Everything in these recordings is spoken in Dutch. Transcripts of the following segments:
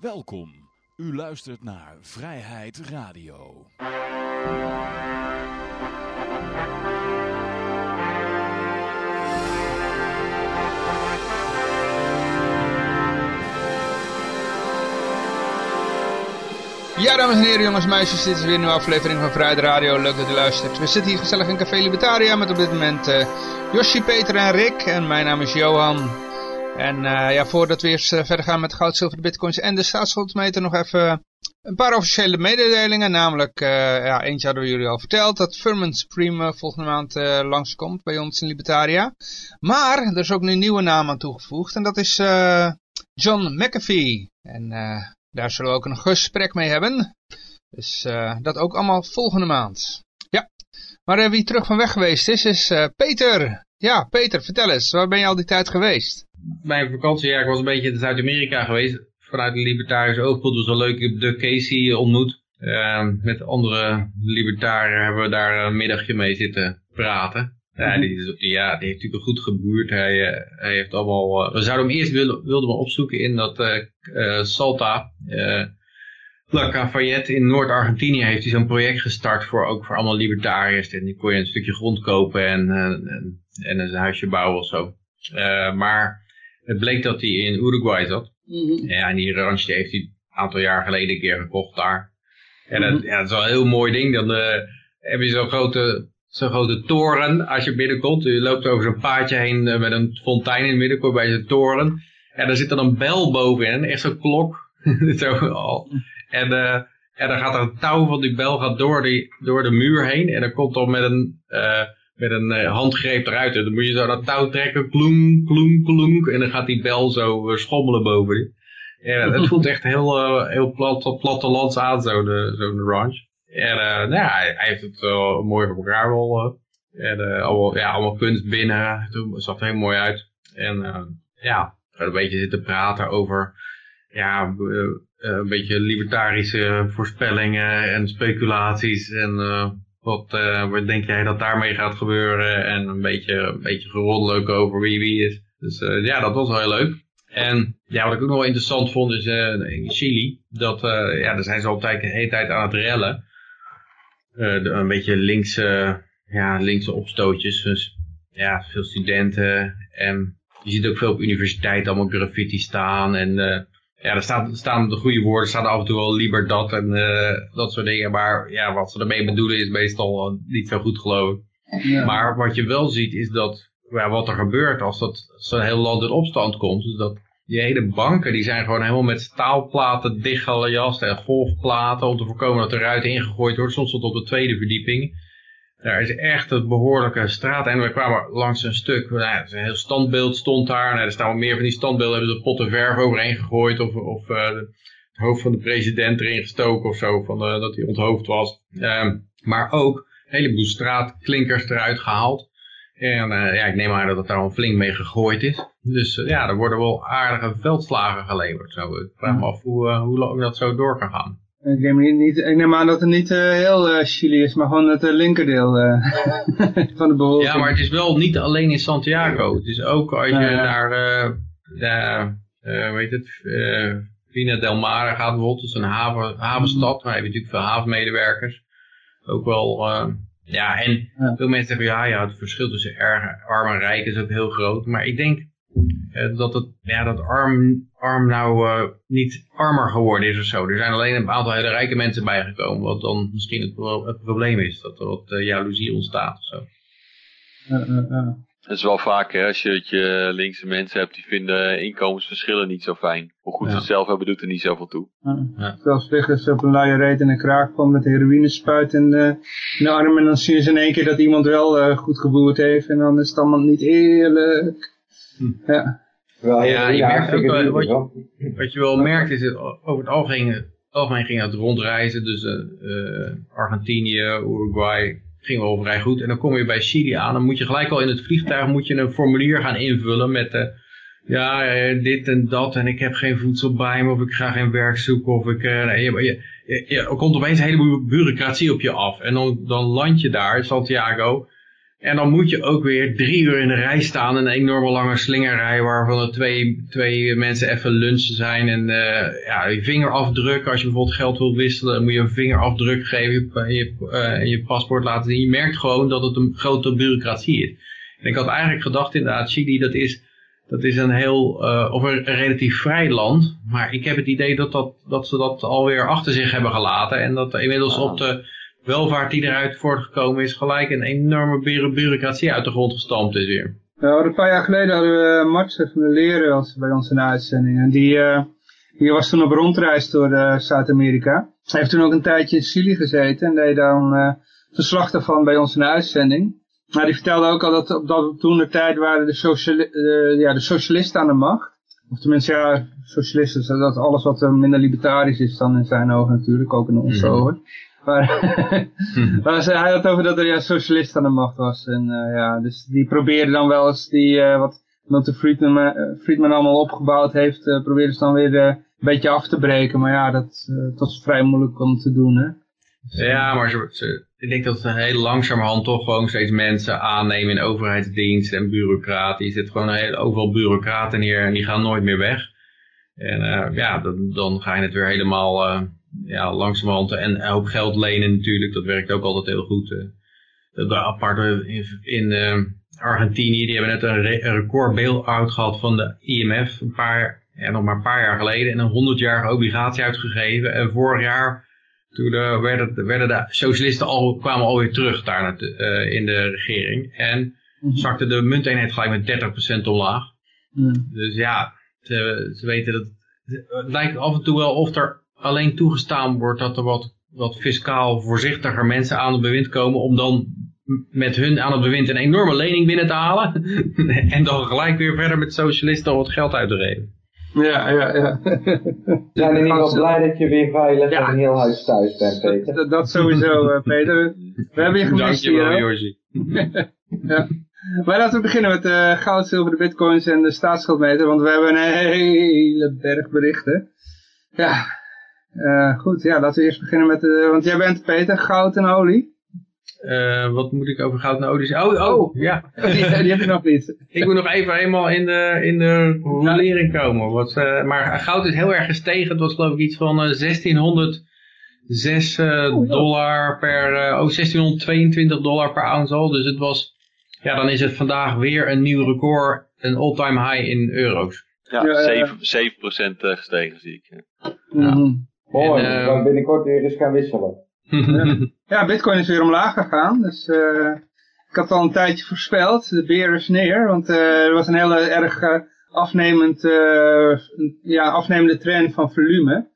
Welkom. U luistert naar Vrijheid Radio. Ja, dames en heren, jongens en meisjes, dit is weer een nieuwe aflevering van Vrijheid Radio. Leuk dat u luistert. We zitten hier gezellig in Café Libertaria met op dit moment uh, Yoshi, Peter en Rick. En mijn naam is Johan. En uh, ja, voordat we eerst uh, verder gaan met goud, zilver, bitcoins en de staatsschuldmeter, nog even een paar officiële mededelingen. Namelijk, ja, eentje hadden we jullie al verteld, dat Furman Supreme volgende maand langskomt bij ons in Libertaria. Maar er is ook nu een nieuwe naam aan toegevoegd en dat is John McAfee. En daar zullen we ook een gesprek mee hebben. Dus dat ook allemaal volgende maand. Ja, maar wie terug van weg geweest is, is Peter. Ja, Peter, vertel eens, waar ben je al die tijd geweest? Mijn vakantie, ja, ik was een beetje in Zuid-Amerika geweest. Vanuit de libertarische oogpunt was wel leuk. Ik heb de Casey ontmoet. met andere libertariërs hebben we daar een middagje mee zitten praten. Ja, die, is, ja, die heeft natuurlijk goed geboerd. Hij, hij heeft allemaal... we zouden hem eerst willen, wilden we opzoeken in dat Salta. La Cafayette in Noord-Argentinië heeft hij zo'n project gestart voor ook voor allemaal libertariërs. En die kon je een stukje grond kopen en, en, en een huisje bouwen of zo. Maar het bleek dat hij in Uruguay zat. Mm -hmm. Ja, en die ranch heeft hij een aantal jaar geleden een keer gekocht daar. En mm -hmm. dat, ja, dat is wel een heel mooi ding. Dan uh, heb je zo'n grote, zo'n grote toren als je binnenkomt. Je loopt over zo'n paadje heen met een fontein in het midden, bij zo'n toren. En daar zit dan een bel bovenin, echt zo'n klok. Zo, en, uh, en dan gaat er een touw van die bel gaat door, die, door de muur heen. En dan komt dan met een, met een uh, handgreep eruit. En dan moet je zo dat touw trekken, kloem, kloem, kloem. En dan gaat die bel zo schommelen boven je. En het voelt echt heel, heel plat, plattelands aan, zo'n zo ranch. En nou ja, hij, heeft het mooi voor elkaar wel. en allemaal, ja, allemaal kunst binnen. Het zag er heel mooi uit. En ja, een beetje zitten praten over ja, een beetje libertarische voorspellingen en speculaties en wat, uh, wat denk jij dat daarmee gaat gebeuren en een beetje, een beetje geroddel ook over wie wie is. Dus uh, ja, dat was wel heel leuk. En ja, wat ik ook nog wel interessant vond is in Chili, dat ja, daar zijn ze altijd de hele tijd aan het rellen. Een beetje linkse, ja, linkse opstootjes. Dus ja, veel studenten en je ziet ook veel op universiteit allemaal graffiti staan. En ja, er staan, staan de goede woorden, er staan af en toe wel liever dat en uh, dat soort dingen. Maar ja, wat ze ermee bedoelen is meestal niet zo goed geloof ja. Maar wat je wel ziet is dat, ja, wat er gebeurt als dat zo'n heel land in opstand komt. is dat die hele banken die zijn gewoon helemaal met staalplaten dichtgelajast en golfplaten om te voorkomen dat er ruit ingegooid wordt. Soms tot op de tweede verdieping. Daar is echt een behoorlijke straat. En we kwamen langs een stuk, nou, een heel standbeeld stond daar. Nou, er staan wel meer van die standbeelden, hebben ze potten verf overheen gegooid. Of, of uh, het hoofd van de president erin gestoken of zo, van de, dat hij onthoofd was. Um, maar ook een heleboel straatklinkers eruit gehaald. En uh, ja, ik neem aan dat het daar al flink mee gegooid is. Dus ja, er worden wel aardige veldslagen geleverd. Zo. Ik vraag me af hoe, hoe lang dat zo door kan gaan. Ik neem, niet, ik neem aan dat het niet uh, heel uh, Chili is, maar gewoon het uh, linkerdeel van de bevolking. Ja, maar het is wel niet alleen in Santiago. Het is ook als je naar, weet het, Vina del Mare gaat bijvoorbeeld, dat is een haven, havenstad, heb je natuurlijk veel havenmedewerkers. Ook wel, ja, en veel mensen zeggen, ja, ja, het verschil tussen erg, arm en rijk is ook heel groot. Maar ik denk dat, het, ja, dat arm, arm nou uh, niet armer geworden is of zo. Er zijn alleen een aantal hele rijke mensen bijgekomen, wat dan misschien het, het probleem is. Dat er wat uh, jaloezie ontstaat of zo. Het is wel vaak, hè, als je, dat je linkse mensen hebt die vinden inkomensverschillen niet zo fijn. Hoe goed ja. ze het zelf hebben doet er niet zoveel toe. Ja. Zelfs liggen ze op een luie reet en een kraak van met heroïne spuit in de, in de arm. En dan zien ze in één keer dat iemand wel uh, goed geboerd heeft. En dan is het allemaal niet eerlijk. Hm. Ja. Ja, je merkt ook wel, wat, je, wat je wel merkt is dat over het algemeen, algemeen ging het rondreizen. Dus uh, Argentinië, Uruguay ging wel vrij goed. En dan kom je bij Chili aan. Dan moet je gelijk al in het vliegtuig moet je een formulier gaan invullen met... Uh, ja, dit en dat en ik heb geen voedsel bij me of ik ga geen werk zoeken of ik... Uh, nee, je, je, je, er komt opeens een heleboel bureaucratie op je af. En dan, dan land je daar, Santiago... En dan moet je ook weer drie uur in de rij staan. Een enorme lange slingerrij waarvan er twee, twee mensen even lunchen zijn. En uh, ja, je vingerafdruk, als je bijvoorbeeld geld wilt wisselen, dan moet je een vingerafdruk geven en je, uh, je paspoort laten zien. Je merkt gewoon dat het een grote bureaucratie is. En ik had eigenlijk gedacht inderdaad, Chili dat is, dat is een heel, uh, of een, een, relatief vrij land. Maar ik heb het idee dat, dat, dat ze dat alweer achter zich hebben gelaten. En dat inmiddels op de welvaart die eruit voortgekomen is, gelijk een enorme bureaucratie uit de grond gestampt is weer. Nou, een paar jaar geleden hadden we uh, Marten van de Leren bij ons in de uitzending. En die, uh, die was toen op rondreis door uh, Zuid-Amerika. Hij heeft toen ook een tijdje in Chili gezeten en deed dan verslag daarvan bij ons in de uitzending. Maar die vertelde ook al dat op dat, toen de tijd waren de, sociali ja, de socialisten aan de macht. Of tenminste, ja, socialisten, dat alles wat minder libertarisch is dan in zijn ogen natuurlijk, ook in onze mm ogen. Maar, maar hij had over dat er ja, socialist aan de macht was. En uh, ja, dus die probeerde dan wel eens die, uh, wat Milton Friedman, uh, Friedman allemaal opgebouwd heeft, uh, probeerde ze dan weer een beetje af te breken. Maar ja, dat, dat was vrij moeilijk om te doen, hè. Ja, maar ze, ze, ik denk dat ze heel langzamerhand toch gewoon steeds mensen aannemen in overheidsdienst en bureaucratie. Er zitten gewoon heel, overal bureaucraten hier en die gaan nooit meer weg. En ja, dan, dan ga je het weer helemaal ja, langzamerhand en een hoop geld lenen natuurlijk. Dat werkt ook altijd heel goed. Uh, de aparte in, in Argentinië, die hebben net een, re een record bail-out gehad van de IMF. Een paar, ja, nog maar een paar jaar geleden. En een 100-jarige obligatie uitgegeven. En vorig jaar toen uh, werden, werden de socialisten al, kwamen alweer terug daar uh, in de regering. En mm zakte de munteenheid gelijk met 30% omlaag. Mm. Dus ja, ze, ze weten dat... Het lijkt af en toe wel of er alleen toegestaan wordt dat er wat, wat fiscaal voorzichtiger mensen aan het bewind komen om dan met hun aan het bewind een enorme lening binnen te halen. en dan gelijk weer verder met socialisten al wat geld uit te geven. Ja, ja, ja. We zijn in ieder geval blij dat je weer veilig ja. en heel huis thuis bent, Peter. Dat, dat sowieso, uh, Peter. We hebben je gemist hier. Dankjewel, ja. Maar laten we beginnen met uh, goud, zilver, de bitcoins en de staatsschuldmeter, want we hebben een hele berg berichten. Ja, uh, goed, ja, laten we eerst beginnen met, de, want jij bent Peter, goud en olie. Uh, wat moet ik over goud en olie zeggen? Oh, oh, ja. die, die heb je nog niet. ik moet nog even eenmaal in de, in de rolering komen. Wat, uh, maar goud is heel erg gestegen. Het was geloof ik iets van uh, 1606 oh, dollar per, oh 1622 dollar per ounce al. Dus het was, ja dan is het vandaag weer een nieuw record, een all-time high in euro's. Ja, ja 7, 7 gestegen zie ik. Ja. Mm -hmm. Mooi, we gaan binnenkort weer eens gaan wisselen ja, bitcoin is weer omlaag gegaan. Dus uh, ik had al een tijdje voorspeld. De beer is neer. Want uh, er was een hele erg uh, afnemend, ja, afnemende trend van volume.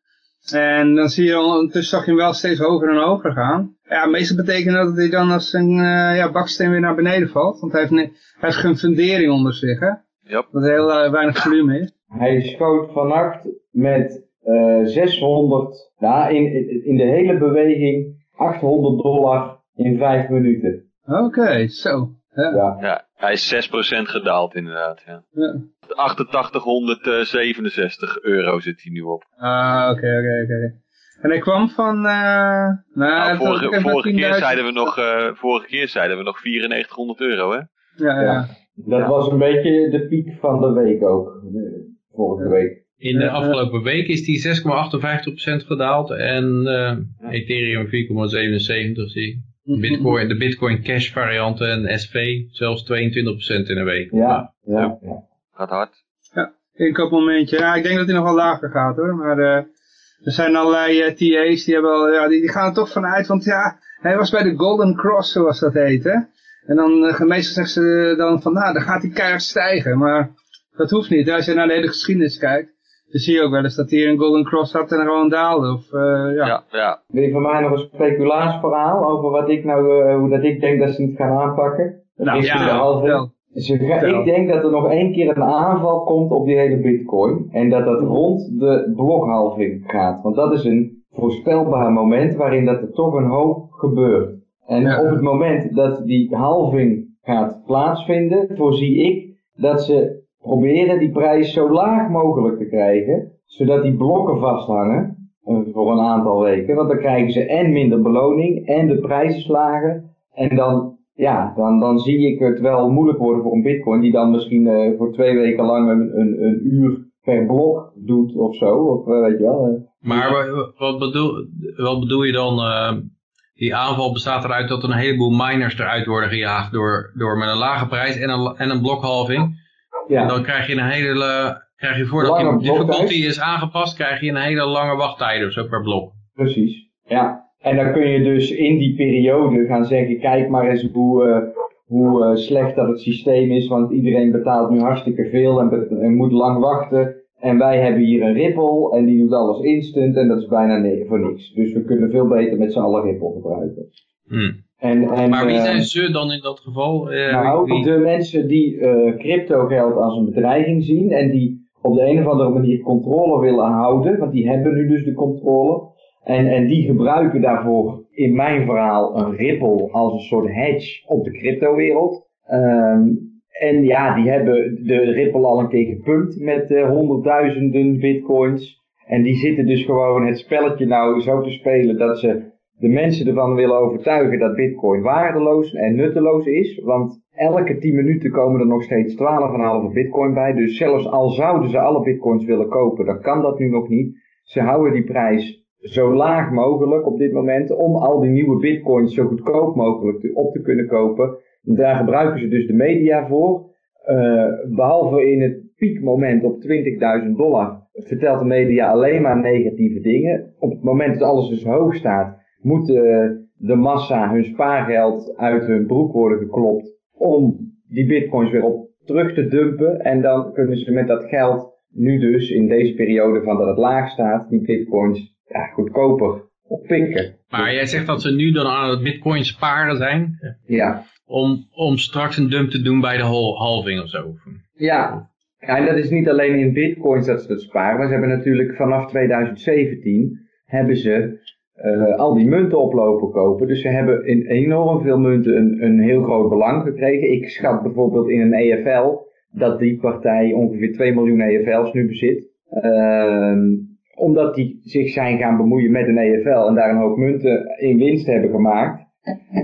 En dan zie je ondertussen zag je hem wel steeds hoger en hoger gaan. Ja, meestal betekent dat dat hij dan als een ja, baksteen weer naar beneden valt. Want hij heeft, hij heeft geen fundering onder zich, hè. Yep. Dat heel weinig volume is. Hij schoot vannacht met uh, 600, ja, in, in de hele beweging 800 dollar in 5 minuten. Oké, okay, zo. Ja. ja. Ja. hij is 6% gedaald inderdaad. Ja. ja. 8867 euro zit hij nu op. Ah, oké, oké, oké. En hij kwam van... Uh, nou, nou vorige, vorige, keer zeiden we nog, uh, vorige keer zeiden we nog 9400 euro, hè? Ja, ja. Dat was een beetje de piek van de week ook. Vorige week. In de afgelopen week is die 6,58% gedaald en uh, Ethereum 4,77 zie mhm. Bitcoin, de Bitcoin Cash varianten en SV zelfs 22% in een week. Ja, ja, ja. Gaat hard. Ja, inkoopmomentje. Ja, ik denk dat hij nog wel lager gaat hoor, maar uh, er zijn allerlei uh, TA's die, hebben al, ja, die, die gaan er toch vanuit, want ja, hij was bij de Golden Cross zoals dat heet hè. En dan uh, meestal zeggen ze dan van, nou, dan gaat die keihard stijgen, maar dat hoeft niet. Als je naar de hele geschiedenis kijkt, dan zie je ook wel eens dat hier een Golden Cross had en gewoon daalde. Of, uh, ja. Ja, ja. Wil je van mij nog een speculaasverhaal over wat ik nou, uh, hoe dat ik denk dat ze het gaan aanpakken? Nou, ja, wel. Dus ik denk dat er nog één keer een aanval komt op die hele bitcoin. En dat dat rond de blokhalving gaat. Want dat is een voorspelbaar moment waarin dat er toch een hoop gebeurt. En op het moment dat die halving gaat plaatsvinden, voorzie ik dat ze proberen die prijs zo laag mogelijk te krijgen, zodat die blokken vasthangen eh, voor een aantal weken. Want dan krijgen ze en minder beloning en de prijzen slagen. En dan ja, dan, dan zie ik het wel moeilijk worden voor een bitcoin die dan misschien uh, voor twee weken lang een, een, uur per blok doet of zo. Of uh, weet je wel. Maar wat bedoel, wat bedoel je dan? die aanval bestaat eruit dat een heleboel miners eruit worden gejaagd door, door met een lage prijs en een, en een blokhalving. Ja. En dan krijg je een hele, krijg je voordat die difficulty is aangepast, krijg je een hele lange wachttijd of zo per blok. Precies, ja. En dan kun je dus in die periode gaan zeggen, kijk maar eens hoe, uh, hoe uh, slecht dat het systeem is, want iedereen betaalt nu hartstikke veel en, en, moet lang wachten. En wij hebben hier een Ripple en die doet alles instant en dat is bijna voor niks. Dus we kunnen veel beter met z'n allen Ripple gebruiken. Hmm. En, en, maar wie uh, zijn ze dan in dat geval? nou, wie... de mensen die crypto geld als een bedreiging zien en die op de een of andere manier controle willen houden, want die hebben nu dus de controle. En, en die gebruiken daarvoor in mijn verhaal een Ripple als een soort hedge op de cryptowereld. Um, en ja, die hebben de Ripple al een keer gepumpt met uh, honderdduizenden bitcoins. En die zitten dus gewoon het spelletje nou zo te spelen dat ze de mensen ervan willen overtuigen dat bitcoin waardeloos en nutteloos is. Want elke 10 minuten komen er nog steeds 12,5 bitcoin bij. Dus zelfs al zouden ze alle bitcoins willen kopen, dan kan dat nu nog niet. Ze houden die prijs zo laag mogelijk op dit moment om al die nieuwe bitcoins zo goedkoop mogelijk op te kunnen kopen. Daar gebruiken ze dus de media voor. Uh, behalve in het piekmoment op 20.000 dollar vertelt de media alleen maar negatieve dingen. Op het moment dat alles dus hoog staat, moet de massa hun spaargeld uit hun broek worden geklopt om die bitcoins weer op terug te dumpen. En dan kunnen ze met dat geld nu dus in deze periode van dat het laag staat, die bitcoins ja, goedkoper oppikken. Maar jij zegt dat ze nu dan aan het bitcoin sparen zijn? Ja. Om, om straks een dump te doen bij de halving of zo? Ja. ja, en dat is niet alleen in bitcoins dat ze dat sparen. Maar ze hebben natuurlijk vanaf 2017 hebben ze uh, al die munten oplopen kopen. Dus ze hebben in enorm veel munten een, een heel groot belang gekregen. Ik schat bijvoorbeeld in een EFL dat die partij ongeveer 2 miljoen EFL's nu bezit. Uh, omdat die zich zijn gaan bemoeien met een EFL en daar een hoop munten in winst hebben gemaakt.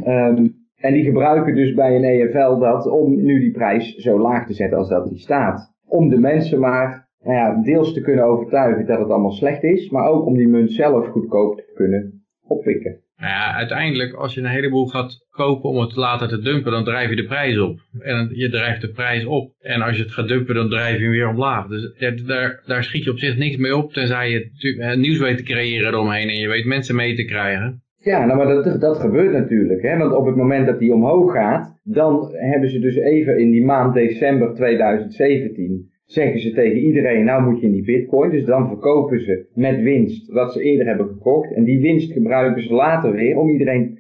Um, en die gebruiken dus bij een EFL dat om nu die prijs zo laag te zetten als dat die staat. Om de mensen maar nou ja, deels te kunnen overtuigen dat het allemaal slecht is, maar ook om die munt zelf goedkoop te kunnen oppikken. Nou ja, uiteindelijk als je een heleboel gaat kopen om het later te dumpen, dan drijf je de prijs op. En je drijft de prijs op. En als je het gaat dumpen, dan drijf je hem weer omlaag. Dus daar, daar schiet je op zich niks mee op, tenzij je eh, nieuws weet te creëren eromheen en je weet mensen mee te krijgen. Ja, nou, maar dat, dat gebeurt natuurlijk. Hè? Want op het moment dat die omhoog gaat, dan hebben ze dus even in die maand december 2017 zeggen ze tegen iedereen, nou moet je in die bitcoin. Dus dan verkopen ze met winst wat ze eerder hebben gekocht. En die winst gebruiken ze later weer om iedereen,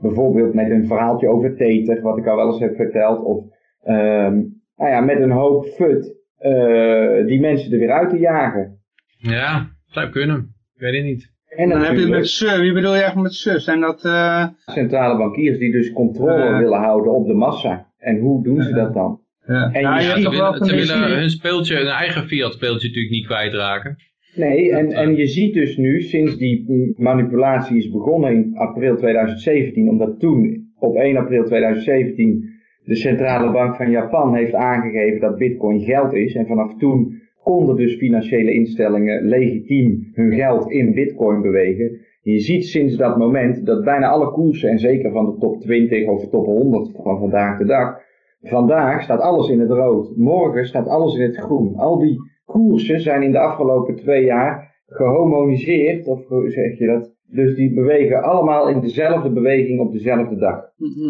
bijvoorbeeld met een verhaaltje over Tether, wat ik al wel eens heb verteld. Of um, nou ja, met een hoop fut uh, die mensen er weer uit te jagen. Ja, zou kunnen. Ik weet het niet. En dan, heb je met SUR, wie bedoel je eigenlijk met SUR? Zijn dat... Uh... Centrale bankiers die dus controle willen houden op de massa. En hoe doen ze dat dan? Ja. En ja, je, je toch wel ze willen hun speeltje, hun eigen fiat speeltje natuurlijk niet kwijtraken. Nee, en, en je ziet dus nu, sinds die manipulatie is begonnen in april 2017, omdat toen op 1 april 2017 de centrale bank van Japan heeft aangegeven dat bitcoin geld is. En vanaf toen konden dus financiële instellingen legitiem hun geld in bitcoin bewegen. Je ziet sinds dat moment dat bijna alle koersen, en zeker van de top 20 of de top 100 van vandaag de dag, Vandaag staat alles in het rood. Morgen staat alles in het groen. Al die koersen zijn in de afgelopen twee jaar gehomoniseerd, of hoe zeg je dat? Dus die bewegen allemaal in dezelfde beweging op dezelfde dag.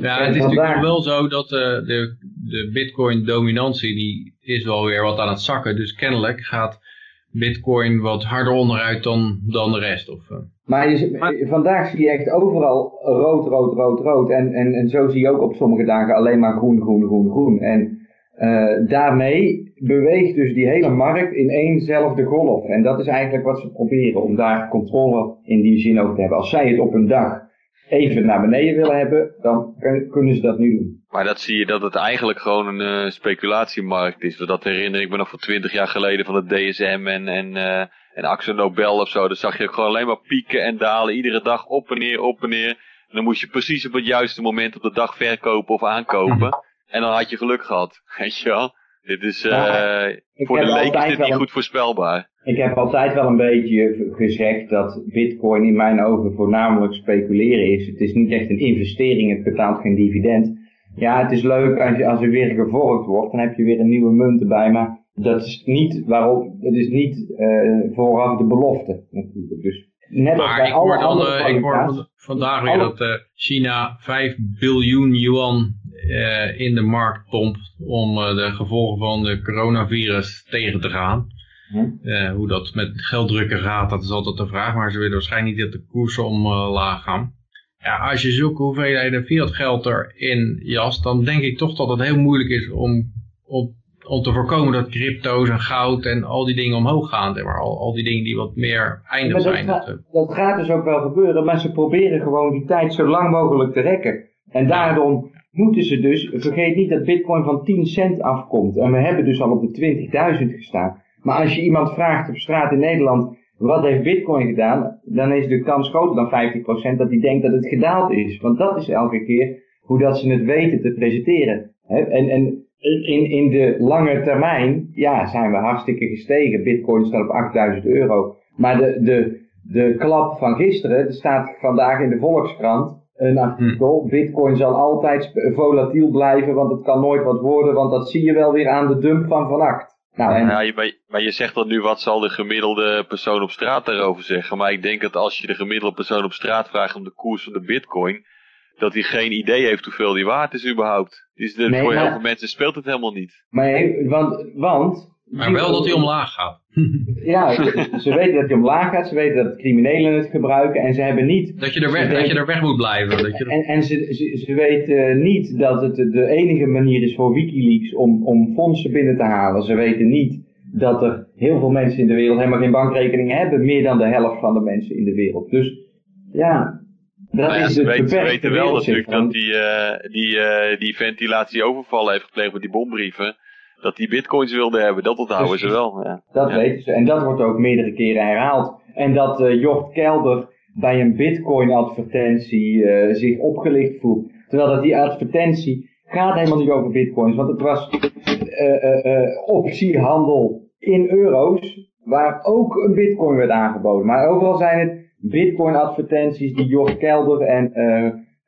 Ja, het is natuurlijk wel zo dat uh, de, de bitcoin dominantie, die is wel weer wat aan het zakken. Dus kennelijk gaat bitcoin wat harder onderuit dan, dan de rest. Of, uh... Maar, je, vandaag zie je echt overal rood, rood, rood, rood. En, en, en zo zie je ook op sommige dagen alleen maar groen, groen, groen, groen. En uh, daarmee beweegt dus die hele markt in éénzelfde golf. En dat is eigenlijk wat ze proberen, om daar controle in die zin over te hebben. Als zij het op een dag even naar beneden willen hebben, dan kunnen ze dat nu doen. Maar dat zie je dat het eigenlijk gewoon een uh, speculatiemarkt is. Dat herinner ik me nog van twintig jaar geleden van het DSM en, en, uh, en Axel Nobel of zo. Dan zag je gewoon alleen maar pieken en dalen. Iedere dag op en neer, op en neer. En dan moest je precies op het juiste moment op de dag verkopen of aankopen. En dan had je geluk gehad. Weet je wel? Dit is, Ja, eh voor de leek is dit niet een- goed voorspelbaar. Ik heb altijd wel een beetje gezegd dat bitcoin in mijn ogen voornamelijk speculeren is. Het is niet echt een investering, het betaalt geen dividend. Ja, het is leuk als, je, als er weer gevolgd wordt, dan heb je weer een nieuwe munt erbij. Maar dat is niet, waarom, dat is niet eh, vooraf de belofte natuurlijk. Dus net als Maar bij ik alle hoor, dan, andere eh, ik hoor vandaag weer alle- dat eh, China 5 biljoen yuan in de markt pompt om de gevolgen van de coronavirus tegen te gaan. Hm? Hoe dat met gelddrukken gaat, dat is altijd de vraag. Maar ze willen waarschijnlijk niet dat de koersen omlaag gaan. Ja, als je zulke hoeveelheden fiat geld erin jast, dan denk ik toch dat het heel moeilijk is om, om, om te voorkomen dat crypto's en goud en al die dingen omhoog gaan. zeg Maar al, al die dingen die wat meer eindig dat, zijn. eh, dat gaat dus ook wel gebeuren, maar ze proberen gewoon die tijd zo lang mogelijk te rekken. En daarom moeten ze dus, vergeet niet dat bitcoin van 10 cent afkomt. En we hebben dus al op de 20.000 gestaan. Maar als je iemand vraagt op straat in Nederland, wat heeft bitcoin gedaan? Dan is de kans groter dan 50% dat hij denkt dat het gedaald is. Want dat is elke keer hoe dat ze het weten te presenteren. En, en in, in de lange termijn, ja, zijn we hartstikke gestegen. Bitcoin staat op 8000 euro. Maar de, de, de klap van gisteren, er staat vandaag in de Volkskrant een artikel. Bitcoin zal altijd volatiel blijven, want het kan nooit wat worden, want dat zie je wel weer aan de dump van vannacht. Nou, en Ja, maar, maar je zegt dan nu, wat zal de gemiddelde persoon op straat daarover zeggen? Maar ik denk dat als je de gemiddelde persoon op straat vraagt om de koers van de bitcoin, dat hij geen idee heeft hoeveel die waard is überhaupt. Dus de, Nee, voor heel veel mensen speelt het helemaal niet. Maar, want, want maar wel dat hij omlaag gaat. Ja, ze, ze weten dat hij omlaag gaat, ze weten dat criminelen het gebruiken en ze hebben niet... Dat je er weg, dat je er weg moet blijven. Dat je er- En, en ze, ze, ze weten niet dat het de enige manier is voor Wikileaks om, om fondsen binnen te halen. Ze weten niet dat er heel veel mensen in de wereld helemaal geen bankrekening hebben. Meer dan de helft van de mensen in de wereld. Dus ja, dat Nou ja, is ze weten, ze beperkte weten wel natuurlijk van- dat die, eh, die, eh, die ventilatie overvallen heeft gepleegd met die bombrieven. Dat die bitcoins wilden hebben, dat onthouden ze wel. Ja. Dat Ja. weten ze. En dat wordt ook meerdere keren herhaald. En dat eh Jort Kelder bij een bitcoin-advertentie eh, zich opgelicht voelt. Terwijl dat die advertentie gaat helemaal niet over bitcoins. Want het was eh, eh, eh, optiehandel in euro's, waar ook een bitcoin werd aangeboden. Maar overal zijn het bitcoin-advertenties die Jort Kelder en.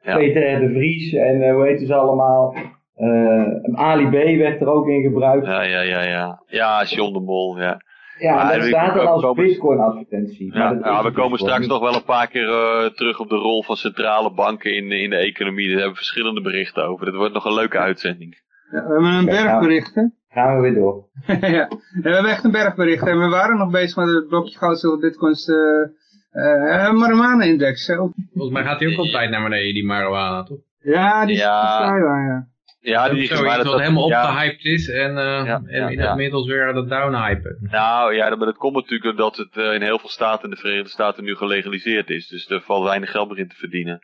Peter R. de Vries en hoe heet ze allemaal... eh, Ali B werd er ook in gebruikt. Ja, ja, ja, ja. Ja, John de Mol, ja. Ja, Maar dat we- staat er als komen- bitcoin advertentie. Ja, ja, we komen straks nog wel een paar keer eh, terug op de rol van centrale banken in, in de economie. Daar hebben we verschillende berichten over. Dat wordt nog een leuke uitzending. Ja, we hebben een berg berichten. Gaan we weer door. ja. We hebben echt een berg berichten. En we waren nog bezig met het blokje goud, zilver, bitcoins, eh eh marijuana-index. hè. Ook- Volgens mij gaat hij ook altijd naar beneden, die marijuana, toch? Ja, die is Ja. vrij waar, ja. Ja, die zoiets dat, helemaal ja, opgehyped is en, eh, Ja, en ja, in ja. weer aan het downhypen. Nou ja, maar dat komt natuurlijk doordat het eh, in heel veel staten in de Verenigde Staten nu gelegaliseerd is. Dus er valt weinig geld meer in te verdienen.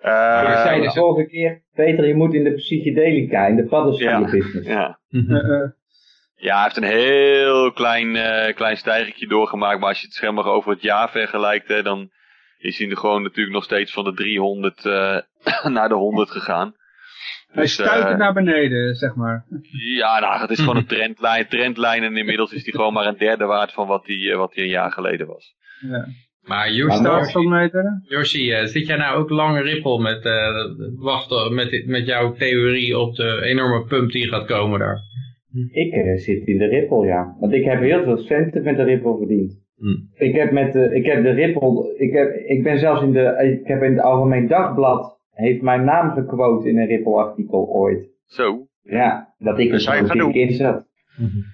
Eh, ik zei de is- vorige keer, Peter, je moet in de psychedelica, in de paddenstoelenbusiness. ja. Eh, eh, ja, hij heeft een heel klein, eh klein stijgertje doorgemaakt. Maar als je het scherm over het jaar vergelijkt, hè, dan is hij er gewoon natuurlijk nog steeds van de 300 eh, naar de 100 gegaan. Hij Dus, stuit eh, het naar beneden, zeg maar. Ja, nou, het is gewoon een trendlijn, trendlijn en inmiddels is die gewoon maar een derde waard van wat die, eh, wat die een jaar geleden was. Ja. Maar Yoshi, eh, zit jij nou ook lang Ripple met eh, wachten met, met jouw theorie op de enorme pump die gaat komen daar? Ik zit in de Ripple, ja. Want ik heb heel veel centen met de Ripple verdiend. Hm. Ik heb met de, ik heb de Ripple, ik, heb, ik ben zelfs in de, ik heb in het Algemeen Dagblad, heeft mijn naam gequote in een Ripple artikel ooit. Zo. Ja, dat ik er je zo in zat.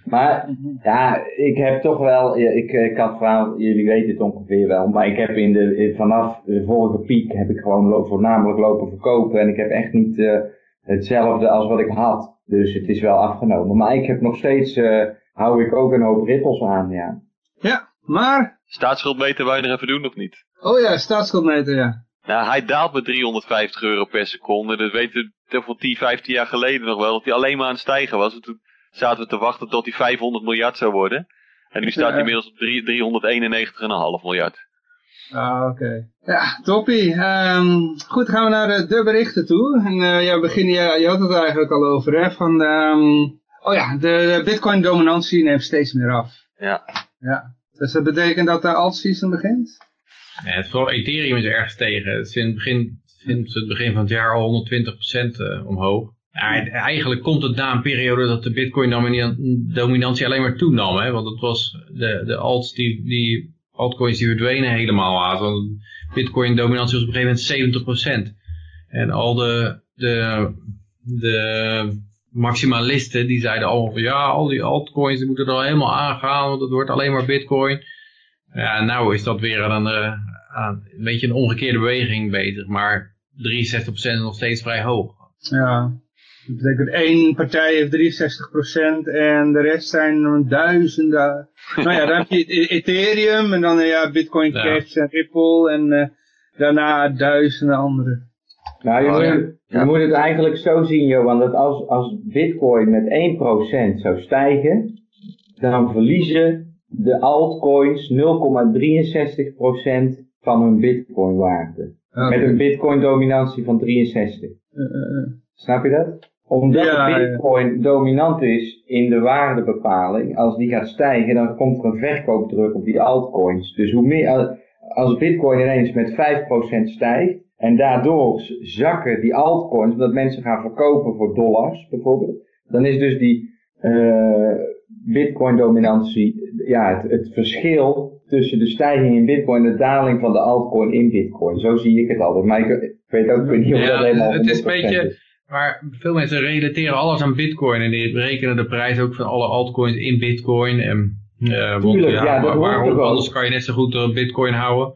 Maar ja, ik heb toch wel, ik, ik had verhaal, jullie weten het ongeveer wel, maar ik heb in de, in- vanaf de vorige piek heb ik gewoon voornamelijk lopen verkopen en ik heb echt niet eh, hetzelfde als wat ik had. Dus het is wel afgenomen. Maar ik heb nog steeds, eh, hou ik ook een hoop rippels aan, ja. Ja, maar... Staatsschuldmeter wou je er even doen of niet? Oh ja, staatsschuldmeter, ja. Nou, hij daalt met 350 euro per seconde. Dat weten we van 10, 15 jaar geleden nog wel. Dat hij alleen maar aan het stijgen was. En toen zaten we te wachten tot hij 500 miljard zou worden. En nu staat hij inmiddels op drie- 391,5 miljard. Ah, oké. Ja, toppie. Ehm, goed, gaan we naar de, de berichten toe. En uh, ja, begin, je, je had het eigenlijk al over, hè. Van, um, oh ja, de, de bitcoin-dominantie neemt steeds meer af. Ja. Ja. Dus dat betekent dat de alt-season begint? Ja, het vooral Ethereum is ergens tegen. Sinds het begin, sinds het begin van het jaar al 120% uh, omhoog. Ja, eigenlijk komt het na een periode dat de bitcoin dominantie alleen maar toenam. Hè? Want het was de, de alts die, die altcoins die verdwenen helemaal aan. Want bitcoin dominantie was op een gegeven moment 70%. En al de, de, de maximalisten die zeiden allemaal van ja, al die altcoins die moeten er al helemaal aangaan, want het wordt alleen maar bitcoin. Ja, nou is dat weer een, aan een beetje een omgekeerde beweging bezig, maar 63% is nog steeds vrij hoog. Ja, dat betekent één partij heeft 63% en de rest zijn duizenden. nou ja, dan heb je e- Ethereum en dan ja, Bitcoin Cash en Ripple en uh, daarna duizenden andere. Nou, je, oh, moet, je moet het eigenlijk zo zien, Johan, dat als, als Bitcoin met 1% zou stijgen, dan verliezen de altcoins 0,63% van hun Bitcoin waarde. Met een Bitcoin dominantie van 63. Uh, uh, Snap je dat? Omdat ja, bitcoin dominant is in de waardebepaling, als die gaat stijgen, dan komt er een verkoopdruk op die altcoins. Dus hoe meer, als bitcoin ineens met 5% stijgt, en daardoor zakken die altcoins, omdat mensen gaan verkopen voor dollars bijvoorbeeld, dan is dus die uh, bitcoin dominantie, ja, het, het, verschil tussen de stijging in bitcoin en de daling van de altcoin in bitcoin. Zo zie ik het altijd. Maar ik, weet ook niet of dat helemaal Het is een beetje... Maar veel mensen relateren alles aan bitcoin en die berekenen de prijs ook van alle altcoins in bitcoin. En, uh, Tuurlijk, ja, ja, dat waarom, anders kan je net zo goed een bitcoin houden.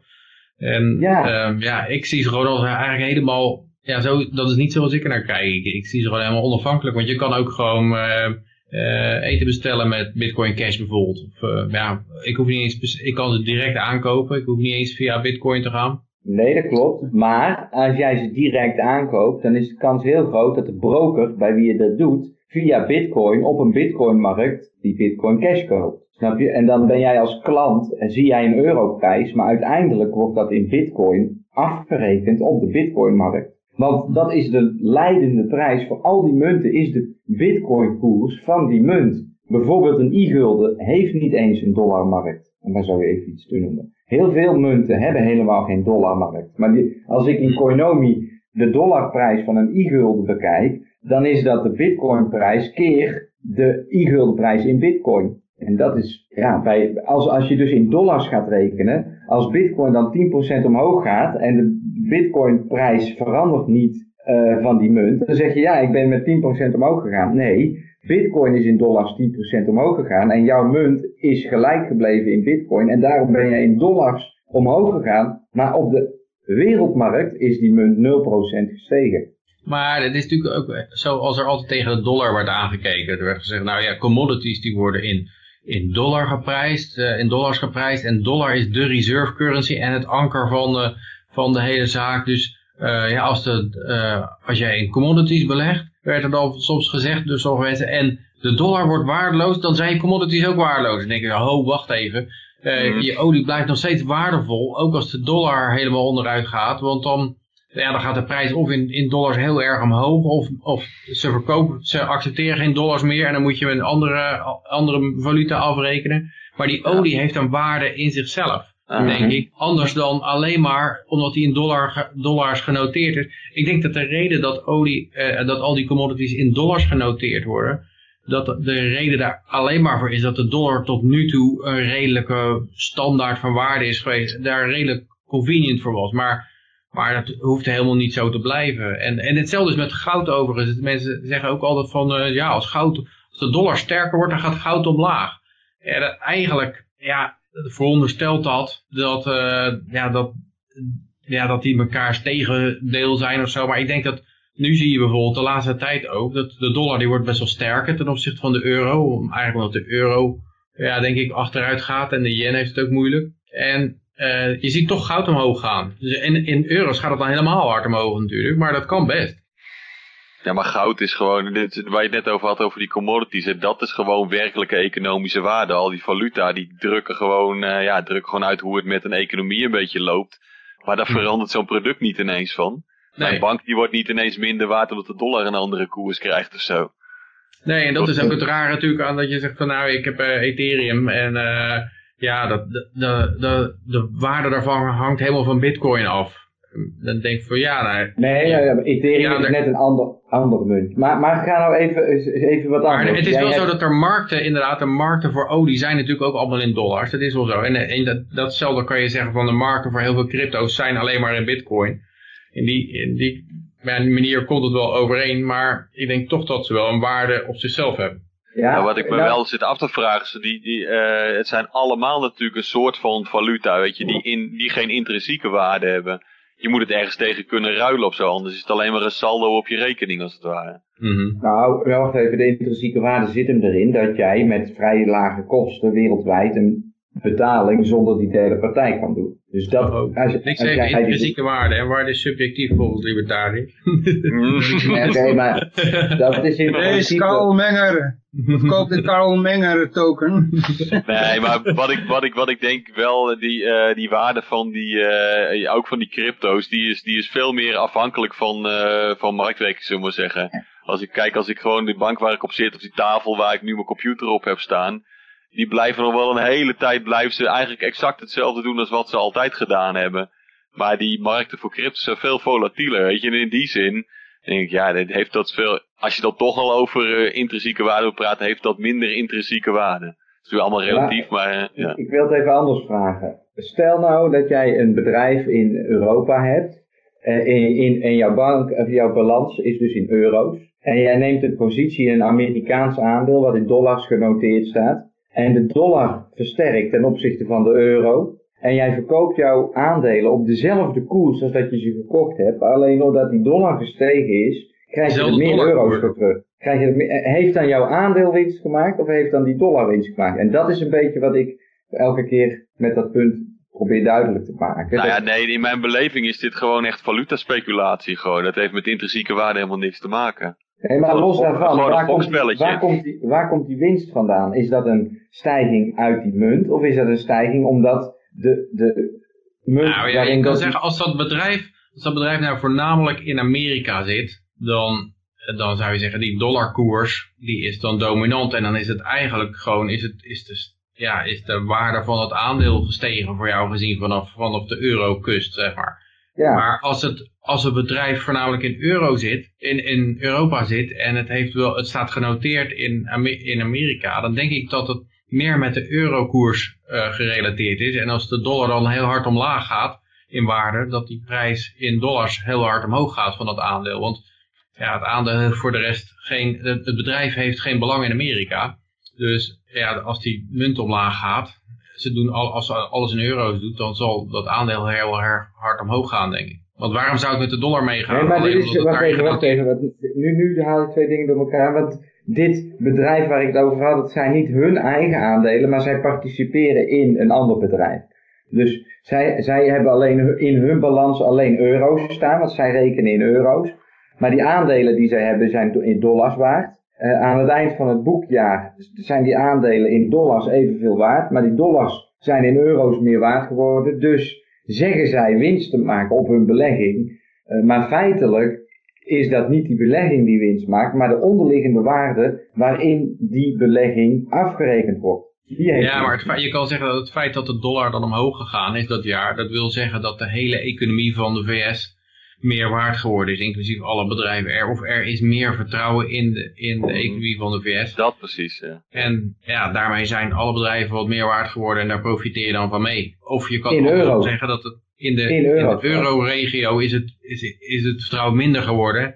En ja. Um, ja, ik zie ze gewoon als eigenlijk helemaal, ja, zo, dat is niet zoals ik er naar kijk. Ik, ik zie ze gewoon helemaal onafhankelijk, want je kan ook gewoon uh, uh, eten bestellen met Bitcoin Cash bijvoorbeeld. Of, uh, ja, ik hoef niet eens, ik kan ze direct aankopen, ik hoef niet eens via Bitcoin te gaan. Nee, dat klopt. Maar als jij ze direct aankoopt, dan is de kans heel groot dat de broker bij wie je dat doet, via Bitcoin op een Bitcoin-markt die Bitcoin Cash koopt. Snap je? En dan ben jij als klant en zie jij een europrijs, maar uiteindelijk wordt dat in Bitcoin afgerekend op de Bitcoin-markt. Want dat is de leidende prijs voor al die munten, is de Bitcoin-koers van die munt. Bijvoorbeeld een i-gulden heeft niet eens een dollarmarkt. Daar zou je even iets te noemen. Heel veel munten hebben helemaal geen dollarmarkt. Maar die, als ik in Coinomi de dollarprijs van een i-gulden bekijk, dan is dat de bitcoinprijs keer de i-guldenprijs in bitcoin. En dat is, ja, bij, als, als je dus in dollars gaat rekenen, als bitcoin dan 10% omhoog gaat en de bitcoinprijs verandert niet uh, van die munt, dan zeg je ja, ik ben met 10% omhoog gegaan. Nee, bitcoin is in dollars 10% omhoog gegaan en jouw munt is gelijk gebleven in bitcoin en daarom ben je in dollars omhoog gegaan, maar op de wereldmarkt is die munt 0% gestegen. Maar het is natuurlijk ook zo als er altijd tegen de dollar wordt aangekeken. Er werd gezegd, nou ja, commodities die worden in, in dollar geprijsd, uh, in dollars geprijsd. En dollar is de reserve currency en het anker van de, van de hele zaak. Dus uh, ja, als, de, uh, als jij in commodities belegt, werd er dan soms gezegd door sommige mensen, en de dollar wordt waardeloos, dan zijn je commodities ook waardeloos. Dan denk je, oh, wacht even. Uh, Je olie blijft nog steeds waardevol, ook als de dollar helemaal onderuit gaat. Want dan ja, dan gaat de prijs of in, in dollars heel erg omhoog, of, of ze verkopen, ze accepteren geen dollars meer en dan moet je een andere, andere valuta afrekenen. Maar die olie heeft een waarde in zichzelf, denk ik. Anders dan alleen maar omdat die in dollar, dollars genoteerd is. Ik denk dat de reden dat olie, eh, dat al die commodities in dollars genoteerd worden, dat de reden daar alleen maar voor is dat de dollar tot nu toe een redelijke standaard van waarde is geweest, daar redelijk convenient voor was. Maar maar dat hoeft helemaal niet zo te blijven. En, en hetzelfde is met goud overigens. Mensen zeggen ook altijd van, uh, ja, als, goud, als de dollar sterker wordt, dan gaat goud omlaag. Ja, dat, eigenlijk, ja, veronderstelt dat, dat, uh, ja, dat, ja, dat die mekaars tegendeel zijn of zo. Maar ik denk dat, nu zie je bijvoorbeeld de laatste tijd ook, dat de dollar die wordt best wel sterker ten opzichte van de euro. Eigenlijk omdat de euro, ja, denk ik, achteruit gaat en de yen heeft het ook moeilijk. En uh, je ziet toch goud omhoog gaan. Dus in, in euro's gaat het dan helemaal hard omhoog natuurlijk, maar dat kan best. Ja, maar goud is gewoon, dit, waar je het net over had, over die commodities, hè, dat is gewoon werkelijke economische waarde. Al die valuta, die drukken gewoon, eh, ja, drukken gewoon uit hoe het met een economie een beetje loopt. Maar daar Hm. verandert zo'n product niet ineens van. Nee. Een bank die wordt niet ineens minder waard omdat de dollar een andere koers krijgt of zo. Nee, en dat is ook het rare natuurlijk aan dat je zegt van nou, ik heb eh, Ethereum en eh, ja, dat, de, de, de, de waarde daarvan hangt helemaal van bitcoin af. Dan denk ik van ja, nou, Nee, ja, ja, maar Ethereum Ja, is daar- net een ander, andere munt. Maar, maar ga nou even, even wat anders. maar het is Jij wel zo dat er markten, inderdaad, de markten voor olie zijn natuurlijk ook allemaal in dollars. Dat is wel zo. En, en dat, datzelfde kan je zeggen van de markten voor heel veel crypto's zijn alleen maar in bitcoin. In die, in die manier komt het wel overeen, maar ik denk toch dat ze wel een waarde op zichzelf hebben. Ja, Maar wat ik me nou, wel zit af te vragen, is die, die, eh, het zijn allemaal natuurlijk een soort van valuta, weet je, die, in, die geen intrinsieke waarde hebben. Je moet het ergens tegen kunnen ruilen of zo, anders is het alleen maar een saldo op je rekening als het ware. Mhm. Nou, wel wacht even, de intrinsieke waarde zit hem erin dat jij met vrij lage kosten wereldwijd een betaling zonder die derde partij kan doen. Dus dat, Oh, als, Niks als heeft jij die- intrinsieke waarde en waarde is subjectief volgens libertariër. Nee, Oké, maar dat is in. Karl Menger. Koop de Karl Menger token. Nee, maar wat ik, wat ik, wat ik denk wel, die, eh, die waarde van die, eh, ook van die crypto's, die is, die is veel meer afhankelijk van, eh, van marktwerking, zullen we maar zeggen. Als ik kijk, als ik gewoon de bank waar ik op zit, of die tafel waar ik nu mijn computer op heb staan, die blijven nog wel een hele tijd, blijven ze eigenlijk exact hetzelfde doen als wat ze altijd gedaan hebben. Maar die markten voor crypto zijn veel volatieler, weet je. En in die zin denk ik, ja, dit heeft dat veel, als je dan toch al over eh, intrinsieke waarde praten, heeft dat minder intrinsieke waarde. Het is natuurlijk allemaal relatief, maar eh, ja. Ik wil het even anders vragen. Stel nou dat jij een bedrijf in Europa hebt eh, in, in, en jouw, bank, of jouw balans is dus in euro's. En jij neemt een positie in een Amerikaans aandeel wat in dollars genoteerd staat. En de dollar versterkt ten opzichte van de euro. En jij verkoopt jouw aandelen op dezelfde koers als dat je ze gekocht hebt. Alleen doordat die dollar gestegen is, krijg je er meer euro's voor terug. Krijg je meer- eh, heeft dan jouw aandeel winst gemaakt of heeft dan die dollar winst gemaakt? En dat is een beetje wat ik elke keer met dat punt probeer duidelijk te maken. Nou ja, nee, in mijn beleving is dit gewoon echt valutaspeculatie gewoon. Dat heeft met intrinsieke waarde helemaal niks te maken. Nee, maar los daarvan, waar komt, waar, komt die, waar komt die winst vandaan? Is dat een stijging uit die munt of is dat een stijging omdat de, de munt Nou ja, je kan zeggen, als dat bedrijf, als dat bedrijf nou voornamelijk in Amerika zit, dan, dan zou je zeggen, die dollarkoers, die is dan dominant. En dan is het eigenlijk gewoon, is, het, is, de, ja, is de waarde van het aandeel gestegen voor jou gezien vanaf, vanaf de eurokust, zeg maar. Maar als het, als het bedrijf voornamelijk in euro zit, in, in Europa zit en het, heeft wel, het staat genoteerd in, in Amerika, dan denk ik dat het meer met de eurokoers eh, gerelateerd is. En als de dollar dan heel hard omlaag gaat in waarde, dat die prijs in dollars heel hard omhoog gaat van dat aandeel. Want ja, het aandeel heeft voor de rest geen, het bedrijf heeft geen belang in Amerika. Dus ja, als die munt omlaag gaat, ze doen al, als ze alles in euro's doet, dan zal dat aandeel heel erg hard omhoog gaan, denk ik. Want waarom zou het met de dollar meegaan? Nee, maar dit is, wacht even, wacht even. want Nu, nu haal ik twee dingen door elkaar. Want dit bedrijf waar ik het over had, het zijn niet hun eigen aandelen, maar zij participeren in een ander bedrijf. Dus zij, zij hebben alleen in hun balans alleen euro's staan, want zij rekenen in euro's. Maar die aandelen die zij hebben zijn in dollars waard. Eh, aan het eind van het boekjaar zijn die aandelen in dollars evenveel waard, maar die dollars zijn in euro's meer waard geworden. Dus zeggen zij winst te maken op hun belegging, eh, maar feitelijk is dat niet die belegging die winst maakt, maar de onderliggende waarde waarin die belegging afgerekend wordt. Ja, maar feit- je kan zeggen dat het feit dat de dollar dan omhoog gegaan is dat jaar, dat wil zeggen dat de hele economie van de VS meer waard geworden is, inclusief alle bedrijven er. Of er is meer vertrouwen in de, in de economie van de VS. Dat precies, ja. En ja, daarmee zijn alle bedrijven wat meer waard geworden en daar profiteer je dan van mee. Of je kan ook zeggen dat het in de, In de euro-regio is het, is, is het vertrouwen minder geworden.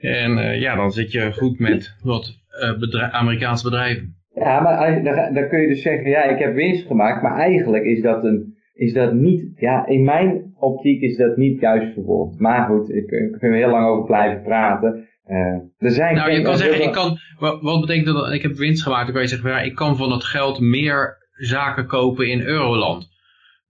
En eh, ja, dan zit je goed met wat eh, bedrij- Amerikaanse bedrijven. Ja, maar dan kun je dus zeggen, ja, ik heb winst gemaakt, maar eigenlijk is dat, een, is dat niet, ja, in mijn optiek is dat niet juist verwoord. Maar goed, ik, ik kunnen we heel lang over blijven praten. Eh, er zijn Nou, je kan er zeggen, ik kan, wat, betekent dat? Ik heb winst gemaakt. Dan kan je zeggen, ja, ik kan van het geld meer zaken kopen in Euroland.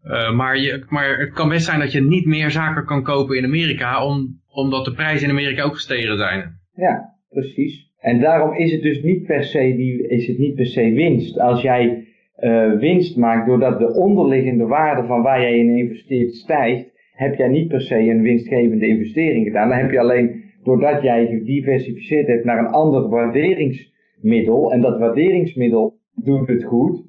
Eh, maar, je, maar het kan best zijn dat je niet meer zaken kan kopen in Amerika, om, omdat de prijzen in Amerika ook gestegen zijn. Ja, precies. En daarom is het dus niet per se, die, is het niet per se winst. Als jij uh, winst maakt doordat de onderliggende waarde van waar jij in investeert stijgt, heb jij niet per se een winstgevende investering gedaan. Dan heb je alleen doordat jij gediversificeerd hebt naar een ander waarderingsmiddel en dat waarderingsmiddel doet het goed,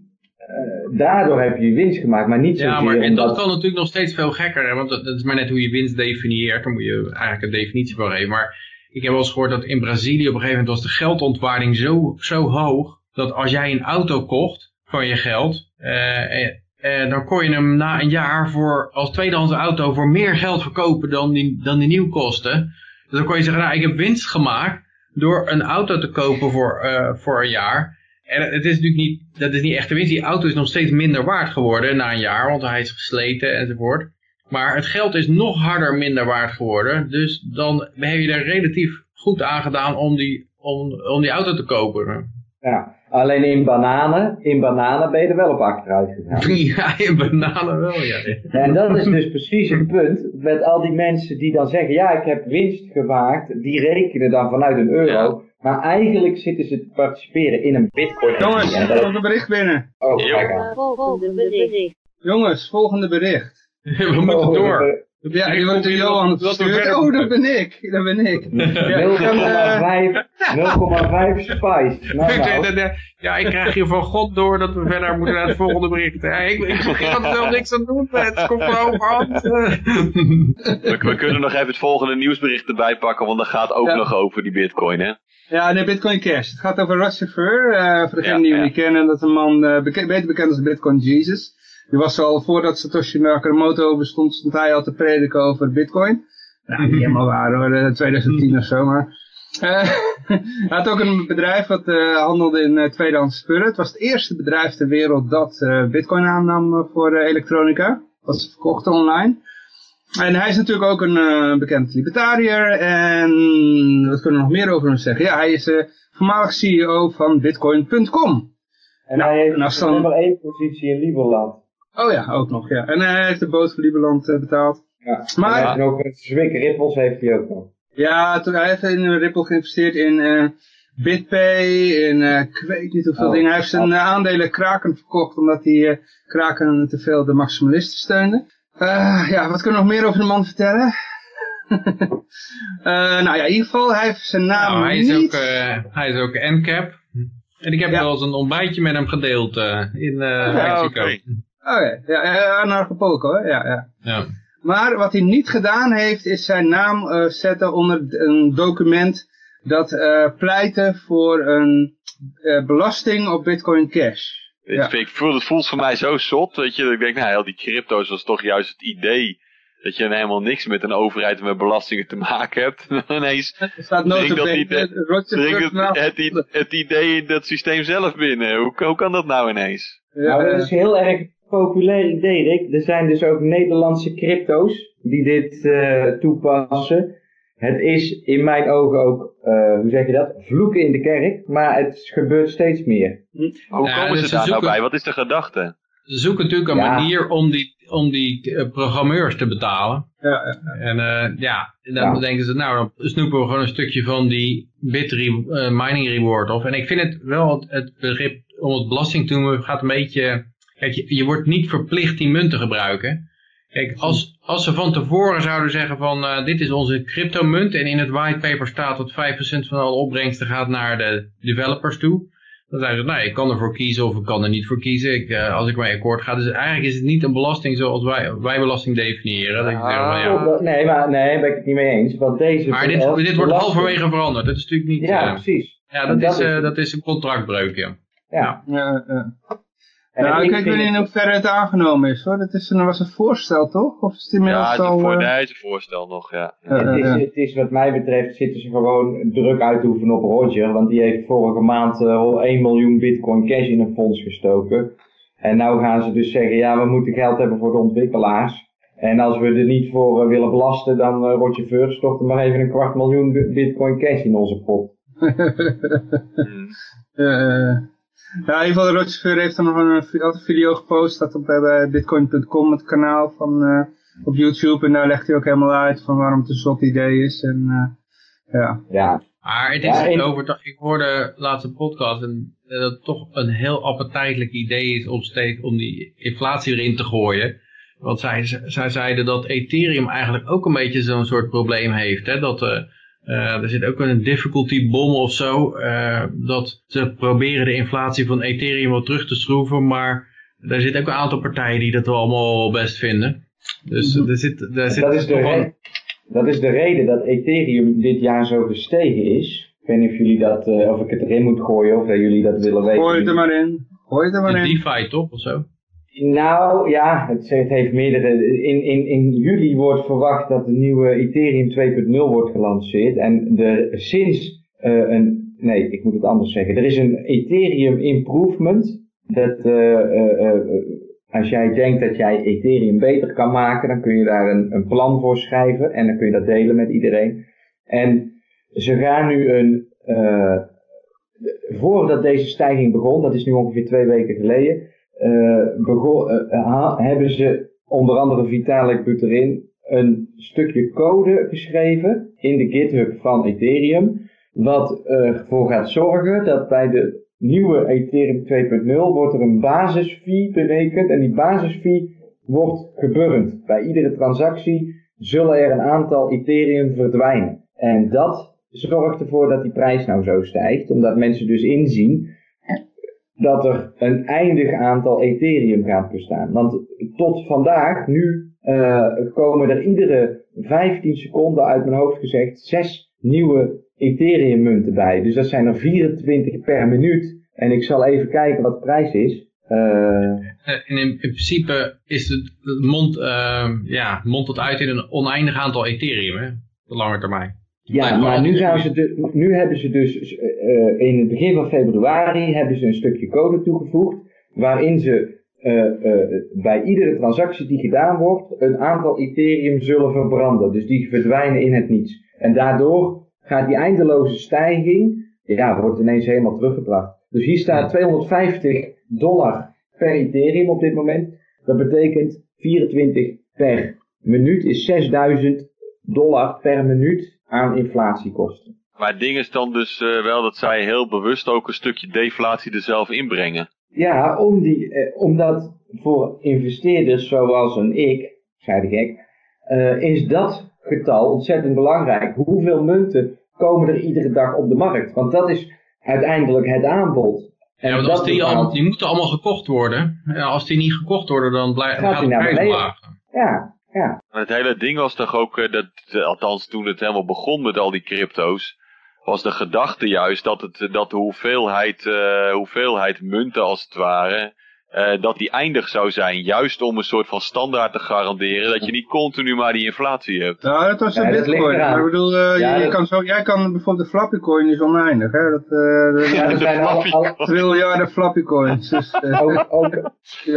uh, daardoor heb je winst gemaakt, maar niet zozeer... Ja, maar en dat kan natuurlijk nog steeds veel gekker, hè? want dat, dat, is maar net hoe je winst definieert, daar moet je eigenlijk een definitie voor geven. Maar ik heb wel eens gehoord dat in Brazilië op een gegeven moment was de geldontwaarding zo, zo hoog, dat als jij een auto kocht van je geld, uh, uh, dan kon je hem na een jaar voor, als tweedehands auto voor meer geld verkopen dan die, dan die nieuw kostte. Dus dan kon je zeggen, nou ik heb winst gemaakt door een auto te kopen voor, voor een jaar. En het is natuurlijk niet, dat is niet echt de winst. Die auto is nog steeds minder waard geworden na een jaar, want hij is gesleten enzovoort. Maar het geld is nog harder minder waard geworden. Dus dan heb je er relatief goed aan gedaan om die, om, om die auto te kopen. Ja, alleen in bananen, in bananen ben je er wel op achteruit gegaan. ja, in bananen wel, ja. En dat is dus precies het punt met al die mensen die dan zeggen, ja, ik heb winst gemaakt. Die rekenen dan vanuit een euro. Ja. Maar eigenlijk zitten ze te participeren in een bitcoin. Jongens, er komt een bericht binnen. Oh, kijk aan. Volgende bericht. Jongens, volgende bericht. We moeten door. Ja, je wordt door Johan gestuurd. Oh, dat ben ik. Dat ben ik. 0,5 spice. Nou, nou. Ja, ik krijg hier van God door dat we verder moeten naar het volgende bericht. Ja, ik, ik, ik kan er wel niks aan doen. Het komt wel overhand. We, we, kunnen nog even het volgende nieuwsbericht erbij pakken, want dat gaat ook ja. nog over die bitcoin, hè? Ja, nee, Bitcoin Cash. Het gaat over. Uh, voor degenen ja, die hem niet kennen, dat is een man uh, beke beter bekend als Bitcoin Jesus. Die was al voordat Satoshi Nakamoto bestond, stond hij al te prediken over bitcoin. Nou, niet helemaal waar hoor, 2010 of zo, maar... Uh, hij had ook een bedrijf dat uh, handelde in uh, tweedehands spullen. Het was het eerste bedrijf ter wereld dat bitcoin aannam voor elektronica. Was verkocht online. En hij is natuurlijk ook een bekend libertariër. En wat kunnen we nog meer over hem zeggen? Ja, hij is voormalig CEO van bitcoin.com. En nou, hij heeft nou, dan... nummer één positie in Liberland. Oh ja, ook nog, ja. En hij heeft de boot voor Lieberland uh, betaald. Ja, maar... En ook Zwick Ripples heeft hij ook nog. Ja, toen, hij heeft in Ripple geïnvesteerd in uh, BitPay, in uh, ik weet niet hoeveel oh, dingen. Hij heeft zijn aandelen Kraken verkocht, omdat hij Kraken te veel de maximalisten steunde. ja, wat kunnen we nog meer over de man vertellen? nou ja, in ieder geval, hij heeft zijn naam nou, hij is niet... Ook, hij is ook NCAP. En ik heb ja. wel eens een ontbijtje met hem gedeeld in ja, Mexico. Okay. Oké, ja, ja, naar Acapulco, hè? Ja, ja. ja. Maar wat hij niet gedaan heeft, is zijn naam uh, zetten onder een document dat uh, pleitte voor een uh, belasting op Bitcoin Cash. Ja. Ik voel, het voelt voor mij zo zot, weet je, dat ik denk, nou, al die crypto's was toch juist het idee dat je helemaal niks met een overheid en met belastingen te maken hebt. ineens er staat dat idee, het, het, het, idee in dat systeem zelf binnen. Hoe, hoe kan dat nou ineens? Ja, nou, dat is heel erg populair idee, Rick. Er zijn dus ook Nederlandse crypto's die dit uh, toepassen. Het is in mijn ogen ook, uh, hoe zeg je dat, vloeken in de kerk, maar het gebeurt steeds meer. Hoe komen ze, ze daar nou bij? Wat is de gedachte? Ze zoeken natuurlijk een ja. manier om die, om die uh, programmeurs te betalen. Ja, ja. En ja, dan denken ze, nou, dan snoepen we gewoon een stukje van die bit mining reward of. En ik vind het wel, het, het begrip om het belasting te doen gaat een beetje Kijk, je, je, wordt niet verplicht die munt te gebruiken. Kijk, als, als ze van tevoren zouden zeggen van uh, dit is onze cryptomunt en in het whitepaper staat dat 5% van alle opbrengsten gaat naar de developers toe. Dan zeggen ze, nou, ik kan ervoor kiezen of ik kan er niet voor kiezen ik, uh, als ik mee akkoord ga. Dus eigenlijk is het niet een belasting zoals wij, wij belasting definiëren. Dat ja. Nee, maar nee, ben ik het niet mee eens. Want deze maar dit, dit wordt halverwege veranderd. Dat is natuurlijk niet... Ja, uh, precies. Ja, dat, dat is, is, dat is een contractbreuk, ja. Ja. ja. En nou, ik weet niet in hoeverre het aangenomen is hoor. Het is een, was een voorstel toch? Of is het inmiddels ja, het al... Voor, uh... nee, het is een voorstel nog, ja. Uh, het, is, het is wat mij betreft zitten ze gewoon druk uit te oefenen op Roger. Want die heeft vorige maand uh, 1 miljoen bitcoin cash in een fonds gestoken. En nou gaan ze dus zeggen, ja we moeten geld hebben voor de ontwikkelaars. En als we er niet voor willen belasten, dan uh, Roger First toch er maar even een kwart miljoen bitcoin cash in onze pot. hmm. Ja, in ieder geval, Roger heeft dan nog een, video gepost, dat op bij bitcoin.com, het kanaal van, uh, op YouTube. En daar legt hij ook helemaal uit van waarom het een zot idee is. En, uh, ja. ja, Maar het is Ja, en- over, ik hoorde laatste podcast en eh, dat het toch een heel appetijtelijk idee is om steeds om die inflatie erin te gooien. Want zij, zij zeiden dat Ethereum eigenlijk ook een beetje zo'n soort probleem heeft. Hè? Dat eh, eh, er zit ook een difficulty bom of zo. eh, dat ze proberen de inflatie van Ethereum wat terug te schroeven. Maar er zitten ook een aantal partijen die dat wel allemaal best vinden. Dus er zit, er zit Dat is, de wel- dat is de reden dat Ethereum dit jaar zo gestegen is. Ik weet niet of jullie dat, eh, of ik het erin moet gooien of dat jullie dat willen weten. Gooi het er maar in. Gooi het er maar de in. DeFi toch of zo? Nou ja, het, het heeft meerdere. In, in, in juli wordt verwacht dat de nieuwe Ethereum 2.0 wordt gelanceerd. En sinds eh, een. Nee, ik moet het anders zeggen. Er is een Ethereum improvement. Dat eh, eh, als jij denkt dat jij Ethereum beter kan maken, dan kun je daar een, een plan voor schrijven. En dan kun je dat delen met iedereen. En ze gaan nu een. voordat deze stijging begon, dat is nu ongeveer twee weken geleden begon, eh, ha- hebben ze onder andere Vitalik Buterin een stukje code geschreven in de GitHub van Ethereum, wat ervoor gaat zorgen dat bij de nieuwe Ethereum 2.0 wordt er een basisfee berekend en die basisfee wordt geburnd. Bij iedere transactie zullen er een aantal Ethereum verdwijnen. En dat zorgt ervoor dat die prijs nou zo stijgt, omdat mensen dus inzien dat er een eindig aantal Ethereum gaat bestaan. Want tot vandaag, nu eh, komen er iedere 15 seconden uit mijn hoofd gezegd zes nieuwe Ethereum munten bij. Dus dat zijn er 24 per minuut. En ik zal even kijken wat de prijs is. Eh, Eh, En in, in principe is het mond, eh, ja, mond tot uit in een oneindig aantal Ethereum, hè? De lange termijn. Ja, maar maar- nu, gaan ze de, nu hebben ze dus eh, in het begin van februari hebben ze een stukje code toegevoegd waarin ze eh, eh, bij iedere transactie die gedaan wordt een aantal Ethereum zullen verbranden. Dus die verdwijnen in het niets. En daardoor gaat die eindeloze stijging, ja, wordt ineens helemaal teruggebracht. Dus hier staat 250 dollar per Ethereum op dit moment. Dat betekent 24 per minuut is 6000 dollar per minuut aan inflatiekosten. Maar het ding is dan dus eh, wel dat zij heel bewust ook een stukje deflatie er zelf inbrengen. Ja, om die, eh, omdat voor investeerders zoals een ik, zei de gek, eh, is dat getal ontzettend belangrijk. Hoeveel munten komen er iedere dag op de markt? Want dat is uiteindelijk het aanbod. En Ja, want als die, bepaalt- die moeten allemaal gekocht worden. Ja, als die niet gekocht worden, dan blijft Gaat gaat die de prijs omlaag. Ja, ja. Het hele ding was toch ook, eh, dat, eh, althans toen het helemaal begon met al die crypto's, was de gedachte juist dat, het, dat de hoeveelheid, eh, hoeveelheid munten als het ware, eh, dat die eindig zou zijn. Juist om een soort van standaard te garanderen dat je niet continu maar die inflatie hebt. Nou, dat was een Ja, bitcoin. Maar ik bedoel, eh, Ja, je, je dat- kan zo, jij kan bijvoorbeeld de flappy coin is oneindig. Hè? Dat, eh dat- Ja, er de zijn alle, alle, triljarden flappy coins. Dus, eh, ook, ook,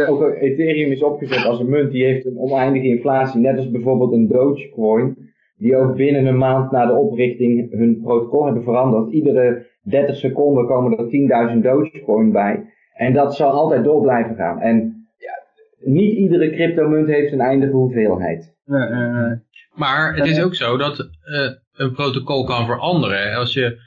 ook Ethereum is opgezet als een munt die heeft een oneindige inflatie. Net als bijvoorbeeld een Dogecoin. Die ook binnen een maand na de oprichting hun protocol hebben veranderd. Iedere 30 seconden komen er 10.000 Dogecoin bij. En dat zal altijd door blijven gaan. En ja, niet iedere cryptomunt heeft een eindige hoeveelheid. Maar het is ook zo dat eh, een protocol kan veranderen. Als je,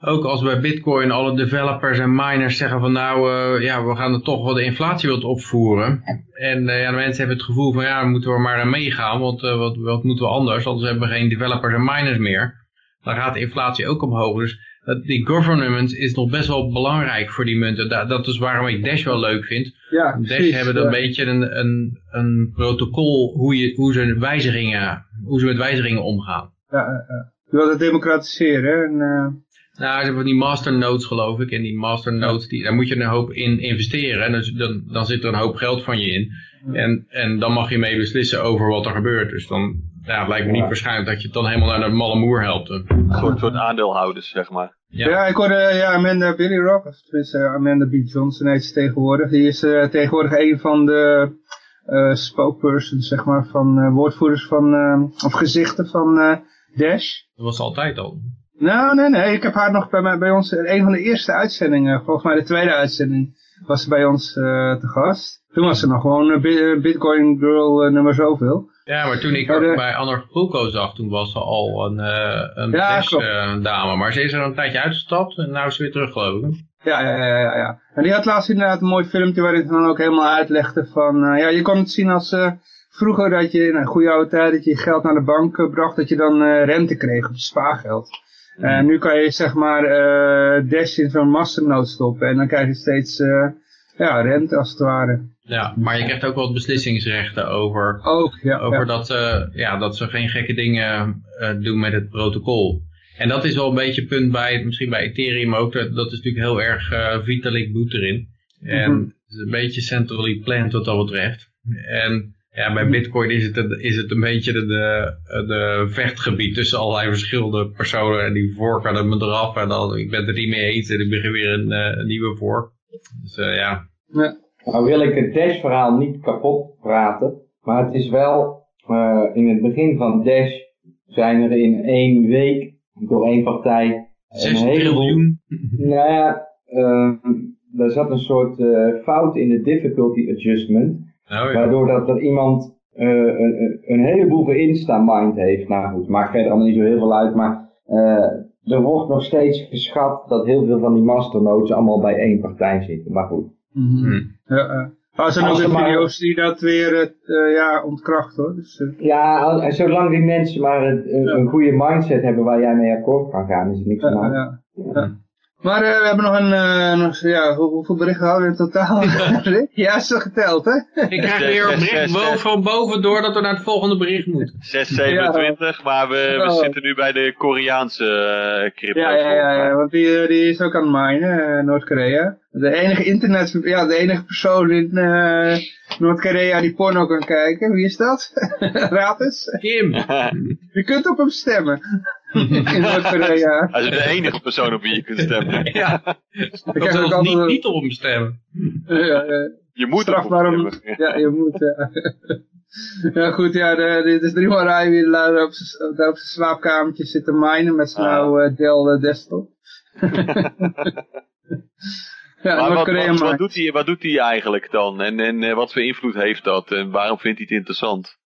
ook als bij Bitcoin alle developers en miners zeggen van nou, eh, ja, we gaan er toch wel de inflatie wat opvoeren. En eh, ja, de mensen hebben het gevoel van ja, dan moeten we maar aan meegaan, want wat, wat moeten we anders? Anders hebben we geen developers en miners meer. Dan gaat de inflatie ook omhoog. Dus die governance is nog best wel belangrijk voor die munten. Da- dat is waarom ik Dash wel leuk vind. Ja, Dash precies. hebben dan ja. een beetje een, een, een protocol hoe, je, hoe, ze wijzigingen, hoe ze met wijzigingen omgaan. Ja, ja. Je wilt het democratiseren. En, eh, Nou, ze hebben die masternodes geloof ik. En die masternodes, die, daar moet je een hoop in investeren. En dus, dan, dan zit er een hoop geld van je in. En, en dan mag je mee beslissen over wat er gebeurt. Dus dan ja, het lijkt me niet waarschijnlijk dat je het dan helemaal naar de malle moer helpt. Een soort, soort aandeelhouders, zeg maar. Ja. ja. ik hoorde ja, Amanda Billy Rock, of tenminste eh, Amanda B. Johnson heet ze tegenwoordig. Die is eh, tegenwoordig een van de eh spokespersons, zeg maar, van eh, woordvoerders van, eh, of gezichten van eh, Dash. Dat was altijd al. Nou, nee, nee. Ik heb haar nog bij, mij, bij ons, een van de eerste uitzendingen, volgens mij de tweede uitzending, was ze bij ons eh, te gast. Toen was ze nog gewoon eh, Bi- eh, Bitcoin Girl eh, nummer zoveel. Ja, maar toen ik Maar de- bij Anarchulco zag, toen was ze al een, eh een Ja, dame. Maar ze is er een tijdje uitgestapt en nu is ze weer terug geloof ik. Ja, ja, ja, ja, ja. En die had laatst inderdaad een mooi filmpje waarin ze dan ook helemaal uitlegde van, eh, ja, je kon het zien als eh, vroeger dat je in een goede oude tijd dat je je geld naar de bank bracht, dat je dan rente kreeg op je spaargeld. En nu kan je zeg maar eh Dash in zo'n masternoot stoppen en dan krijg je steeds eh, ja, rente als het ware. Ja, maar je krijgt ook wat beslissingsrechten over, Ook, ja. over ja. dat, eh, ja, dat ze geen gekke dingen eh, doen met het protocol. En dat is wel een beetje het punt bij, misschien bij Ethereum ook, dat, dat is natuurlijk heel erg eh Vitalik Buterin. En Mhm. het is een beetje centrally planned wat dat betreft. En ja, bij Bitcoin is het, een- is het een beetje de, de, de vechtgebied tussen allerlei verschillende personen. En die vork aan hem eraf en dan, ik ben het er niet mee eens en ik begin weer een, een nieuwe vork. Dus ja, Ja. Nou wil ik het Dash-verhaal niet kapot praten, maar het is wel, eh, in het begin van Dash zijn er in één week door één partij 6 een heleboel... triljoen. Nou ja, eh, er zat een soort eh, fout in de difficulty adjustment, Oh, ja. waardoor dat er iemand eh, een, een- heleboel geïnsta-mind heeft. Nou goed, maakt verder allemaal niet zo heel veel uit, maar er wordt nog steeds geschat dat heel veel van die masternodes allemaal bij één partij zitten. Maar goed. Hm. Ja, eh. Maar er zijn ook weer er maar- video's die dat weer eh, ja, ontkracht hoor. Dus, eh, Ja, zolang die mensen maar een, een, een goede mindset hebben waar jij mee akkoord kan gaan, is er niks aan. ja, aan. ja, ja. Maar eh, we hebben nog een, eh, nog, ja, hoe- hoeveel berichten hadden we in totaal? Ja, is zo geteld hè? Ik krijg Zes, weer een bericht zes, boven, zes. van boven door dat we naar het volgende bericht moeten. 627, maar we, we Ja. zitten nu bij de Koreaanse eh, crypto. Ja, ja, ja, ja, want die, die is ook aan het minen, Noord-Korea. De enige internet, ja, de enige persoon in eh, Noord-Korea die porno kan kijken. Wie is dat? Raad eens. Kim, Je kunt op hem stemmen. In Noord-Korea. Hij is de enige persoon op wie je kunt stemmen. ja, Ik is ook niet, niet op hem stemmen. Ja. Je moet erop strafbaar stemmen. Ja, je moet... Ja, ja goed, ja, dit is drie man rijden weer daar op zijn slaapkamertje zitten minen met zijn Ah. oude Dell eh, desktop. ja, Maar wat, Noord-Korea wat, wat, doet hij, wat doet hij eigenlijk dan? En, en eh, wat voor invloed heeft dat? En waarom vindt hij het interessant?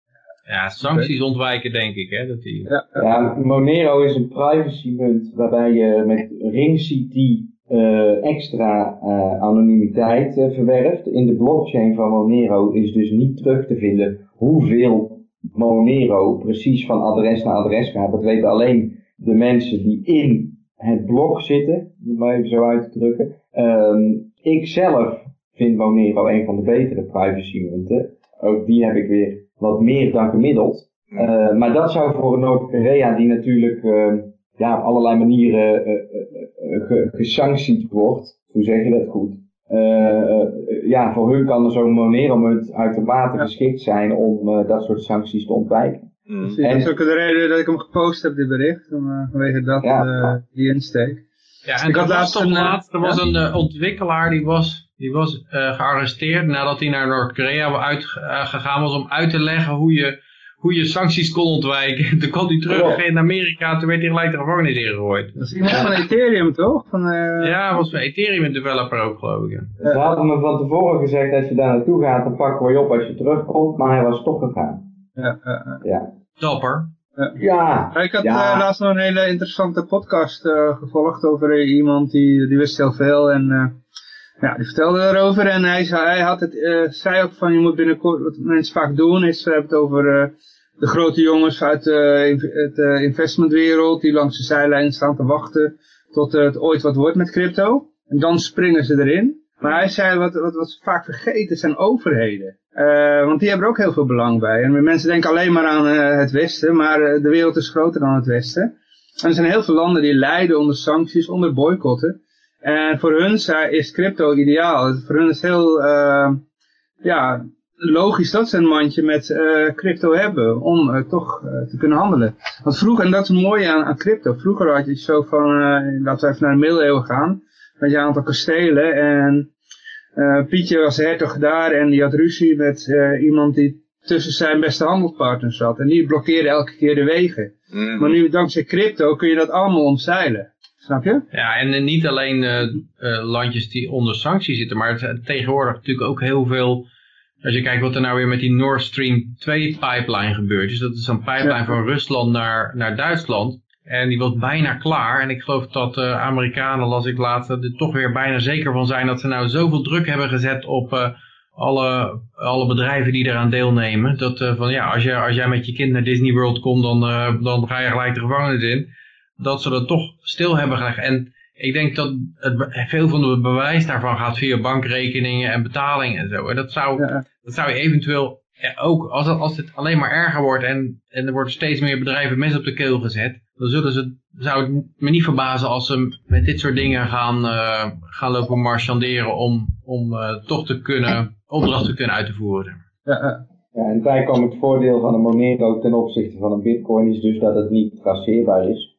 Ja, sancties ontwijken denk ik, hè. Dat die... Ja, Monero is een privacy munt waarbij je met ring-CT eh, extra eh, anonimiteit eh, verwerft. In de blockchain van Monero is dus niet terug te vinden hoeveel Monero precies van adres naar adres gaat. Dat weten alleen de mensen die in het blok zitten, om het maar even zo uit te drukken. Ehm, ik zelf vind Monero een van de betere privacy munten. Ook die heb ik weer wat meer dan gemiddeld. Eh, maar dat zou voor Noord-Korea, die natuurlijk eh, ja, op allerlei manieren eh, eh, eh, ge- gesanctied wordt, hoe zeg je dat goed? Eh, eh, ja, voor hun kan er zo'n Monero-munt uitermate Ja. geschikt zijn om eh, dat soort sancties te ontwijken. Precies, Dat is ook de reden dat ik hem gepost heb, dit bericht. om, eh, vanwege dat, Ja. die insteek. Ja, en Ik er had was laatst een, er was ja? een ontwikkelaar die was, die was eh, gearresteerd nadat hij naar Noord-Korea uitgegaan was om uit te leggen hoe je, hoe je sancties kon ontwijken. Toen kwam hij terug in Amerika, toen werd hij gelijk de gevangenis ingegooid. Dat is iemand van Ethereum, toch? Van, eh, Ja, was een Ethereum developer ook geloof ik. Ze hadden me van tevoren gezegd, als je daar naartoe gaat, dan pakken we je op als je terugkomt. Maar hij was toch gegaan. ja, ja, ja. Ja, Dapper. ja. Ik had Ja. eh, laatst nog een hele interessante podcast eh, gevolgd over eh, iemand die, die wist heel veel en eh, ja, die vertelde erover en hij, zei, hij had het, eh, zei ook van je moet binnenkort, wat mensen vaak doen is, ze hebben het over eh, de grote jongens uit de het eh, investmentwereld die langs de zijlijn staan te wachten tot het ooit wat wordt met crypto en dan springen ze erin. Maar hij zei wat, wat, wat ze vaak vergeten zijn overheden. Want die hebben er ook heel veel belang bij. En mensen denken alleen maar aan het Westen, maar de wereld is groter dan het Westen. En er zijn heel veel landen die lijden onder sancties, onder boycotten. En voor hun zijn- is crypto ideaal. Voor hun is heel eh, ja, logisch dat ze een mandje met eh, crypto hebben om eh, toch eh, te kunnen handelen. Want vroeger, en dat is het mooie aan, aan crypto, vroeger had je zo van, eh, laten we even naar de middeleeuwen gaan, had je een aantal kastelen en eh, Pietje was hertog daar en die had ruzie met eh, iemand die tussen zijn beste handelspartners zat. En die blokkeerde elke keer de wegen. Hmm. Maar nu dankzij crypto kun je dat allemaal omzeilen. Snap je? Ja, en eh, niet alleen eh, eh, landjes die onder sancties zitten, maar zijn tegenwoordig natuurlijk ook heel veel als je kijkt wat er nou weer met die Nord Stream 2 pipeline gebeurt. Dus dat is een pipeline Ja. van Rusland naar, naar Duitsland. En die was bijna klaar. En ik geloof dat de Amerikanen, las ik laatst, er toch weer bijna zeker van zijn dat ze nou zoveel druk hebben gezet op eh, alle, alle bedrijven die eraan deelnemen. Dat eh, van ja, als, je, als jij met je kind naar Disney World komt, dan, eh, dan ga je gelijk de gevangenis in. Dat ze dat toch stil hebben gelegd. En ik denk dat het, veel van het bewijs daarvan gaat via bankrekeningen en betalingen en zo. En dat zou, Ja. dat zou je eventueel ja, ook, als het, als het alleen maar erger wordt en, en er worden steeds meer bedrijven mes op de keel gezet, dan zullen ze, zou het me niet verbazen als ze met dit soort dingen gaan, eh, gaan lopen marchanderen om, om eh, toch te kunnen, opdracht te kunnen uit te voeren. Ja, ja. En bijkomend voordeel van een Monero ten opzichte van een bitcoin is dus dat het niet traceerbaar is.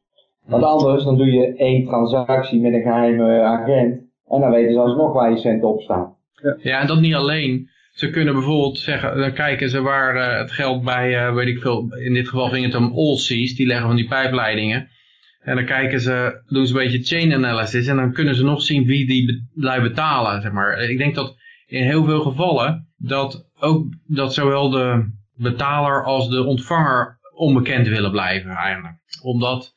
Want anders dan doe je één transactie met een geheime agent en dan weten ze alsnog waar je cent op staat. Ja, en dat niet alleen. Ze kunnen bijvoorbeeld zeggen, dan kijken ze waar eh, het geld bij, eh, weet ik veel, in dit geval ging het om allseas, die leggen van die pijpleidingen. En dan kijken ze, doen ze een beetje chain analysis en dan kunnen ze nog zien wie die lui betalen, zeg maar. Ik denk dat in heel veel gevallen dat ook dat zowel de betaler als de ontvanger onbekend willen blijven eigenlijk. Omdat,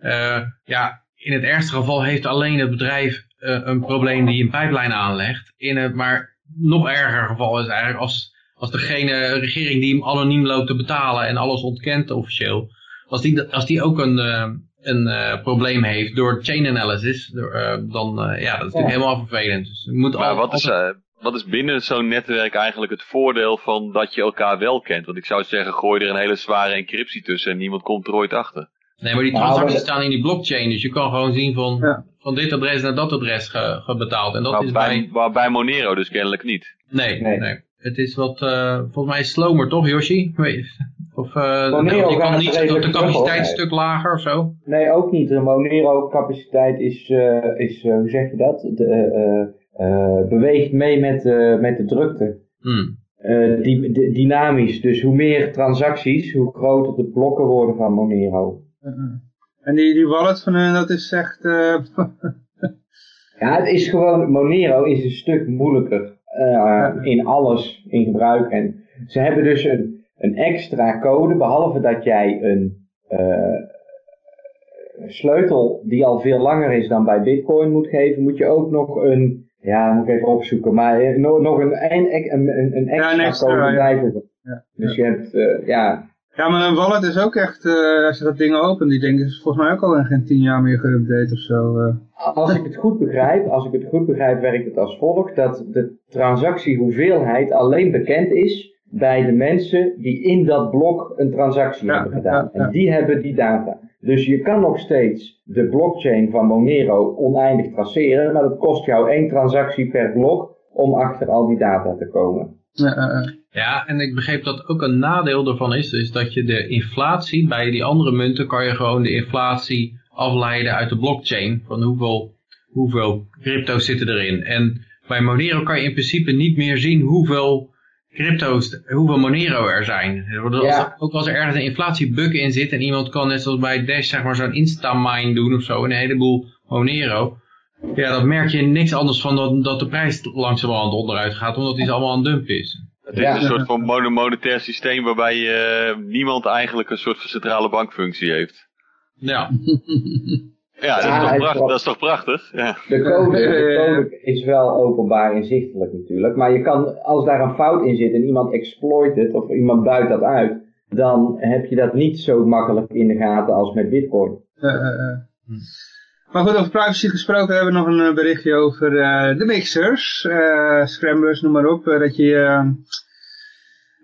eh, ja, in het ergste geval heeft alleen het bedrijf eh, een probleem die een pijplijn aanlegt. In het maar nog erger geval is eigenlijk als, als degene regering die hem anoniem loopt te betalen en alles ontkent officieel. Als die, als die ook een, eh, een eh, probleem heeft door chain analysis, door, eh, dan eh, ja, dat is natuurlijk helemaal vervelend. Dus je moet Maar al- wat is, altijd- wat is binnen zo'n netwerk eigenlijk het voordeel van dat je elkaar wel kent? Want ik zou zeggen, gooi er een hele zware encryptie tussen en niemand komt er ooit achter. Nee, maar die transacties staan in die blockchain, dus je kan gewoon zien van, Ja. van dit adres naar dat adres ge, gebetaald. En dat is bij, bij... Monero dus kennelijk niet. Nee, nee. Nee. Het is wat, eh, volgens mij is slomer toch, Yoshi? Of uh, Monero je kan niet, de capaciteit een stuk lager of zo? Nee, ook niet. De Monero capaciteit is, eh, is eh, hoe zeg je dat? De, eh, eh, beweegt mee met, eh, met de drukte. Hmm. Eh, die, di- dynamisch. Dus hoe meer transacties, hoe groter de blokken worden van Monero. En die, die wallet van hun, dat is echt... eh, Ja, het is gewoon, Monero is een stuk moeilijker eh, in alles in gebruik. En ze hebben dus een, een extra code, behalve dat jij een eh, sleutel die al veel langer is dan bij Bitcoin moet geven, moet je ook nog een, ja, moet ik even opzoeken, maar nog, nog een, een, een, extra, een extra, code ja. bijvoegen. Ja. Dus je hebt, ja, ja, maar een wallet is ook echt, eh, als je dat ding opent, die ding is volgens mij ook al in geen tien jaar meer geüpdate of zo. eh. Als ik het goed begrijp, als ik het goed begrijp, werkt het als volgt: dat de transactiehoeveelheid alleen bekend is bij de mensen die in dat blok een transactie Ja, hebben gedaan. ja, ja. En die hebben die data. Dus je kan nog steeds de blockchain van Monero oneindig traceren, maar dat kost jou één transactie per blok om achter al die data te komen. Ja, en ik begreep dat ook een nadeel ervan is, is dat je de inflatie, bij die andere munten kan je gewoon de inflatie afleiden uit de blockchain, van hoeveel, hoeveel crypto's zitten erin. En bij Monero kan je in principe niet meer zien hoeveel crypto's, hoeveel Monero er zijn. Ja. Ook als er ergens een inflatiebug in zit en iemand kan net zoals bij Dash zeg maar zo'n instamine doen of zo, een heleboel Monero. Ja, dan merk je niks anders van dat, dat de prijs langzamerhand onderuit gaat, omdat die allemaal aan het dumpen is. Het is Ja. een soort van mono- monetair systeem waarbij eh, niemand eigenlijk een soort van centrale bankfunctie heeft. Ja. Ja, dat, Ja, is, prachtig, dat is toch prachtig? Ja. De code, de code is wel openbaar inzichtelijk natuurlijk, maar je kan, als daar een fout in zit en iemand exploit het of iemand buit dat uit, dan heb je dat niet zo makkelijk in de gaten als met bitcoin. Eh, eh, eh. Maar goed, over privacy gesproken hebben we nog een eh, berichtje over eh, de mixers, eh, scramblers, noem maar op. dat je, eh,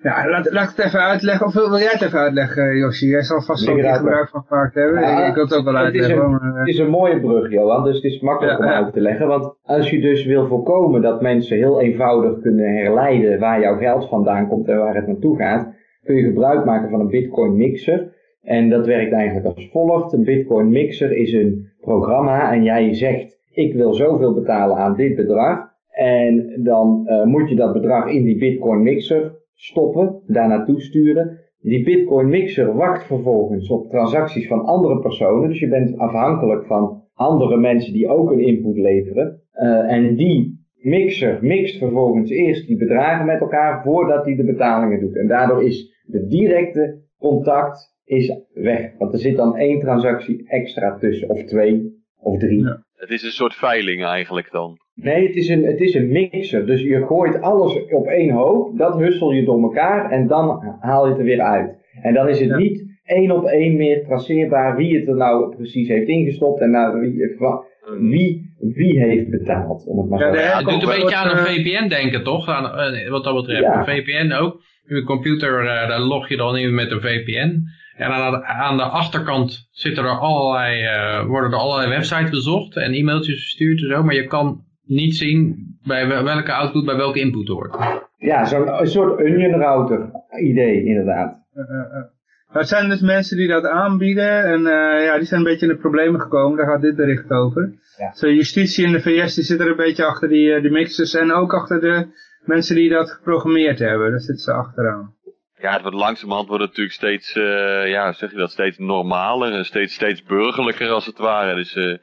ja, laat, laat ik het even uitleggen. Of wil, wil jij het even uitleggen, Yoshi? Jij zal vast uit, gebruik van gemaakt hebben. Ja, ik, wil het ook wel het is uitleggen. een- maar, Het is een mooie brug, Johan, dus het is makkelijk Ja, om uit te leggen. Want als je dus wil voorkomen dat mensen heel eenvoudig kunnen herleiden waar jouw geld vandaan komt en waar het naartoe gaat, kun je gebruik maken van een Bitcoin mixer. En dat werkt eigenlijk als volgt. Een Bitcoin mixer is een programma en jij zegt, ik wil zoveel betalen aan dit bedrag. En dan eh, moet je dat bedrag in die Bitcoin mixer stoppen, daar naartoe sturen. Die Bitcoin mixer wacht vervolgens op transacties van andere personen. Dus je bent afhankelijk van andere mensen die ook een input leveren. Eh, en die mixer mixt vervolgens eerst die bedragen met elkaar voordat hij de betalingen doet. En daardoor is de directe contact is weg. Want er zit dan één transactie extra tussen, of twee, of drie. Ja. Het is een soort veiling eigenlijk dan. Nee, het is, een, het is een mixer. Dus je gooit alles op één hoop, dat hussel je door elkaar en dan haal je het er weer uit. En dan is het Ja. niet één op één meer traceerbaar wie het er nou precies heeft ingestopt en naar wie, wa- wie, wie heeft betaald. Om het maar Ja, te Het doet een beetje aan een eh, VPN denken, toch? Aan, eh, wat dat betreft. Ja. Een VPN ook. Je computer, eh, daar log je dan in met een VPN. En aan de, aan de achterkant zitten er allerlei, eh, worden er allerlei websites bezocht en e-mailtjes verstuurd en zo. Maar je kan niet zien bij wel- welke output bij welke input hoort. Ja, zo'n een soort onion router idee inderdaad. Eh, eh, eh. Maar het zijn dus mensen die dat aanbieden en eh, ja, die zijn een beetje in de problemen gekomen. Daar gaat dit bericht over. Ja. Zo, justitie in de VS die zit er een beetje achter die, eh, die mixers en ook achter de mensen die dat geprogrammeerd hebben. Daar zitten ze achteraan. Ja, het wordt langzamerhand wordt het natuurlijk steeds, eh, ja, zeg je dat, steeds normaler en steeds, steeds burgerlijker als het ware. Dus eh,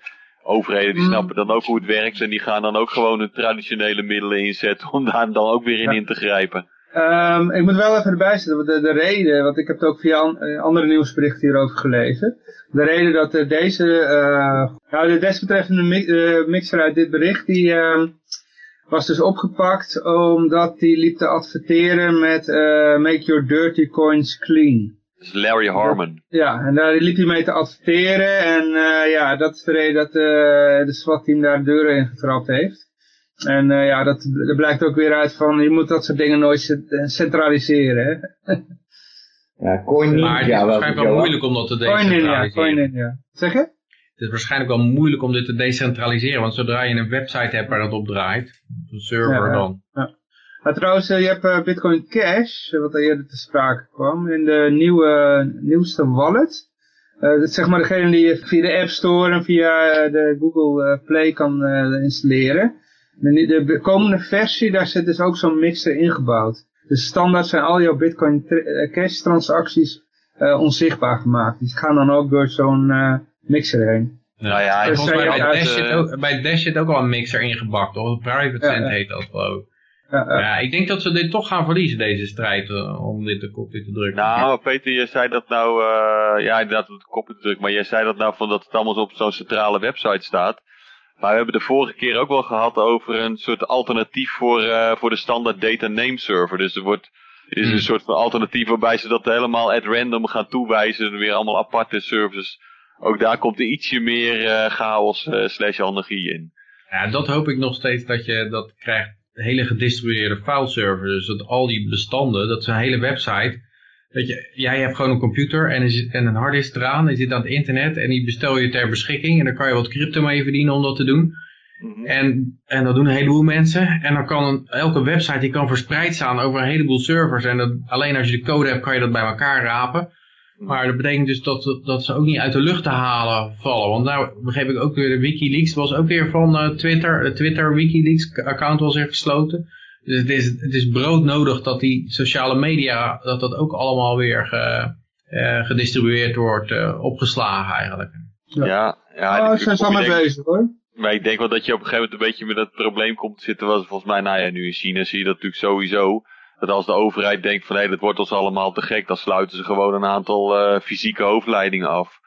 overheden die Mm. snappen dan ook hoe het werkt en die gaan dan ook gewoon hun traditionele middelen inzetten om daar dan ook weer in Ja. in te grijpen. Ehm, ik moet wel even erbij zetten, de, de reden, want ik heb het ook via an- eh, andere nieuwsberichten hierover gelezen. De reden dat deze, nou de desbetreffende mi mixer uit dit bericht, die ehm, was dus opgepakt omdat die liep te adverteren met eh, make your dirty coins clean. Dat is Larry Harmon. Ja, en daar liep hij mee te adverteren en eh, ja, dat is de reden dat eh de SWAT-team daar de deuren in getrapt heeft. En eh, ja, dat, dat blijkt ook weer uit van, je moet dat soort dingen nooit cent- eh, centraliseren. Hè? Ja, Coin Maar het is Ninja wel. waarschijnlijk wel moeilijk om dat te Coin in, ja, decentraliseren. coin in, ja. Zeg je? Het is waarschijnlijk wel moeilijk om dit te decentraliseren, want zodra je een website hebt waar dat op draait, een server Ja, ja. dan. Maar trouwens, eh, je hebt eh, Bitcoin Cash, eh, wat er eerder te sprake kwam, in de nieuwe, nieuwste wallet. Eh, dat is zeg maar degene die je via de App Store en via de Google Play kan installeren. De, de komende versie, daar zit dus ook zo'n mixer ingebouwd. Dus standaard zijn al jouw Bitcoin Cash transacties onzichtbaar gemaakt. Die gaan dan ook door zo'n mixer heen. Nou ja, hij Dus volgens mij Bij had, Dash, zit eh, ook, bij Dash zit ook al een mixer ingebakt, toch? Een private ja. heet dat ik. Ja, eh, Ja, ik denk dat ze dit toch gaan verliezen, deze strijd, eh, om dit op dit te drukken. Nou, Peter, jij zei dat nou, eh, ja inderdaad de kop druk, maar jij zei dat nou van dat het allemaal op zo'n centrale website staat. Maar we hebben de vorige keer ook wel gehad over een soort alternatief voor, eh, voor de standaard data name server. Dus er wordt, is Hmm. een soort van alternatief waarbij ze dat helemaal at random gaan toewijzen, weer allemaal aparte servers. Ook daar komt er ietsje meer eh, chaos eh, slash anarchie in. Ja, dat hoop ik nog steeds dat je dat krijgt. Hele gedistribueerde fileserver. Dus dat al die bestanden, dat is een hele website. Dat je, jij hebt gewoon een computer en, zit, en een harddisk eraan. Je zit aan het internet en die bestel je ter beschikking. En dan kan je wat crypto mee verdienen om dat te doen. Mhm. En, en dat doen een heleboel mensen. En dan kan een, elke website die kan verspreid staan over een heleboel servers. En dat, alleen als je de code hebt kan je dat bij elkaar rapen. Maar dat betekent dus dat, dat ze ook niet uit de lucht te halen vallen. Want nou begreep ik ook weer de Wikileaks was ook weer van eh, Twitter. De Twitter Wikileaks account was weer gesloten. Dus het is, het is broodnodig dat die sociale media, dat dat ook allemaal weer ge, eh, gedistribueerd wordt, eh, opgeslagen eigenlijk. Ja, ja, oh, die- ze zijn ze mee denk- bezig hoor. Maar ik denk wel dat je op een gegeven moment een beetje met dat probleem komt te zitten. Was volgens mij, nou ja, nu in China zie je dat natuurlijk sowieso. Dat als de overheid denkt van hé, dat wordt ons allemaal te gek, dan sluiten ze gewoon een aantal eh, fysieke hoofdleidingen af.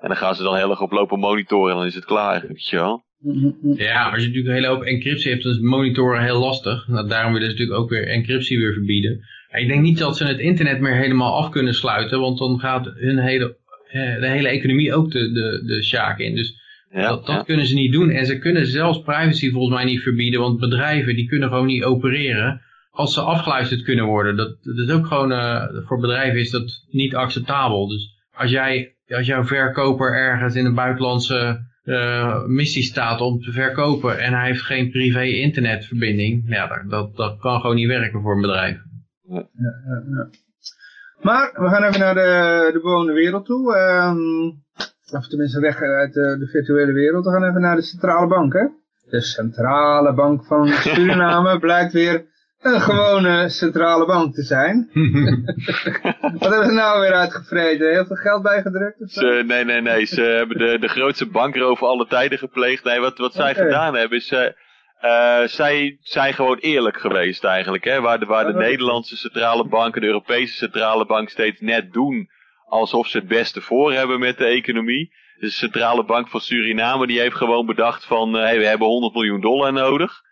En dan gaan ze dan heel erg op lopen monitoren en dan is het klaar, weet je wel. Mhm. Ja, als je natuurlijk een hele hoop encryptie hebt, dan is monitoren heel lastig. Nou, daarom willen ze natuurlijk ook weer encryptie weer verbieden. Ja, ik denk niet dat ze het internet meer helemaal af kunnen sluiten, want dan gaat hun hele, eh, de hele economie ook de, de, de sjaak in. Dus Ja, dat, dat ja. kunnen ze niet doen. En ze kunnen zelfs privacy volgens mij niet verbieden, want bedrijven die kunnen gewoon niet opereren als ze afgeluisterd kunnen worden. Dat, dat is ook gewoon, eh, voor bedrijven is dat niet acceptabel. Dus als jij, als jouw verkoper ergens in een buitenlandse eh, missie staat om te verkopen en hij heeft geen privé internetverbinding, ja, dat, dat, kan gewoon niet werken voor een bedrijf. Ja, ja. Maar we gaan even naar de, de bewoonde wereld toe. ehm, of tenminste weg uit de, de virtuele wereld. We gaan even naar de centrale bank. Hè? De centrale bank van Suriname blijkt weer een gewone centrale bank te zijn. Wat hebben ze nou weer uitgevreten? Heel veel geld bijgedrukt? Of? Ze, nee, nee, nee. Ze hebben de, de grootste bankroof alle tijden gepleegd. Nee, wat, wat zij gedaan hebben is... Eh, zij zijn gewoon eerlijk geweest eigenlijk. Hè? Waar de, waar de Nederlandse centrale bank en de Europese centrale bank steeds net doen alsof ze het beste voor hebben met de economie. De centrale bank van Suriname die heeft gewoon bedacht van, eh, hey, we hebben 100 miljoen dollar nodig.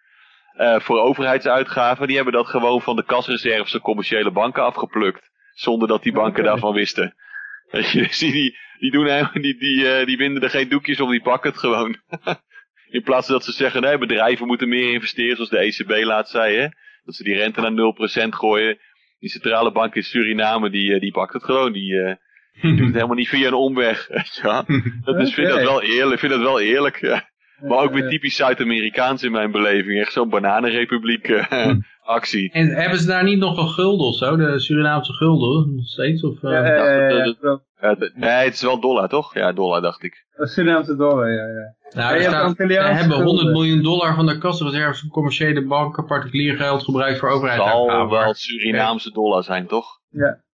Eh, voor overheidsuitgaven. Die hebben dat gewoon van de kasreserves van commerciële banken afgeplukt. Zonder dat die banken daarvan wisten. Weet je, dus die, die, doen helemaal, die, die, eh, die winden er geen doekjes om, die pakken het gewoon. In plaats dat ze zeggen, nee, bedrijven moeten meer investeren, zoals de ECB laat zei, hè. Dat ze die rente naar 0% gooien. Die centrale bank in Suriname, die, eh, die pakt het gewoon. Die, eh, die doet het helemaal niet via een omweg. ja, dat is, vind dat wel eerlijk. Vind dat wel eerlijk, ja. Maar ook weer typisch Zuid-Amerikaans in mijn beleving. Echt zo'n bananenrepubliek eh, actie. En hebben ze daar niet nog een gulden of zo? De Surinaamse gulden nog steeds? Of, eh, Ja, ja, eh, ja. Ja, nee, het is wel dollar, toch? Ja, dollar dacht ik. Dat is Surinaamse dollar, ja, ja. Nou, staat, we hebben 100 gulden. miljoen dollar van de kasreserves van commerciële banken particulier geld gebruikt voor Het zal overheidsuitgaven. wel Surinaamse dollar zijn, toch?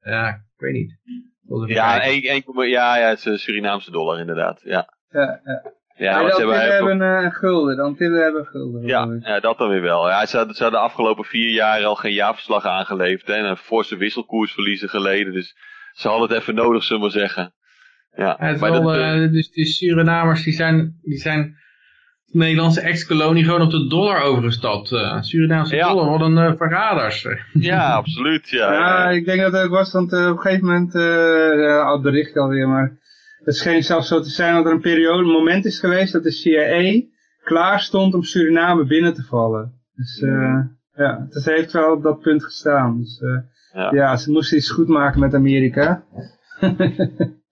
Ja, ik weet niet. Ja, kijken. één, één, komma- ja, ja, het is een Surinaamse dollar inderdaad. Ja, Ja, ja. Ja, de ze hebben, hebben eh, een gulden. De Antillen hebben gulden. ja, ja, dat dan weer wel. Ja, ze, hadden, ze hadden de afgelopen vier jaar al geen jaarverslag aangeleverd. Hè, en een forse wisselkoersverliezen geleden. Dus ze hadden het even nodig, zullen we maar zeggen. Ja, Ja, het is maar wel, dat, eh, eh, dus die Surinamers die zijn, die zijn de Nederlandse ex-kolonie gewoon op de dollar overgestapt. eh Surinaamse Ja. dollar, wat een eh, verraders. ja, absoluut. Ja, Ja, ik denk dat het ook was, want eh, op een gegeven moment, eh oud bericht alweer, maar het scheen zelfs zo te zijn dat er een periode, een moment is geweest dat de CIA klaar stond om Suriname binnen te vallen. Dus eh, ja, het heeft wel op dat punt gestaan. Dus eh, Ja. ja. ze moesten iets goed maken met Amerika.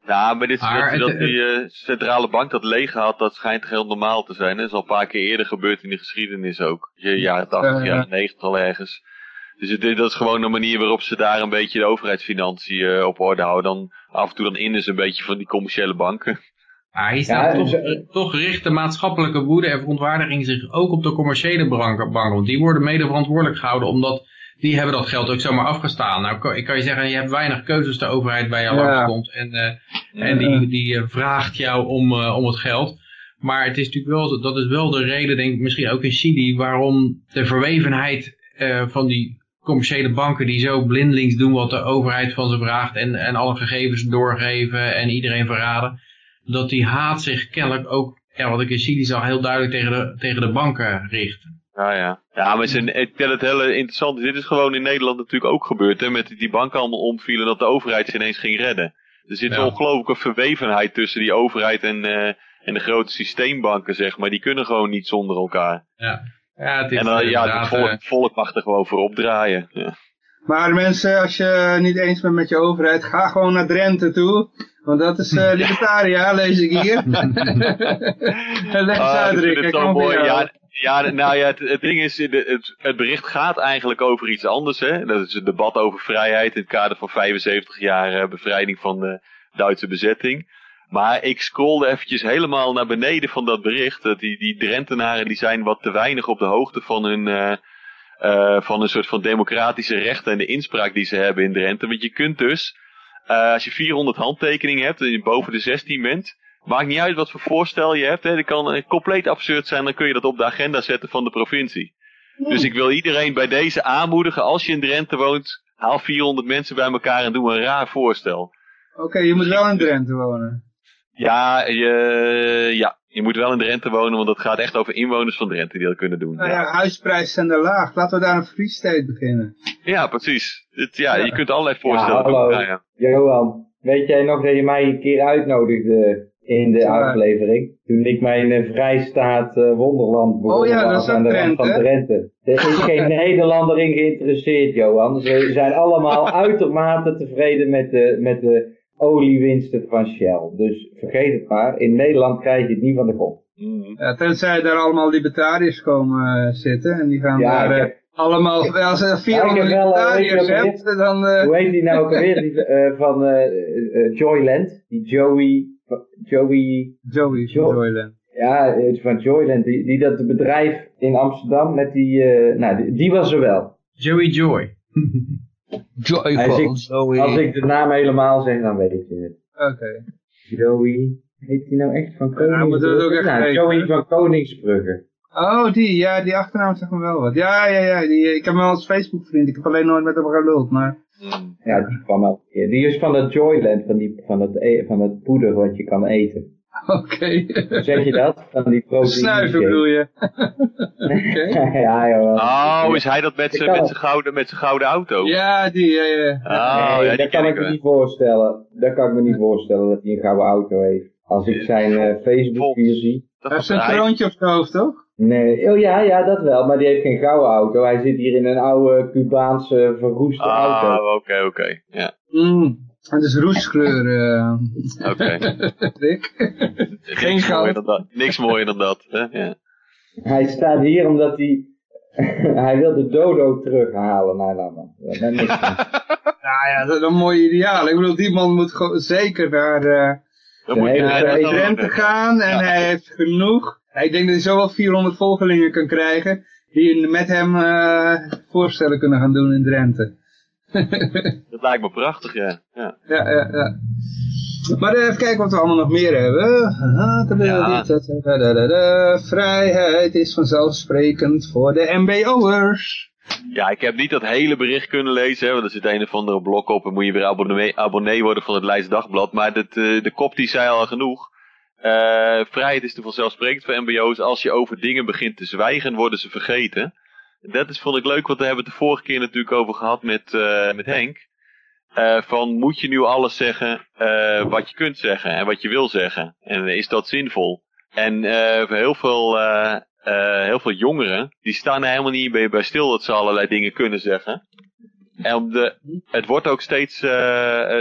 Ja, maar dit, Maar dat, het- dat die eh, centrale bank dat leeg had, dat schijnt heel normaal te zijn. hè. Dat is al een paar keer eerder gebeurd in de geschiedenis ook. Je jaren 80, Ja, ja. jaren 90 al ergens. Dus het, dat is gewoon een manier waarop ze daar een beetje de overheidsfinanciën eh, op orde houden. Dan af en toe dan innen ze een beetje van die commerciële banken. Ah, hier staat Ja, toch, toch richt de maatschappelijke woede en verontwaardiging zich ook op de commerciële banken. banken, Want die worden mede verantwoordelijk gehouden omdat die hebben dat geld ook zomaar afgestaan. Nou ik kan je zeggen, je hebt weinig keuzes de overheid bij jou Ja. langskomt. En, eh, en die, die eh, vraagt jou om, eh, om het geld. Maar het is natuurlijk wel, dat is wel de reden, denk ik, misschien ook in Chili, waarom de verwevenheid eh, van die commerciële banken die zo blindelings doen wat de overheid van ze vraagt en, en alle gegevens doorgeven en iedereen verraden, dat die haat zich kennelijk ook, ja, wat ik in Chili zag, heel duidelijk tegen de, tegen de banken richt. Ja, ja. Ja, maar ze, ik vind het heel interessant. Dit is gewoon in Nederland natuurlijk ook gebeurd. Hè, met die banken allemaal omvielen dat de overheid ze ineens ging redden. Er zit Ja. een ongelooflijke verwevenheid tussen die overheid en, eh, en de grote systeembanken, zeg maar. Die kunnen gewoon niet zonder elkaar. Ja, ja het is En dan, ja, inderdaad, het volk, eh, het volk mag er gewoon voor opdraaien. Ja. Maar mensen, als je niet eens bent met je overheid, ga gewoon naar Drenthe toe. Want dat is eh libertaria, lees ik hier. Leg eens Ah, uit, ik Rick. zo mooi. Ja, ja, nou ja, het, het ding is, het, het bericht gaat eigenlijk over iets anders. Hè? Dat is het debat over vrijheid in het kader van 75 jaar eh, bevrijding van de Duitse bezetting. Maar ik scrollde eventjes helemaal naar beneden van dat bericht. Dat die, die Drentenaren die zijn wat te weinig op de hoogte van hun, eh, eh, van een soort van democratische rechten en de inspraak die ze hebben in Drenthe. Want je kunt dus, eh, als je 400 handtekeningen hebt en je boven de 16 bent, maakt niet uit wat voor voorstel je hebt. Hè. Dat kan compleet absurd zijn, dan kun je dat op de agenda zetten van de provincie. Dus ik wil iedereen bij deze aanmoedigen, als je in Drenthe woont, haal 400 mensen bij elkaar en doe een raar voorstel. Oké, je moet wel in Drenthe wonen. Ja, je, ja, je moet wel in Drenthe wonen, want het gaat echt over inwoners van Drenthe die dat kunnen doen. Nou Ja, ja, huisprijzen zijn er laag. Laten we daar een free state beginnen. ja precies. Het, ja, Ja. je kunt allerlei voorstellen hallo. Ja, ja. Johan, weet jij nog dat je mij een keer uitnodigde in de Ja. aflevering? Toen ik mijn vrijstaat eh, Wonderland begon Oh ja, dat aan de rand van Drenthe. Drenthe. Er is geen Nederlander in geïnteresseerd, Johan. Ze zijn allemaal uitermate tevreden met de, met de oliewinsten van Shell. Dus vergeet het maar, in Nederland krijg je het niet van de grond. Mhm. Ja, tenzij daar allemaal libertariërs komen eh, zitten. En die gaan Ja, daar ik eh, heb- allemaal... ja, Als je 400 ik heb wel, eh, libertariërs hebt, dan... eh, Hoe heet die nou ook alweer? Die, eh, van eh, eh, Joyland. Die Joey... Joey... Joey Jo- Joyland. Ja, van Joyland, die, die dat bedrijf in Amsterdam met die, eh, nou, die, die was er wel. Joey Joy. Als ik, als ik de naam helemaal zeg, dan weet je het. Oké. Joey, heet die nou echt van Ja, maar dat is ook Koningsbrugge? echt nou, Joey van Koningsbrugge. Oh, die, ja, die achternaam zegt me wel wat. Ja, ja, ja, die, ik heb hem wel als Facebook vriend. Ik heb alleen nooit met hem geluld, maar... Ja, die kwam ook. Ja, Die is van het Joyland, van, die, van, het, e- van het poeder wat je kan eten. Oké. Hoe zeg je dat? Van die. Snuiven bedoel je? ja, joh. Oh, is hij dat met zijn zijn gouden, met zijn gouden auto? Ja, die, ja, ja. Oh, nee, ja, die dat kan ik me niet voorstellen. Dat kan ik me niet voorstellen dat hij een gouden auto heeft. Als ik zijn eh, Facebook hier zie. Dat Hij heeft hij- kroontje op zijn hoofd, toch? Nee, oh ja, ja, dat wel. Maar die heeft geen gouden auto. Hij zit hier in een oude Cubaanse verroeste auto. Ah, oké, oké. Ja, Mm. Het is roeskleur, eh oké. Rick. Geen Niks mooier goud. dan dat. Niks mooier dan dat. Hè? Ja. Hij staat hier omdat hij... hij wil de dodo terughalen. Nee, laat maar. Ja, dat is een mooi ideaal. Ik bedoel, die man moet zeker naar, eh Dan moet je Nee, naar Drenthe gaan en hij heeft genoeg. Ik denk dat hij zo wel 400 volgelingen kan krijgen die met hem eh, voorstellen kunnen gaan doen in Drenthe. Dat lijkt me prachtig, ja. ja. Ja, ja, ja. Maar eh, even kijken wat we allemaal nog meer hebben. Ja. tadadadadada. Vrijheid is vanzelfsprekend voor de MBO'ers. Ja, ik heb niet dat hele bericht kunnen lezen, hè, want er zit een of andere blok op en moet je weer abonnee, abonnee worden van het Leids Dagblad. Maar dat, eh, de kop die zei al genoeg. Eh, vrijheid is te vanzelfsprekend voor mbo's. Als je over dingen begint te zwijgen, worden ze vergeten. Dat is, vond ik leuk, want daar hebben we het de vorige keer natuurlijk over gehad met, eh, met Henk. Eh, van moet je nu alles zeggen eh, wat je kunt zeggen en wat je wil zeggen? En is dat zinvol? En heel veel, heel veel jongeren, die staan er helemaal niet bij, bij stil dat ze allerlei dingen kunnen zeggen. En de, het wordt ook steeds,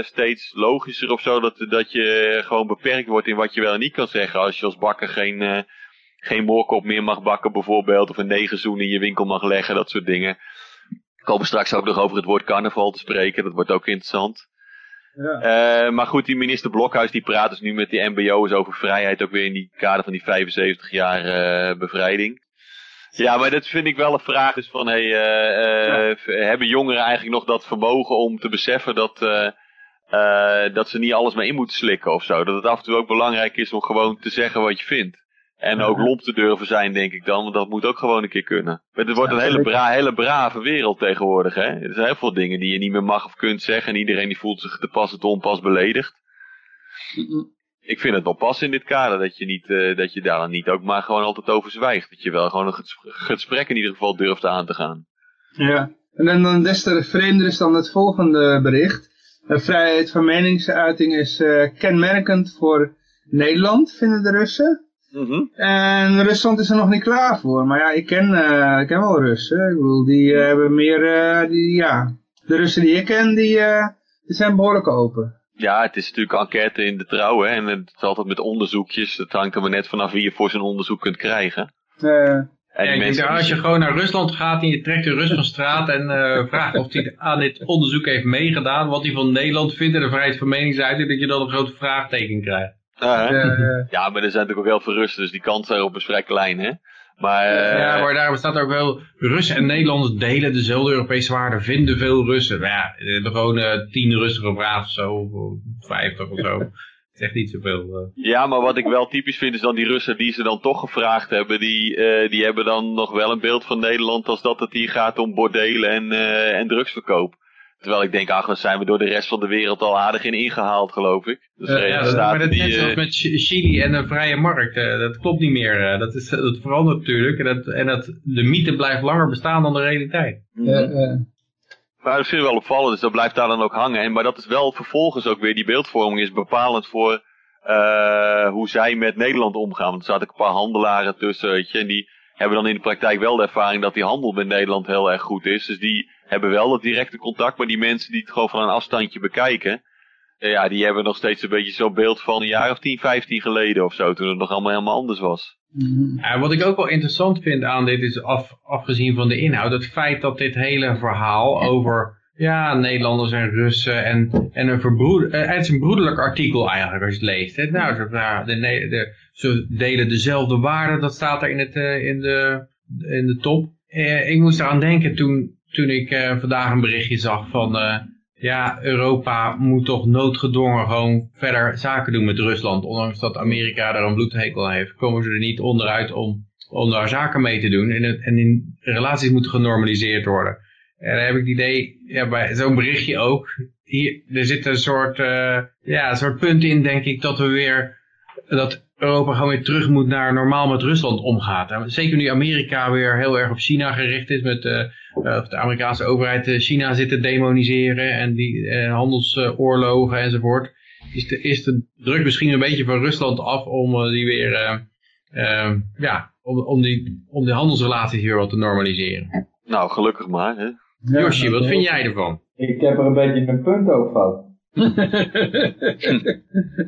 steeds logischer of zo dat, dat je gewoon beperkt wordt in wat je wel en niet kan zeggen. Als je als bakker geen, geen moorkop meer mag bakken bijvoorbeeld, of een negerzoen in je winkel mag leggen, dat soort dingen. We komen straks ook nog over het woord carnaval te spreken, dat wordt ook interessant. Ja. Eh, maar goed, die minister Blokhuis die praat dus nu met die mbo's over vrijheid, ook weer in die kader van die 75 jaar eh, bevrijding. Ja, maar dat vind ik wel een vraag dus van, hey, eh, hebben jongeren eigenlijk nog dat vermogen om te beseffen dat, dat ze niet alles maar in moeten slikken of zo? Dat het af en toe ook belangrijk is om gewoon te zeggen wat je vindt. En ook lomp te durven zijn, denk ik dan, want dat moet ook gewoon een keer kunnen. Maar het wordt een hele, bra hele brave wereld tegenwoordig, hè. Er zijn heel veel dingen die je niet meer mag of kunt zeggen en iedereen die voelt zich te pas en te onpas beledigd. Ik vind het wel pas in dit kader dat je, niet, eh, dat je daar dan niet ook maar gewoon altijd over zwijgt. Dat je wel gewoon een ges- gesprek in ieder geval durft aan te gaan. Ja. En dan, dan des te vreemder is dan het volgende bericht. De vrijheid van meningsuiting is eh, kenmerkend voor Nederland, vinden de Russen. Mhm. En Rusland is er nog niet klaar voor. Maar ja, ik ken, eh, ik ken wel Russen. Ik bedoel, die eh, hebben meer, eh, die, ja. De Russen die ik ken, die, eh, die zijn behoorlijk open. Ja, het is natuurlijk enquête in de trouw, hè. En het is altijd met onderzoekjes. Het hangt er maar net vanaf wie je voor zo'n onderzoek kunt krijgen. En Ja, als je gewoon naar Rusland gaat en je trekt de Rus van straat en eh, vraagt of hij aan dit onderzoek heeft meegedaan, wat hij van Nederland vindt en de vrijheid van meningsuiting, dat je dan een groot vraagteken krijgt. Ja, maar er zijn natuurlijk ook heel veel Russen, dus die kans daarop is vrij klein, hè. Maar, eh, ja, maar daar staat ook wel, Russen en Nederlanders delen dezelfde Europese waarden, vinden veel Russen. Ja, er hebben gewoon eh, tien Russen gevraagd of zo, of vijftig of zo. Het is echt niet zoveel. eh. Ja, maar wat ik wel typisch vind is dan die Russen die ze dan toch gevraagd hebben, die, die hebben dan nog wel een beeld van Nederland als dat het hier gaat om bordelen en, en drugsverkoop. Terwijl ik denk, ach, daar zijn we door de rest van de wereld al aardig in ingehaald, geloof ik. De Ja, maar dat die, net zoals eh, met Ch- Chili en de vrije markt, eh, dat klopt niet meer. eh, dat, is, dat verandert natuurlijk en, dat, en dat, de mythe blijft langer bestaan dan de realiteit. eh, eh. Maar dat vind ik wel opvallend, dus dat blijft daar dan ook hangen. En, maar dat is wel vervolgens ook weer, die beeldvorming is bepalend voor eh, hoe zij met Nederland omgaan. Want er zaten een paar handelaren tussen, weet je, en die hebben dan in de praktijk wel de ervaring dat die handel met Nederland heel erg goed is. Dus die hebben wel dat directe contact, maar die mensen die het gewoon van een afstandje bekijken, eh, ja, die hebben nog steeds een beetje zo'n beeld van een jaar of 10, 15 geleden of zo, toen het nog allemaal helemaal anders was. Mhm. Ja, wat ik ook wel interessant vind aan dit is, af, afgezien van de inhoud, het feit dat dit hele verhaal over ja, Nederlanders en Russen en, en een verbroeder, eh, het is een broederlijk artikel eigenlijk als je het leest. Hè? Nou, ze, de, de, ze delen dezelfde waarden, dat staat er in, het, eh, in, de, in de top. Eh, ik moest eraan denken toen, toen ik eh, vandaag een berichtje zag van, eh, ja, Europa moet toch noodgedwongen gewoon verder zaken doen met Rusland. Ondanks dat Amerika daar een bloedhekel heeft, komen ze er niet onderuit om, om daar zaken mee te doen. En, en in relaties moeten genormaliseerd worden. En dan heb ik het idee, ja, bij zo'n berichtje ook, hier, er zit een soort, eh, ja, een soort punt in, denk ik, dat we weer, dat Europa gewoon weer terug moet naar normaal met Rusland omgaat. En zeker nu Amerika weer heel erg op China gericht is, met eh, eh, of de Amerikaanse overheid eh, China zit te demoniseren en die eh, handelsoorlogen enzovoort. Is de, is de druk misschien een beetje van Rusland af om die weer, ja, om, om, die, om die handelsrelaties weer wat te normaliseren. Nou, gelukkig maar. Hè? Wat vind jij ervan? Ik heb er een beetje een punt van.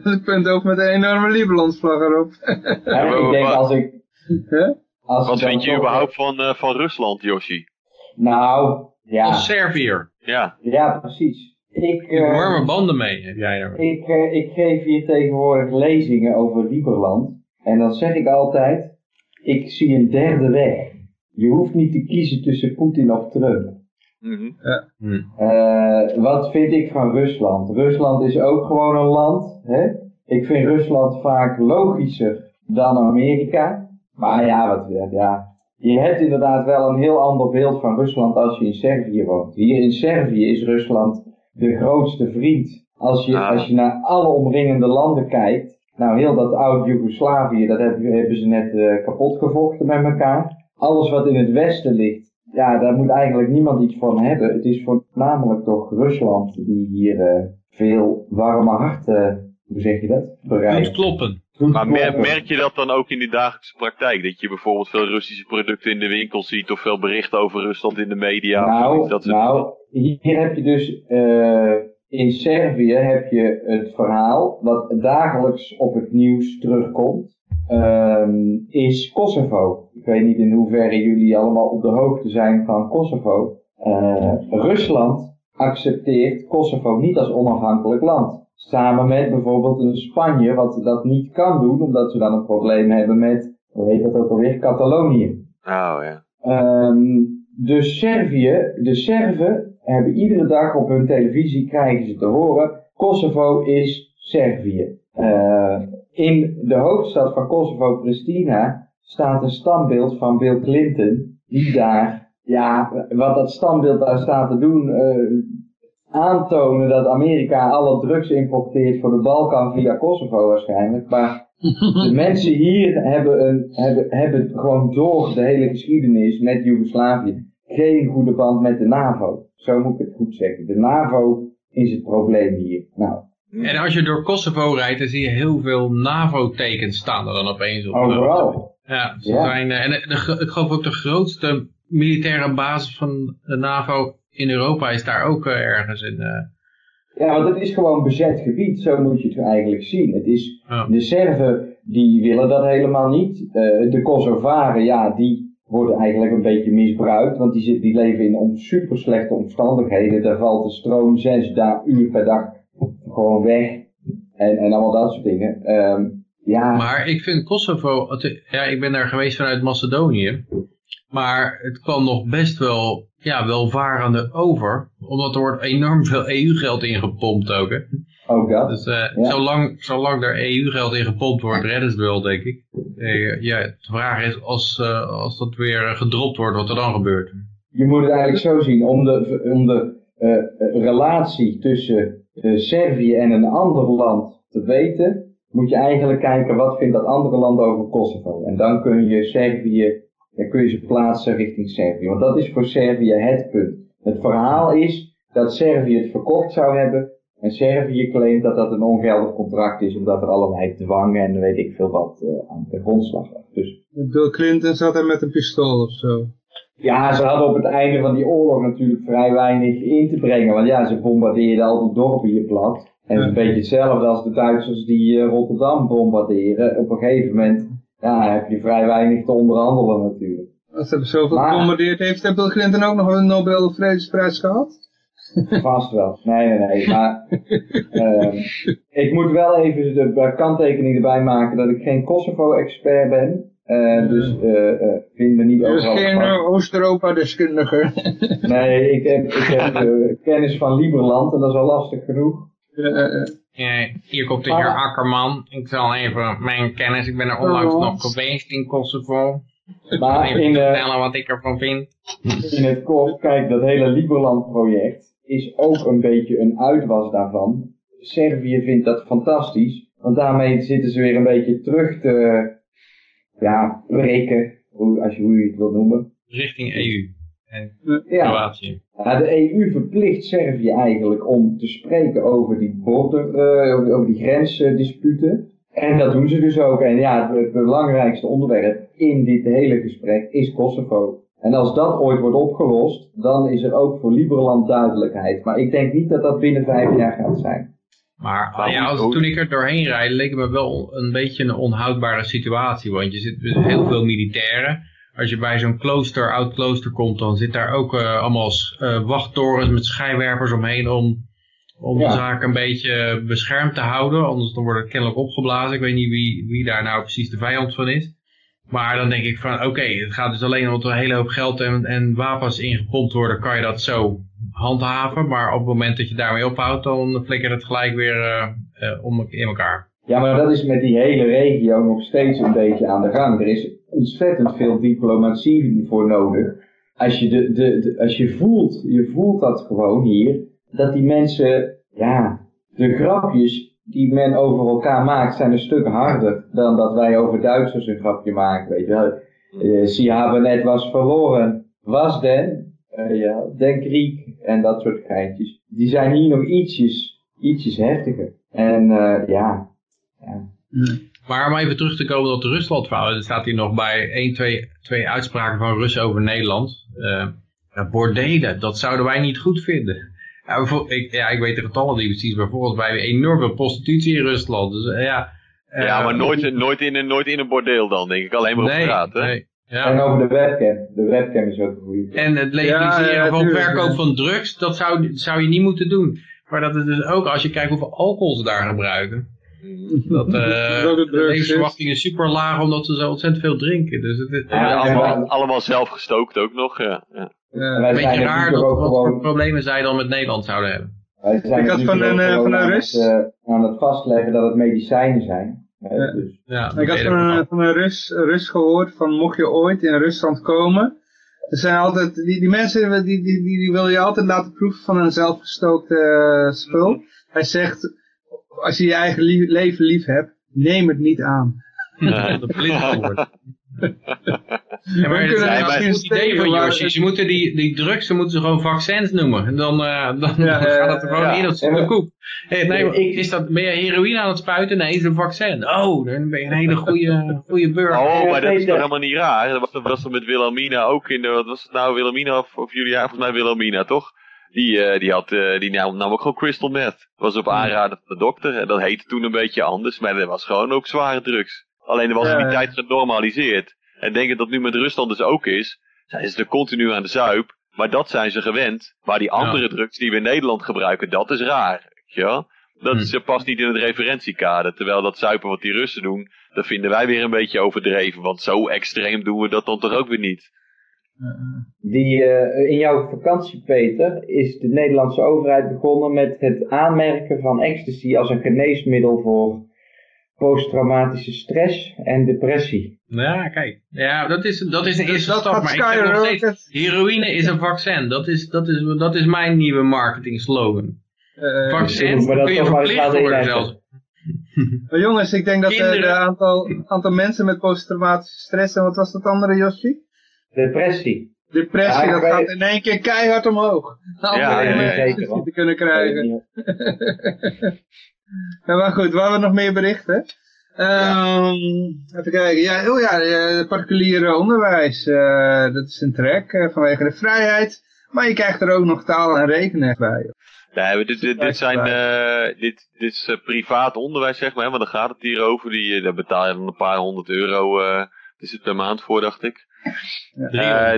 Het punt ook met een enorme Libanon-vlag erop. Ik denk wat- als ik... Als Wat vind je überhaupt van, eh, van Rusland, Yoshi? Nou, ja, Als Serviër. Ja, ja precies. Ik, eh, warme banden mee, heb jij daar. ik, eh, ik geef hier tegenwoordig lezingen over Lieberland. En dan zeg ik altijd, ik zie een derde weg. Je hoeft niet te kiezen tussen Poetin of Trump. Mhm. Hm. Eh, wat vind ik van Rusland? Rusland is ook gewoon een land. Hè? Ik vind Rusland vaak logischer dan Amerika. Maar ja, wat, ja, je hebt inderdaad wel een heel ander beeld van Rusland als je in Servië woont. Hier in Servië is Rusland de grootste vriend. Als je, Ah. als je naar alle omringende landen kijkt. Nou, heel dat oude Joegoslavië, dat hebben, hebben ze net eh, kapot gevochten met elkaar. Alles wat in het westen ligt, ja, daar moet eigenlijk niemand iets van hebben. Het is voornamelijk toch Rusland die hier eh, veel warme harten, hoe zeg je dat, Moet bereikt. kloppen. Doet Maar kloppen. merk je dat dan ook in die dagelijkse praktijk? Dat je bijvoorbeeld veel Russische producten in de winkel ziet of veel berichten over Rusland in de media? of Nou, zoiets, dat soort nou hier heb je dus eh, in Servië heb je het verhaal wat dagelijks op het nieuws terugkomt. Ehm, is Kosovo. Ik weet niet in hoeverre jullie allemaal op de hoogte zijn van Kosovo. Eh, Rusland accepteert Kosovo niet als onafhankelijk land. Samen met bijvoorbeeld een Spanje, wat dat niet kan doen, omdat ze dan een probleem hebben met, hoe heet dat ook alweer, Catalonië. Oh ja. Ehm, dus Servië, de Serven hebben iedere dag op hun televisie krijgen ze te horen, Kosovo is Servië. Eh, in de hoofdstad van Kosovo, Pristina, staat een standbeeld van Bill Clinton, die daar, ja, wat dat standbeeld daar staat te doen, eh, aantonen dat Amerika alle drugs importeert voor de Balkan via Kosovo waarschijnlijk, maar de mensen hier hebben, een, hebben, hebben gewoon door de hele geschiedenis met Joegoslavië geen goede band met de NAVO. Zo moet ik het goed zeggen. De NAVO is het probleem hier. Nou, En als je door Kosovo rijdt, dan zie je heel veel NAVO-tekens staan er dan opeens op. overal. Ja, ze zijn, eh, en de, de- ik geloof ook de grootste militaire basis van de NAVO in Europa is daar ook eh, ergens in. eh, Ja, want het is gewoon bezet gebied. Zo moet je het eigenlijk zien. Het is, de Serven die willen dat helemaal niet. Eh, de Kosovaren, ja, die worden eigenlijk een beetje misbruikt. Want die, zit- die leven in om, super slechte omstandigheden. Daar valt de stroom zes uur per dag gewoon weg. En, en allemaal dat soort dingen. Ehm, ja, Maar ik vind Kosovo, ja, ik ben daar geweest vanuit Macedonië. Maar het kwam nog best wel, ja, welvarende over. Omdat er wordt enorm veel EU-geld ingepompt ook, hè. ook dat. Dus Ja. zolang, zolang er EU-geld in gepompt wordt, redden ze het wel, denk ik. Eh, ja, de vraag is als, eh, als dat weer gedropt wordt, wat er dan gebeurt. Je moet het eigenlijk zo zien. Om de, om de relatie tussen Servië en een ander land te weten, moet je eigenlijk kijken wat vindt dat andere land over Kosovo. En dan kun je Servië, dan kun je ze plaatsen richting Servië. Want dat is voor Servië het punt. Het verhaal is dat Servië het verkocht zou hebben. En Servië claimt dat dat een ongeldig contract is, omdat er allerlei dwang en weet ik veel wat eh, aan de grondslag lag. Dus Bill Clinton zat er met een pistool of zo. Ja, ze hadden op het einde van die oorlog natuurlijk vrij weinig in te brengen. Want ja, ze bombardeerden al die dorpen hier plat. En het is een beetje hetzelfde als de Duitsers die eh, Rotterdam bombarderen. Op een gegeven moment ja, heb je vrij weinig te onderhandelen natuurlijk. Als hij zoveel gebombardeerd heeft, heeft Bill Clinton ook nog een Nobel Vredesprijs gehad? Vast wel. Nee, nee, nee. Maar ehm, ik moet wel even de kanttekening erbij maken dat ik geen Kosovo-expert ben. Eh, dus eh, eh, vind me niet Er is overal geen van. eh, Oost-Europa-deskundige. Nee, ik heb, ik heb eh, kennis van Lieberland en dat is al lastig genoeg. Eh, eh, eh. Ja, hier komt de heer Akkerman. Ik zal even mijn kennis, ik ben er onlangs Oh. nog geweest in Kosovo. Maar even in, eh, vertellen wat ik ervan vind. in het kort, kijk, dat hele Lieberland-project is ook een beetje een uitwas daarvan. Servië vindt dat fantastisch, want daarmee zitten ze weer een beetje terug te, ja, breken, hoe, als je, hoe je het wil noemen. Richting EU en Ja, Kroatië. Ja, de EU verplicht Servië eigenlijk om te spreken over die border, eh, over, over die grensdisputen. En dat doen ze dus ook. En ja, het, het belangrijkste onderwerp in dit hele gesprek is Kosovo. En als dat ooit wordt opgelost, dan is er ook voor Liberland duidelijkheid. Maar ik denk niet dat dat binnen vijf jaar gaat zijn. Maar Maar ja, als, toen ik er doorheen rijd, leek het me wel een beetje een onhoudbare situatie. Want je zit met heel veel militairen. Als je bij zo'n klooster, oud klooster komt, dan zit daar ook eh, allemaal eh, wachttorens met schijnwerpers omheen om, om Ja. de zaak een beetje beschermd te houden. Anders dan wordt het kennelijk opgeblazen. Ik weet niet wie, wie daar nou precies de vijand van is. Maar dan denk ik van, oké, het gaat dus alleen omdat er een hele hoop geld en, en wapens ingepompt worden, kan je dat zo handhaven. Maar op het moment dat je daarmee ophoudt, dan flikkert het gelijk weer eh, eh, om, in elkaar. Ja, maar dat is met die hele regio nog steeds een beetje aan de gang. Er is ontzettend veel diplomatie voor nodig. Als je, de, de- als je voelt, je voelt dat gewoon hier, dat die mensen, ja, de grapjes die men over elkaar maakt, zijn een stuk harder dan dat wij over Duitsers een grapje maken. Weet je wel. Eh, Sie haben net was verloren. Was denn? Eh, ja, den Krieg. En dat soort geintjes. Die zijn hier nog ietsjes, ietsjes heftiger. En eh, ja, ja. Maar om even terug te komen op de Rusland-verhaal. Er staat hier nog bij 1, 2, twee uitspraken van Russen over Nederland. Eh ja, bordelen, dat zouden wij niet goed vinden. Ja, ik, ja, ik weet de getallen niet precies, maar volgens mij hebben we enorme prostitutie in Rusland. Dus eh, ja, eh, Ja, maar nooit, nooit, in een, nooit in een bordeel dan, denk ik. Alleen maar op nee, straat, hè? nee. Ja. En over de webcam. De webcam is ook een goede. En het legaliseren Ja, ja, van tuurlijk, verkoop van drugs, dat zou, zou je niet moeten doen. Maar dat is dus ook, als je kijkt hoeveel alcohol ze daar gebruiken. Dat eh Dat de is. levensverwachting is super laag omdat ze zo ontzettend veel drinken. Dus het, het- Ja, Ja, en allemaal, allemaal zelf gestookt ook nog, ja. Een beetje raar dat, ook wat voor gewoon, problemen zij dan met Nederland zouden hebben. wij zijn Ik had natuurlijk van een, eh, van een aan Rus- het, eh, aan het vastleggen dat het medicijnen zijn. Eh, Ja. dus, Ja, Ik had van een, van een Rus, Rus gehoord van mocht je ooit in Rusland komen. Er zijn altijd, die, die mensen die, die, die, die wil je altijd laten proeven van een zelfgestookte eh, spul. Hij zegt, als je je eigen leven lief hebt, neem het niet aan. dat van wordt. Ja, maar We het is kunnen een goed idee van Yoshi. Ze moeten die, die drugs, ze moeten ze gewoon vaccins noemen. En dan, eh, dan, Ja, dan gaat het er gewoon ja. in als de koek. Hey, nee, maar Ik- is dat, ben je heroïne aan het spuiten? Nee, het is een vaccin. Oh, dan ben je een hele goede, goede burger. Oh, maar dat is toch helemaal niet raar? Dat was, dat was met Wilhelmina ook in de, wat was het nou, Wilhelmina of, of Julia? Volgens mij Wilhelmina, toch? Die, eh, die, had, eh, die nam, nam ook gewoon crystal meth. Was op aanraden van de dokter. En dat heette toen een beetje anders, maar dat was gewoon ook zware drugs. Alleen dat was in die Ja, ja. tijd genormaliseerd. En denk dat dat nu met Rusland dus ook is. Zijn ze er continu aan de zuip. Maar dat zijn ze gewend. Maar die andere Ja. drugs die we in Nederland gebruiken, dat is raar. Wel? Dat Hm. past niet in het referentiekader. Terwijl dat zuipen wat die Russen doen, dat vinden wij weer een beetje overdreven. Want zo extreem doen we dat dan toch ook weer niet. Die, eh, in jouw vakantie, Peter, is de Nederlandse overheid begonnen met het aanmerken van ecstasy als een geneesmiddel voor posttraumatische stress en depressie. Ja, kijk. Ja, dat is, dat is een Dus eerste dat stap. Maar ik zeg nog steeds, heroïne is een vaccin. Dat is, dat is, dat is mijn nieuwe marketing slogan. Eh, Vaccins maar dat kun je verplicht worden zelfs. maar jongens, ik denk dat eh, Kinderen. de aantal, aantal mensen met posttraumatische stress en wat was dat andere, Yoshi? Depressie. Depressie, Ja, dat gaat in één keer keihard omhoog. Ja, Andere ja, ja, mensen zeker die te kunnen krijgen. Ja, maar goed, we hebben nog meer berichten. Ehm, even kijken. Ja, oh ja, eh, particuliere onderwijs. eh, dat is een trek eh, vanwege de vrijheid. Maar je krijgt er ook nog taal en rekenen bij. Nee, dit, dit, dit, zijn, eh, dit, dit is eh, privaat onderwijs, zeg maar. Hè, want dan gaat het hier over. Die, eh, daar betaal je dan een paar honderd euro. eh is het per maand voor, dacht ik.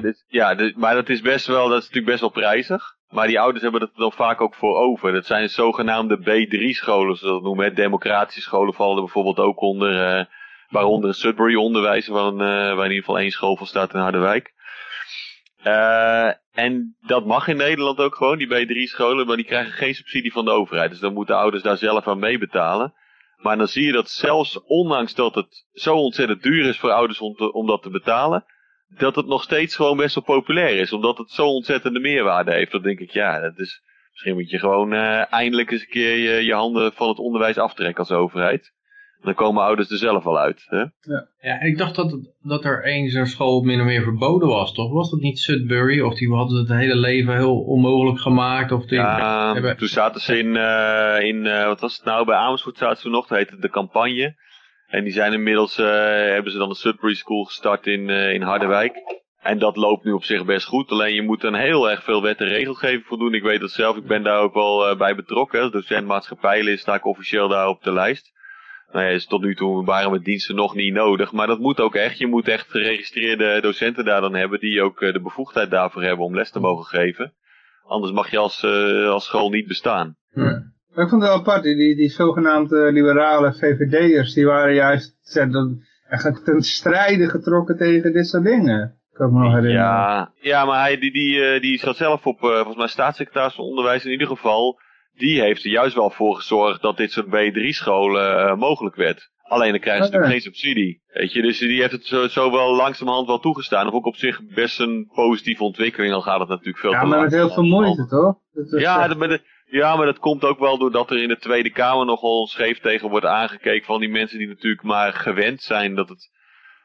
Dit- ja, dit- maar dat is best wel, dat is natuurlijk best wel prijzig. Maar die ouders hebben het dan vaak ook voor over. Dat zijn zogenaamde B3-scholen, zoals dat noemen. hè. Democratische scholen vallen bijvoorbeeld ook onder. eh, Waaronder een Sudbury onderwijs, waar, een, eh, waar in ieder geval één school van staat in Harderwijk. Eh, en dat mag in Nederland ook gewoon, die B3-scholen, maar die krijgen geen subsidie van de overheid. Dus dan moeten ouders daar zelf aan meebetalen. Maar dan zie je dat zelfs ondanks dat het zo ontzettend duur is voor ouders om, om dat te betalen, dat het nog steeds gewoon best wel populair is. Omdat het zo ontzettende meerwaarde heeft. Dan denk ik, ja, dat is, misschien moet je gewoon eh, eindelijk eens een keer je, je handen van het onderwijs aftrekken als overheid. Dan komen ouders er zelf wel uit. Hè? Ja, ik dacht dat, dat er één zo'n school min of meer verboden was, toch? Was dat niet Sudbury? Of die hadden het hele leven heel onmogelijk gemaakt? Of die, Ja, hebben- toen zaten ze in, eh, in eh, wat was het nou, bij Amersfoort zaten ze nog, dat heette de campagne. En die zijn inmiddels, eh, hebben ze dan de Sudbury School gestart in, eh, in Harderwijk. En dat loopt nu op zich best goed. Alleen je moet aan heel erg veel wet en regelgeving voldoen. Ik weet dat zelf, ik ben daar ook wel eh, bij betrokken. Als docent maatschappijlid sta ik officieel daar op de lijst. Nou ja, is tot nu toe waren mijn diensten nog niet nodig. Maar dat moet ook echt. Je moet echt geregistreerde docenten daar dan hebben. Die ook eh, de bevoegdheid daarvoor hebben om les te mogen geven. Anders mag je als, eh, als school niet bestaan. Maar ik vond het wel apart, die, die, zogenaamde liberale VVD'ers, die waren juist dat, echt ten strijde getrokken tegen dit soort dingen. Kan ik me nog herinneren. Ja, ja maar hij, die, die, eh, die zat zelf op, eh, volgens mij staatssecretaris van Onderwijs in ieder geval. Die heeft er juist wel voor gezorgd dat dit soort B3-scholen eh, mogelijk werd. Alleen dan krijgen ze Oké. natuurlijk geen subsidie. Weet je, dus die heeft het zo, zo wel langzamerhand wel toegestaan. Of ook op zich best een positieve ontwikkeling, al gaat het natuurlijk veel Ja, te maar met heel moeite, toch? Dat Ja, echt- dat- ja, maar dat komt ook wel doordat er in de Tweede Kamer nogal scheef tegen wordt aangekeken van die mensen die natuurlijk maar gewend zijn dat het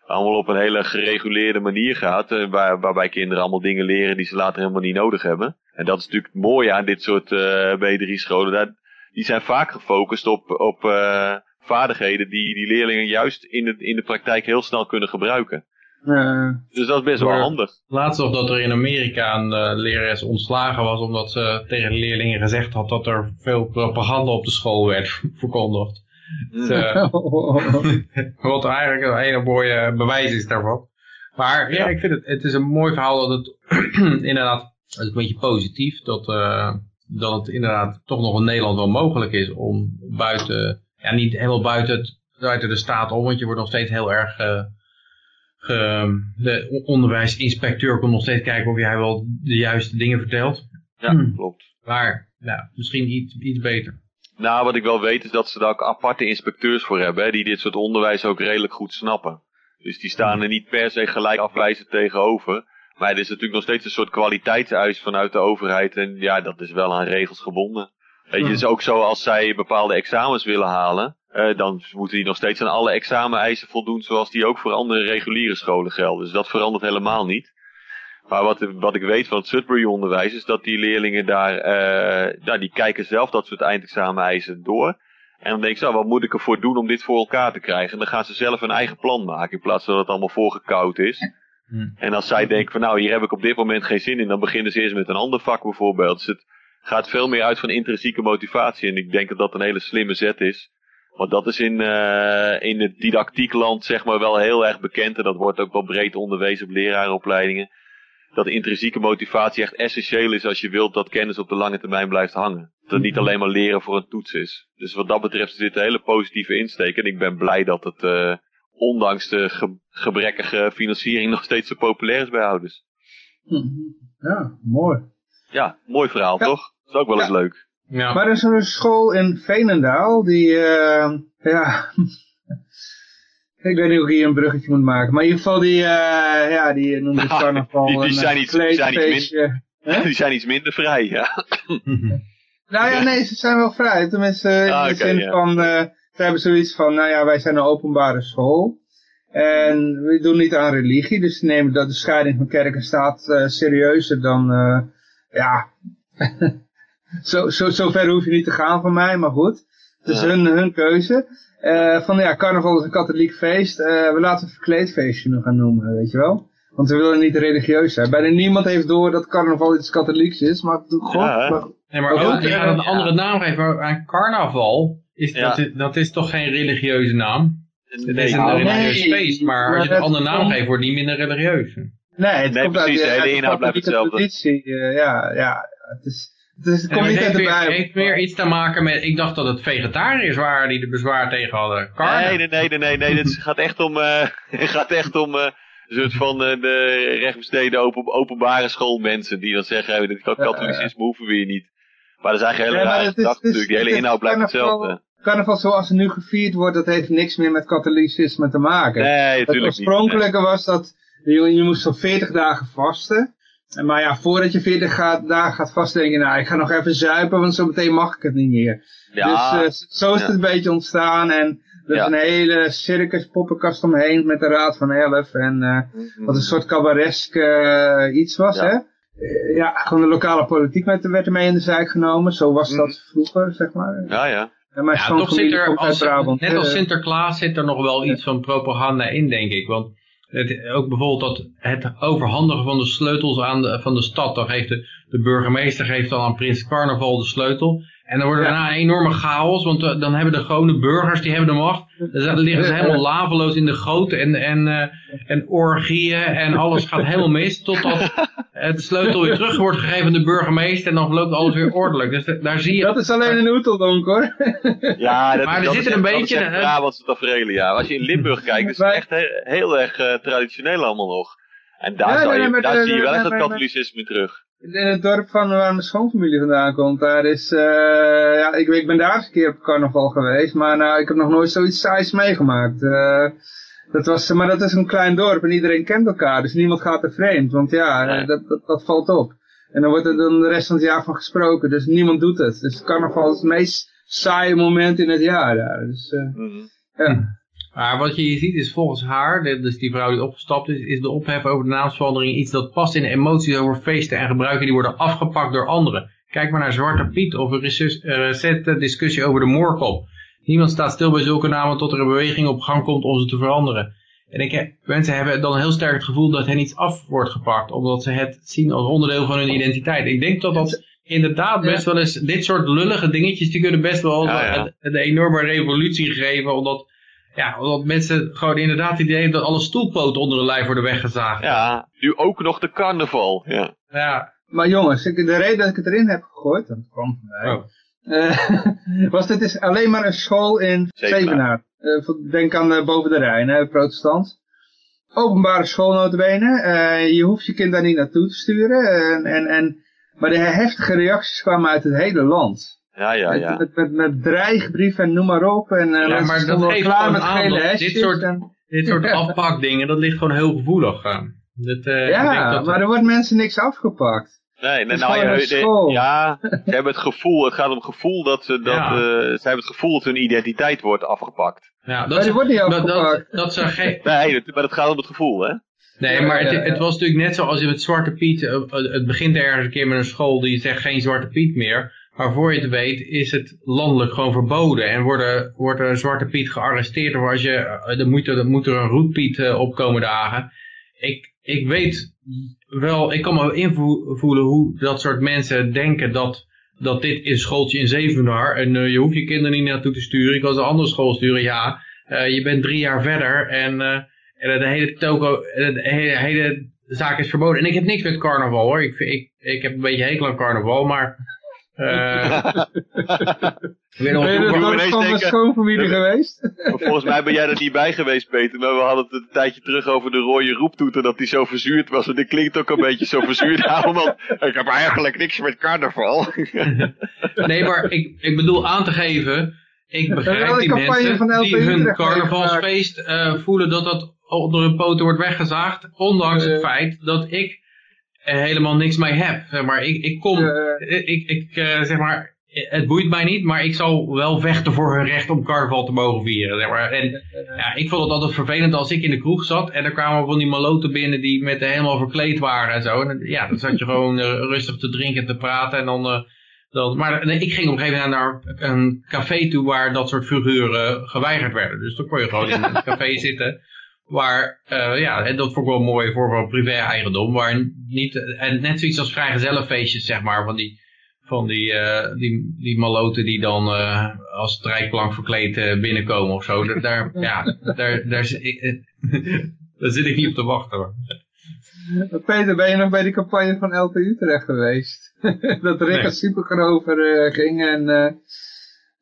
allemaal op een hele gereguleerde manier gaat. eh, Waar, waarbij kinderen allemaal dingen leren die ze later helemaal niet nodig hebben. En dat is natuurlijk het mooie aan dit soort eh B3-scholen. Daar- Die zijn vaak gefocust op, op eh, vaardigheden die die leerlingen juist in in de praktijk heel snel kunnen gebruiken. Eh, Dus dat is best wel handig. Laatst nog dat er in Amerika een eh, lerares ontslagen was omdat ze tegen de leerlingen gezegd had dat er veel propaganda op de school werd verkondigd. Dus, eh, wat eigenlijk een hele mooie bewijs is daarvan. Maar ja, ik vind het, het is een mooi verhaal dat het inderdaad, het is een beetje positief, dat, eh, dat het inderdaad toch nog in Nederland wel mogelijk is om buiten, ja niet helemaal buiten, het, buiten de staat om, want je wordt nog steeds heel erg, eh, ge- de onderwijsinspecteur komt nog steeds kijken of jij wel de juiste dingen vertelt. Ja, Hmm. klopt. Maar nou, misschien iets, iets beter. Nou, wat ik wel weet is dat ze daar ook aparte inspecteurs voor hebben, hè, die dit soort onderwijs ook redelijk goed snappen. Dus die staan er niet per se gelijk afwijzend tegenover. Maar het is natuurlijk nog steeds een soort kwaliteitseis vanuit de overheid. En ja, dat is wel aan regels gebonden. Weet je, het is ook zo als zij bepaalde examens willen halen. eh, dan moeten die nog steeds aan alle exameneisen voldoen zoals die ook voor andere reguliere scholen gelden. Dus dat verandert helemaal niet. Maar wat, wat ik weet van het Sudbury onderwijs is dat die leerlingen daar, nou, die kijken zelf dat soort eindexameneisen door. En dan denken ze, nou, wat moet ik ervoor doen om dit voor elkaar te krijgen? En dan gaan ze zelf een eigen plan maken in plaats van dat het allemaal voorgekoud is. En als zij denken van nou, hier heb ik op dit moment geen zin in, dan beginnen ze eerst met een ander vak bijvoorbeeld. Dus het gaat veel meer uit van intrinsieke motivatie. En ik denk dat dat een hele slimme zet is. Want dat is in, eh in het didactiekland zeg maar wel heel erg bekend. En dat wordt ook wel breed onderwezen op lerarenopleidingen. Dat intrinsieke motivatie echt essentieel is als je wilt dat kennis op de lange termijn blijft hangen. Dat het niet alleen maar leren voor een toets is. Dus wat dat betreft zit een hele positieve insteek. En ik ben blij dat het, eh, ondanks de ge- gebrekkige financiering, nog steeds zo populair is bij ouders. ja, mooi. Ja, mooi verhaal Ja. toch? Dat is ook wel eens leuk. Ja. Maar er is een school in Veenendaal die, eh, ja, ik weet niet hoe ik hier een bruggetje moet maken. Maar in ieder geval die, eh, ja, die noemt het carnaval Die- die een zijn eh, iets- die zijn iets. Hè? Die zijn iets minder vrij, ja. Nou ja, nee, ze zijn wel vrij. Tenminste, in Ah, de zin van, eh, ze hebben zoiets van, nou ja, wij zijn een openbare school. En we doen niet aan religie, dus ze nemen dat de scheiding van kerk en staat eh, serieuzer dan, eh, ja, zo, zo, zo ver hoef je niet te gaan van mij, maar goed. Het is Ja. hun, hun keuze. Eh, van ja, carnaval is een katholiek feest, eh, we laten het een verkleedfeestje nog gaan noemen, weet je wel. Want we willen niet religieus zijn. Bijna niemand heeft door dat carnaval iets katholieks is, maar god, Ja, maar- Nee, maar ook eh, gaat een ja. andere naam geven aan carnaval. Is, Ja. dat, is, dat is toch geen religieuze naam? Het Nee, is een nou, religieus nee, feest, maar maar als je een andere naam geeft, wordt het niet minder religieus. Nee, het Nee, komt precies, uit, de hele inhoud blijft hetzelfde. Traditie, eh, ja, ja, het is, Dus het komt niet het uit heeft, de weer, heeft weer iets te maken met, ik dacht dat het vegetariërs waren die er bezwaar tegen hadden. Nee, nee, nee, nee, nee, nee. Dit gaat echt om, eh, het gaat echt om eh, een soort van eh, de rechtsbesteden open, openbare schoolmensen die dan zeggen, dit katholicisme hoeven we hier niet. Maar dat is eigenlijk een hele Ja, rare het is- gedachte het is- natuurlijk. De hele het inhoud blijft hetzelfde. Carnaval zoals het nu gevierd wordt, dat heeft niks meer met katholicisme te maken. Nee, het natuurlijk niet. oorspronkelijke was dat je, je moest zo'n 40 dagen vasten. En Maar ja, voordat je 40 gaat, dagen gaat vasten, denk je, nou, ik ga nog even zuipen, want zo meteen mag ik het niet meer. Ja, dus eh, zo is ja. het een beetje ontstaan. En er is Ja. een hele circus poppenkast omheen met de Raad van Elf. En eh, wat een soort cabaresk eh, iets was, Ja. hè. Ja, gewoon de lokale politiek met, werd ermee in de zijk genomen. Zo was Mhm. dat vroeger, zeg maar. ja, ja. En mijn Ja, toch zit er, als, Brabant. net als Sinterklaas zit er nog wel iets van propaganda in, denk ik. Want ook bijvoorbeeld dat het overhandigen van de sleutels aan de, van de stad. Dan geeft de, de burgemeester geeft dan aan Prins Carnaval de sleutel. En dan wordt er Ja. daarna een enorme chaos, want eh, dan hebben de gewone burgers, die hebben de macht. Dan liggen ze helemaal laveloos in de goot en, en, eh, en orgieën en alles gaat helemaal mis. Totdat het sleutel weer terug wordt gegeven aan de burgemeester en dan loopt alles weer ordelijk. Dus daar zie je... dat is alleen een oeteldonk hoor. Ja, dat, Maar er dat zit is er een beetje, Dat is? Brabantse tafereelen, ja. Als je in Limburg kijkt, is het echt he- heel erg eh, traditioneel allemaal nog. En daar, Ja, nee, daar de- zie je wel echt het katholicisme terug. In het dorp van waar mijn schoonfamilie vandaan komt, daar is, eh, ja, ik, ik ben daar eens een keer op carnaval geweest, maar nou, ik heb nog nooit zoiets saais meegemaakt. Eh, dat was, maar dat is een klein dorp en iedereen kent elkaar, dus niemand gaat er vreemd, want ja, Nee. eh, dat, dat, dat valt op. En dan wordt er dan de rest van het jaar van gesproken, dus niemand doet het. Dus carnaval is het meest saaie moment in het jaar daar. Dus, eh, Mhm. ja. Maar wat je hier ziet is volgens haar, dus die vrouw die opgestapt is, is de ophef over de naamsverandering iets dat past in emoties over feesten en gebruiken die worden afgepakt door anderen. Kijk maar naar Zwarte Piet of een recente discussie over de moorkop. Niemand staat stil bij zulke namen tot er een beweging op gang komt om ze te veranderen. En ik heb, mensen hebben dan heel sterk het gevoel dat hen iets af wordt gepakt, omdat ze het zien als onderdeel van hun identiteit. Ik denk dat dat inderdaad best wel eens, dit soort lullige dingetjes, die kunnen best wel Ja, ja. Een, een enorme revolutie geven, omdat ja, omdat mensen gewoon inderdaad het idee hebben dat alle stoelpoten onder hun lijf worden weggezaagd. Ja, nu ook nog de carnaval. Ja. Ja. Maar jongens, ik, de reden dat ik het erin heb gegooid, dat kwam van mij, Oh. Eh, was dit is alleen maar een school in Zevenaar. Zevenaar. Eh, denk aan eh, boven de Rijn, hè, protestant. Openbare school notabene. Eh, je hoeft je kind daar niet naartoe te sturen. En, en, en, maar de heftige reacties kwamen uit het hele land. Ja, ja, Met, ja. met, met, met dreigbrieven en noem maar op. En, eh, Ja, maar dat geeft klaar met aan gele dit soort- en- Dit soort afpakdingen, dat ligt gewoon heel gevoelig. Dat, eh, ik ja, denk dat, maar er wordt mensen niks afgepakt. Nee, nee, Het is nou, ja, de- ja, ze hebben het gevoel, het gaat om het gevoel dat, ze, dat Ja. eh, ze hebben het gevoel dat hun identiteit wordt afgepakt. ja, dat, ze, wordt niet dat, dat, afgepakt. dat ze geen... Nee, dat- maar het gaat om het gevoel, hè? Nee, maar het, het was natuurlijk net zoals je met Zwarte Piet, het begint ergens een keer met een school die zegt geen Zwarte Piet meer. Maar voor je het weet is het landelijk gewoon verboden. En worden, wordt een Zwarte Piet gearresteerd. Of als je, eh, dan moet er, dan moet er een roetpiet eh, opkomen dagen. Ik, ik weet wel, ik kan me invoelen hoe dat soort mensen denken dat, dat dit is schooltje in Zevenaar. En eh, je hoeft je kinderen niet naartoe te sturen. Ik kan ze een andere school sturen, ja. Eh, je bent drie jaar verder en, eh, en de hele toko, eh, de hele, hele zaak is verboden. En ik heb niks met carnaval hoor. Ik, ik, ik heb een beetje hekel aan carnaval, maar... eh, Ben je dat van denken- schoonfamilie geweest? Maar Volgens mij ben jij er niet bij geweest, Peter. Maar we hadden het een tijdje terug over de rode roeptoeter. Dat die zo verzuurd was. En dit klinkt ook een beetje zo verzuurd. Nou, want ik heb eigenlijk niks met carnaval. Nee, maar ik, ik bedoel aan te geven, ik begrijp die mensen van die hun carnavalsfeest eh, voelen dat dat onder hun poten wordt weggezaagd. Ondanks het Eh. feit dat ik helemaal niks mee heb. Maar ik, ik kom, Eh, ik, ik eh, zeg maar, het boeit mij niet, maar ik zal wel vechten voor hun recht om carnaval te mogen vieren. Zeg maar. En ja, ik vond het altijd vervelend als ik in de kroeg zat en er kwamen van die maloten binnen die met helemaal verkleed waren en zo. En ja, dan zat je gewoon eh, rustig te drinken en te praten en dan... eh, dan maar nee, ik ging op een gegeven moment naar een café toe waar dat soort figuren geweigerd werden. Dus dan kon je gewoon in een café zitten. Waar, eh, ja, en dat vond ik wel mooi voor van privé-eigendom. Waar niet, en net zoiets als vrijgezellenfeestjes, zeg maar, van die, van die, eh, die, die maloten die dan eh, als strijkplank verkleed binnenkomen of zo. Daar, daar, ja, daar, daar, zit ik- daar zit ik niet op te wachten hoor. Peter, ben je nog bij die campagne van LT Utrecht geweest? dat Rick Nee. als supergrover ging en...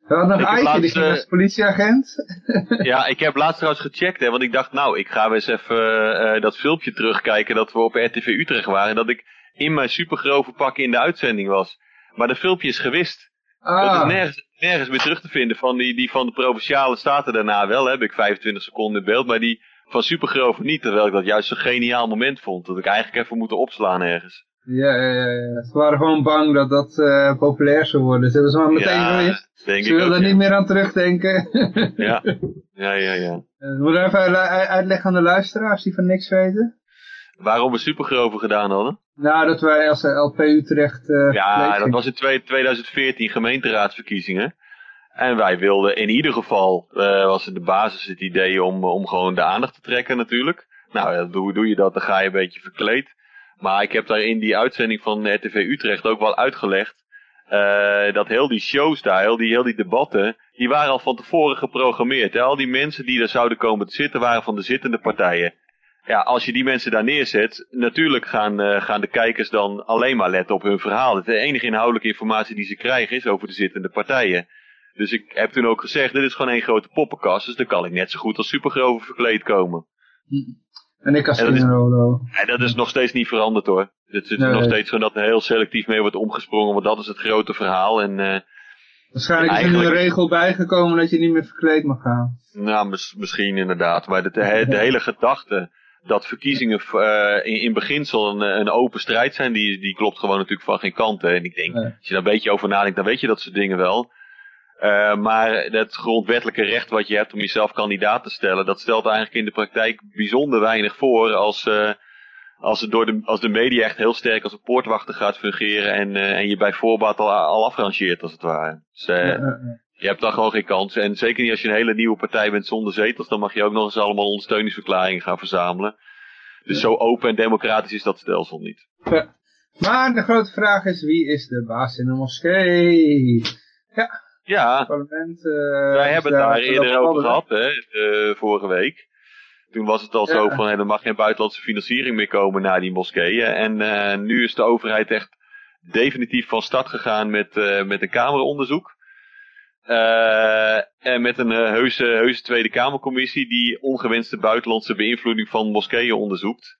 eh we hadden Ik nog Eike, die ging eh, als politieagent. Ja, ik heb laatst trouwens gecheckt, hè, want ik dacht, nou, ik ga eens even eh, dat filmpje terugkijken dat we op RTV Utrecht waren. En dat ik in mijn supergrove pak in de uitzending was. Maar dat filmpje is gewist. Dat Ah, is nergens, nergens meer terug te vinden. Van die, die van de Provinciale Staten daarna wel, hè, heb ik 25 seconden in beeld. Maar die van supergrove niet, terwijl ik dat juist zo'n geniaal moment vond. Dat ik eigenlijk even moeten opslaan ergens. Ja, ja, ja. Ze waren gewoon bang dat dat eh, populair zou worden. Ze hebben ze maar meteen ja, Ze ik wilden er ja. niet meer aan terugdenken. Ja, ja, ja. ja. Eh, We moeten even uitleggen aan de luisteraars die van niks weten. Waarom we supergrove gedaan hadden? Nou, dat wij als eh, LP Utrecht... Ja, dat was in twee- 2014 gemeenteraadsverkiezingen. En wij wilden in ieder geval, was het de basis het idee om, om gewoon de aandacht te trekken natuurlijk. Nou, hoe doe je dat? Dan ga je een beetje verkleed. Maar ik heb daar in die uitzending van RTV Utrecht ook wel uitgelegd. eh, dat heel die shows daar, heel die, heel die debatten, die waren al van tevoren geprogrammeerd. Al die mensen die daar zouden komen te zitten, waren van de zittende partijen. Ja, als je die mensen daar neerzet, natuurlijk gaan, eh, gaan de kijkers dan alleen maar letten op hun verhaal. De enige inhoudelijke informatie die ze krijgen is over de zittende partijen. Dus ik heb toen ook gezegd, dit is gewoon één grote poppenkast, dus dan kan ik net zo goed als supergrove verkleed komen. En ik als En dat is- Rolo. En dat is nog steeds niet veranderd hoor. Het zit Nee. nog steeds gewoon dat er heel selectief mee wordt omgesprongen, want dat is het grote verhaal. En eh, Waarschijnlijk is er een regel bijgekomen dat je niet meer verkleed mag gaan. Nou, mis- misschien inderdaad. Maar de, de, de hele gedachte dat verkiezingen eh, in, in beginsel een, een open strijd zijn, die, die klopt gewoon natuurlijk van geen kant. Hè. En ik denk, Nee. als je daar een beetje over nadenkt, dan weet je dat soort dingen wel. Eh, maar het grondwettelijke recht wat je hebt om jezelf kandidaat te stellen, dat stelt eigenlijk in de praktijk bijzonder weinig voor als, eh, als, het door de, als de media echt heel sterk als een poortwachter gaat fungeren en, eh, en je bij voorbaat al, al afrangeert als het ware. Dus, Ja, ja, ja. je hebt dan gewoon geen kans. En zeker niet als je een hele nieuwe partij bent zonder zetels, dan mag je ook nog eens allemaal ondersteuningsverklaringen gaan verzamelen. Dus zo open en democratisch is dat stelsel niet. Maar de grote vraag is, wie is de baas in de moskee? Ja, Parlement... eh, wij is hebben het daar eerder over gehad, hè, eh, vorige week. Toen was het al zo Ja. van, hé, er mag geen buitenlandse financiering meer komen naar die moskeeën. En eh, nu is de overheid echt definitief van start gegaan met, met een kameronderzoek. En met een eh, heuse, heuse Tweede Kamercommissie die ongewenste buitenlandse beïnvloeding van moskeeën onderzoekt.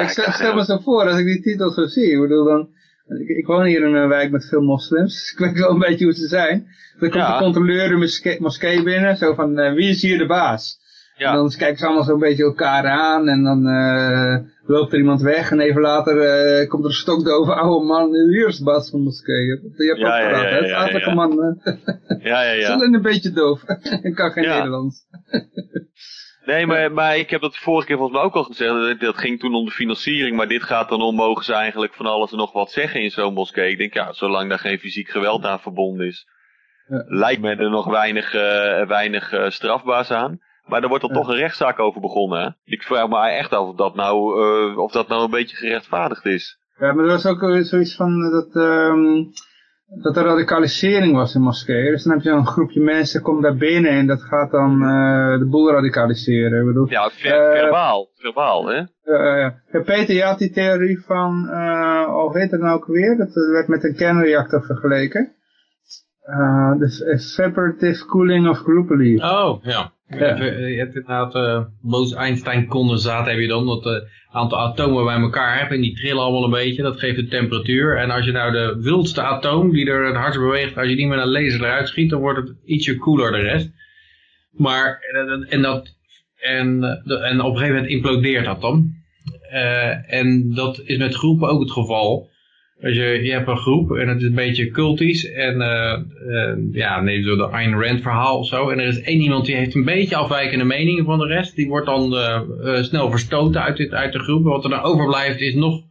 Ik stel, stel me zo voor, als ik die titel zo zie, ik bedoel dan... Ik, ik woon hier in een wijk met veel moslims, ik weet wel een beetje hoe ze zijn. Dan komt Ja. de controleur de moskee, moskee binnen, zo van, eh, wie is hier de baas? En ja, dan kijken ze allemaal zo'n beetje elkaar aan en dan eh, loopt er iemand weg en even later eh, komt er een stokdove oude man, hier is de baas van de moskee. Je hebt Ja, ook ja, praten, ja, hè? ja, Aardige ja. man, ja, ja, is ja. alleen een beetje doof, en kan geen Ja. Nederlands. Nee, maar, maar ik heb dat de vorige keer volgens mij ook al gezegd. Dat, dat ging toen om de financiering, maar dit gaat dan om, mogen ze eigenlijk van alles en nog wat zeggen in zo'n moskee. Ik denk, ja, zolang daar geen fysiek geweld aan verbonden is, Ja. lijkt me er nog weinig, eh, weinig eh, strafbaars aan. Maar er wordt Ja. toch een rechtszaak over begonnen. Hè? Ik vraag me echt af of dat nou, eh, of dat nou een beetje gerechtvaardigd is. Ja, maar er was ook zoiets van dat, ehm, dat er radicalisering was in moskeeën. Dus dan heb je een groepje mensen, komt daar binnen en dat gaat dan eh, de boel radicaliseren. Ik bedoel, Ja, ver, Eh, verbaal. Verbaal, hè? Eh, ja. Ja, Peter, je had die theorie van, eh oh, hoe heet het nou ook weer? Dat werd met een kernreactor vergeleken. Eh, De evaporative cooling of group belief. Oh, ja. Ja. Je hebt inderdaad uh, Bose-Einstein-condensaat heb je dan, dat een aantal atomen bij elkaar hebt en die trillen allemaal een beetje, dat geeft de temperatuur. En als je nou de wildste atoom die er het hardst beweegt, als je die met een laser eruit schiet, dan wordt het ietsje koeler de rest. Maar, en, en dat, en, eh, en op een gegeven moment implodeert dat dan. Uh, en dat is met groepen ook het geval. Als je, je hebt een groep en het is een beetje cultisch en uh, uh, ja, neem zo de Ayn Rand verhaal of zo. En er is één iemand die heeft een beetje afwijkende meningen van de rest. Die wordt dan uh, snel verstoten uit, dit, uit de groep. Wat er dan overblijft is nog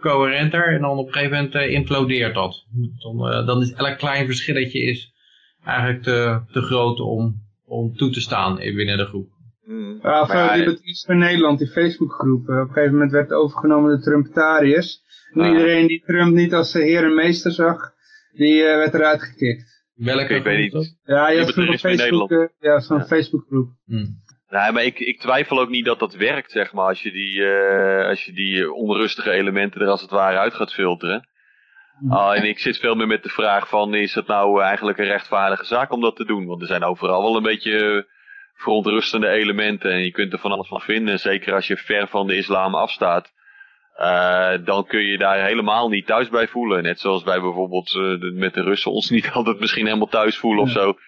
coherenter en dan op een gegeven moment uh, implodeert dat. Dan, uh, dan is elk klein verschilletje is eigenlijk te, te groot om, om toe te staan binnen de groep. Hmm. Ja, of ja, die in Nederland, die Facebookgroep. Op een gegeven moment werd overgenomen door de Trumpetariërs. En ah. iedereen die Trump niet als heer en meester zag, die uh, werd eruit gekikt. Welke ik weet niet. Ja, je had op Facebook, uh, ja, zo'n ja. Facebookgroep. Hmm. Nee, maar ik, ik twijfel ook niet dat dat werkt, zeg maar, als je die, eh, als je die onrustige elementen er als het ware uit gaat filteren. Ah, en ik zit veel meer met de vraag van, is het nou eigenlijk een rechtvaardige zaak om dat te doen? Want er zijn overal wel een beetje verontrustende elementen en je kunt er van alles van vinden. Zeker als je ver van de islam afstaat. Uh, dan kun je daar helemaal niet thuis bij voelen. Net zoals wij bijvoorbeeld uh, met de Russen ons niet altijd misschien helemaal thuis voelen of zo.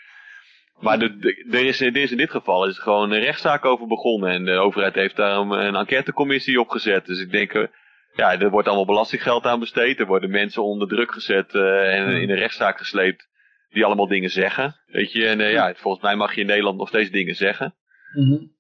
Maar de, de, er, is, er is in dit geval is er gewoon een rechtszaak over begonnen. En de overheid heeft daar een, een enquêtecommissie op gezet. Dus ik denk, uh, ja, er wordt allemaal belastinggeld aan besteed. Er worden mensen onder druk gezet en in een rechtszaak gesleept. Die allemaal dingen zeggen. Weet je, en ja, volgens mij mag je in Nederland nog steeds dingen zeggen. Mm -hmm.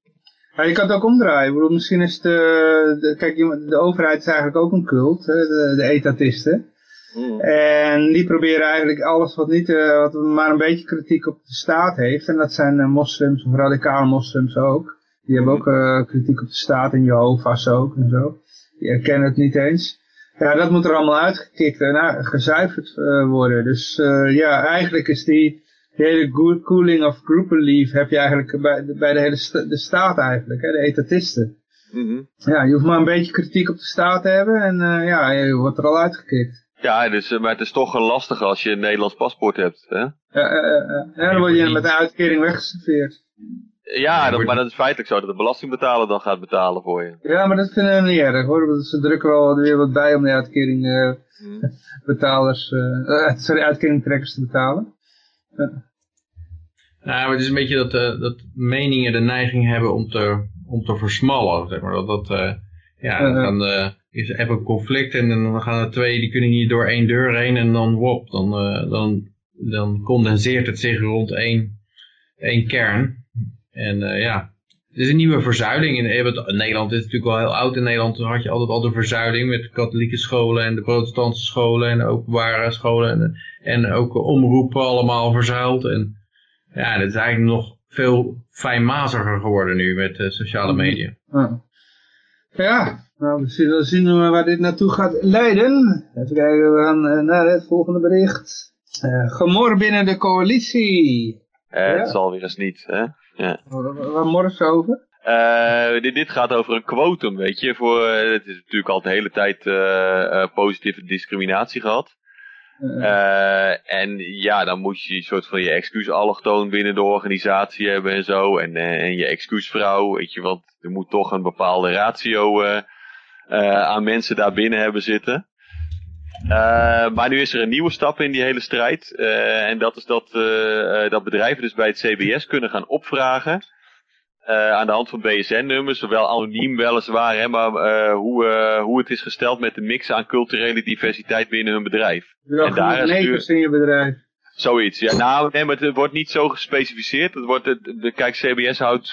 Ja, je kan het ook omdraaien. Ik bedoel, misschien is de, de, kijk, de overheid is eigenlijk ook een cult, de, de etatisten. Mm. En die proberen eigenlijk alles wat niet, uh, wat maar een beetje kritiek op de staat heeft. En dat zijn uh, moslims of radicale moslims ook. Die hebben ook uh, kritiek op de staat en Jehovah's ook en zo. Die erkennen het niet eens. Ja, dat moet er allemaal uitgekikt en gezuiverd worden. Dus ja, eigenlijk is die, de hele cooling of group relief heb je eigenlijk bij, bij de hele sta de staat eigenlijk, hè, de etatisten. Mm -hmm. Ja, je hoeft maar een beetje kritiek op de staat te hebben en uh, ja, je wordt er al uitgekikt. Ja, dus, maar het is toch een lastig als je een Nederlands paspoort hebt, hè? Ja, uh, ja dan word je met de uitkering weggeserveerd. Ja, dat, maar dat is feitelijk zo, dat de belastingbetaler dan gaat betalen voor je. Ja, maar dat vinden we niet erg hoor, ze drukken wel weer wat bij om de uitkeringbetalers, uh, sorry, uitkeringtrekkers te betalen. Nou, maar het is een beetje dat, uh, dat meningen de neiging hebben om te, om te versmallen. Zeg maar. Dat, dat, uh, ja, uh, dan uh, is er een conflict en dan gaan er twee, die kunnen niet door één deur heen en dan wop, dan, dan, dan condenseert het zich rond één, één kern. En ja, het is een nieuwe verzuiling. In, in Nederland is het natuurlijk wel heel oud. In Nederland had je altijd al de verzuiling met de katholieke scholen en de protestantse scholen en de openbare scholen. En, en ook omroepen allemaal verzuild. En, ja, dat is eigenlijk nog veel fijnmaziger geworden nu met uh, sociale media. Ja, ja nou, we zien, we zien waar dit naartoe gaat leiden. Even kijken, we gaan uh, naar het volgende bericht. Uh, gemor binnen de coalitie. Eh, ja? Het zal weer eens niet, hè? Ja. Waar, waar morgen ze over? Uh, dit, dit, gaat over een quotum, weet je. Voor, het is natuurlijk al de hele tijd positieve discriminatie gehad. Uh, en ja, dan moet je een soort van je excuusallochtoon binnen de organisatie hebben en zo. En, uh, en je excuusvrouw, weet je, want er moet toch een bepaalde ratio aan mensen daar binnen hebben zitten. maar nu is er een nieuwe stap in die hele strijd. en dat is dat, dat bedrijven dus bij het CBS kunnen gaan opvragen. Uh, aan de hand van BSN-nummers, zowel anoniem weliswaar, hè, maar uh, hoe, uh, hoe het is gesteld met de mix aan culturele diversiteit binnen hun bedrijf. en daar is in je bedrijf. Zoiets, ja. Nou, nee, maar het wordt niet zo gespecificeerd. Het wordt, de, de, kijk, CBS houdt,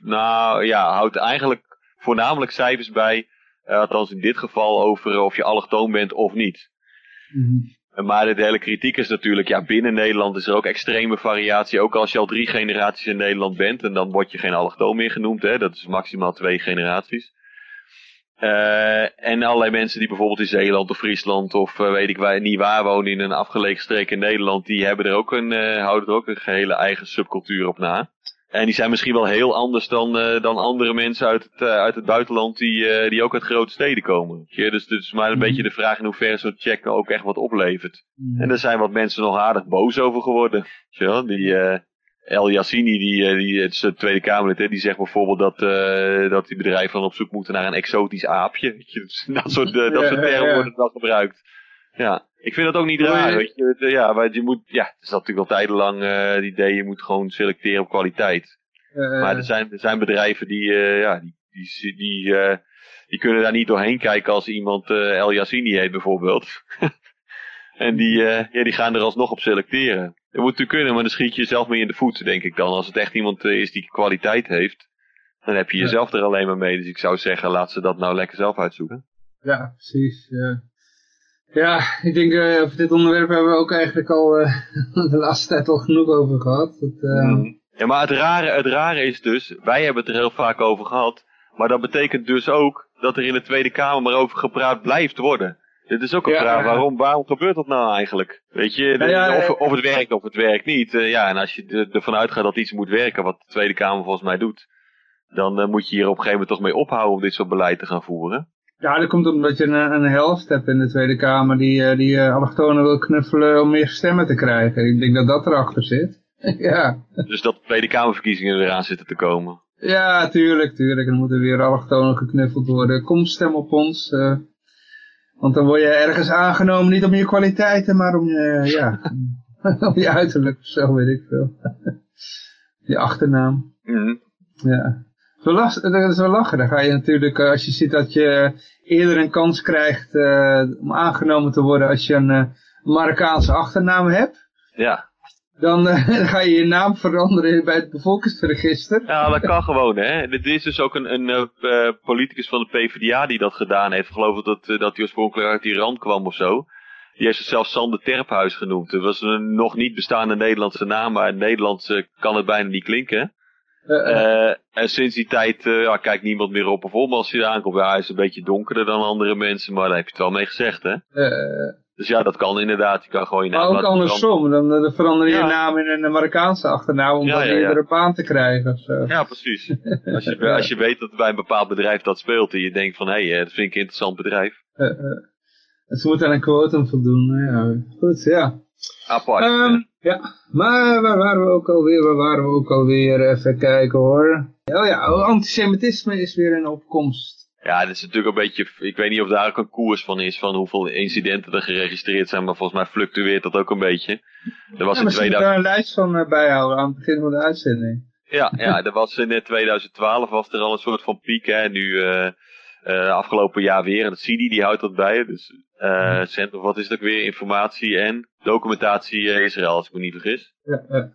nou ja, houdt eigenlijk voornamelijk cijfers bij, althans in dit geval, over of je allochtoon bent of niet. Mm -hmm. Maar de hele kritiek is natuurlijk, ja, binnen Nederland is er ook extreme variatie. Ook als je al drie generaties in Nederland bent, en dan word je geen allochtoon meer genoemd, hè. Dat is maximaal twee generaties. Uh, en allerlei mensen die bijvoorbeeld in Zeeland of Friesland of uh, weet ik waar, niet waar wonen in een afgelegen streek in Nederland, die hebben er ook een, uh, houden er ook een gehele eigen subcultuur op na. En die zijn misschien wel heel anders dan, uh, dan andere mensen uit het, uh, uit het buitenland die, uh, die ook uit grote steden komen. Ja, dus het is maar een mm. beetje de vraag in hoeverre zo'n check ook echt wat oplevert. Mm. En er zijn wat mensen nog aardig boos over geworden. Ja, die El Yassini, die, die, het is de Tweede Kamerlid, hè, die zegt bijvoorbeeld dat, dat die bedrijven dan op zoek moeten naar een exotisch aapje. Weet je, dat soort, dat soort termen worden dan gebruikt. Ja. Ik vind dat ook niet raar, weet je. Ja, want je moet, ja, het is natuurlijk al tijdenlang uh, het idee, je moet gewoon selecteren op kwaliteit. Uh, maar er zijn, er zijn bedrijven die, uh, ja, die, die, die, die kunnen daar niet doorheen kijken als iemand El Yassini heet bijvoorbeeld. en die, ja, die gaan er alsnog op selecteren. Dat moet natuurlijk kunnen, maar dan schiet je jezelf mee in de voet, denk ik dan. Als het echt iemand is die kwaliteit heeft, dan heb je jezelf er alleen maar mee. Dus ik zou zeggen, laat ze dat nou lekker zelf uitzoeken. Ja, precies. Ja. Ja, ik denk uh, over dit onderwerp hebben we ook eigenlijk al uh, de laatste tijd al genoeg over gehad. Dat, uh... Ja, maar het rare, het rare is dus, wij hebben het er heel vaak over gehad, maar dat betekent dus ook dat er in de Tweede Kamer maar over gepraat blijft worden. Dit is ook een Ja, vraag, waarom, waarom gebeurt dat nou eigenlijk? Weet je, de- Ja, ja, of, of het werkt of het werkt niet. Eh, ja, en als je er- ervan uitgaat dat iets moet werken, wat de Tweede Kamer volgens mij doet, dan eh, moet je hier op een gegeven moment toch mee ophouden om dit soort beleid te gaan voeren. Ja, dat komt omdat je een, een helft hebt in de Tweede Kamer die, eh, die uh, allochtonen wil knuffelen om meer stemmen te krijgen. Ik denk dat dat erachter zit. ja. Dus dat de Tweede Kamerverkiezingen eraan zitten te komen. Ja, tuurlijk, tuurlijk. Dan moeten weer allochtonen geknuffeld worden. Kom, stem op ons. Uh, want dan word je ergens aangenomen, niet om je kwaliteiten, maar om je, ja, om je uiterlijk of zo, weet ik veel. je achternaam. Mhm. Ja. Dat is wel lachen. Dan ga je natuurlijk, eh, als je ziet dat je eerder een kans krijgt uh, om aangenomen te worden als je een uh, Marokkaanse achternaam hebt. Ja. Dan, dan, ga je je naam veranderen bij het bevolkingsregister. Ja, dat kan gewoon, hè. Er is dus ook een, een politicus van de PvdA die dat gedaan heeft. Ik geloof dat, dat hij oorspronkelijk uit Iran kwam of zo. Die heeft zichzelf Sander Terphuis genoemd. Het was een nog niet bestaande Nederlandse naam, maar in het Nederlands kan het bijna niet klinken. Uh, en sinds die tijd uh, ja, kijkt niemand meer op. Bijvoorbeeld als hij aankomt, ja, hij is een beetje donkerder dan andere mensen, maar daar heb je het wel mee gezegd, hè? Uh, dus ja, dat kan inderdaad. Je kan gewoon je naam maar ook andersom. Dan, dan verander je ja. naam in een Marokkaanse achternaam om ja, ja, ja. een baan te krijgen of zo. Ja, precies. als, je, als je weet dat bij een bepaald bedrijf dat speelt en je denkt van, hé, hey, dat vind ik een interessant bedrijf. ze moeten aan een quotum voldoen. Ja. Goed, ja. Apart. Um, ja, maar waar waren we ook alweer? Waar waren we ook alweer? Even kijken hoor. Oh ja, antisemitisme is weer een opkomst. Ja, dat is natuurlijk een beetje, ik weet niet of daar ook een koers van is, van hoeveel incidenten er geregistreerd zijn, maar volgens mij fluctueert dat ook een beetje. Er was ja, in 2000... daar een lijst van uh, bijhouden aan het begin van de uitzending. Ja, ja, er was in 2012 was er al een soort van piek, hè, nu uh, uh, afgelopen jaar weer, en het CIDI die houdt dat bij, dus uh, Centrum, wat is het ook weer, informatie en documentatie uh, Israël, als ik me niet vergis. Ja, ja.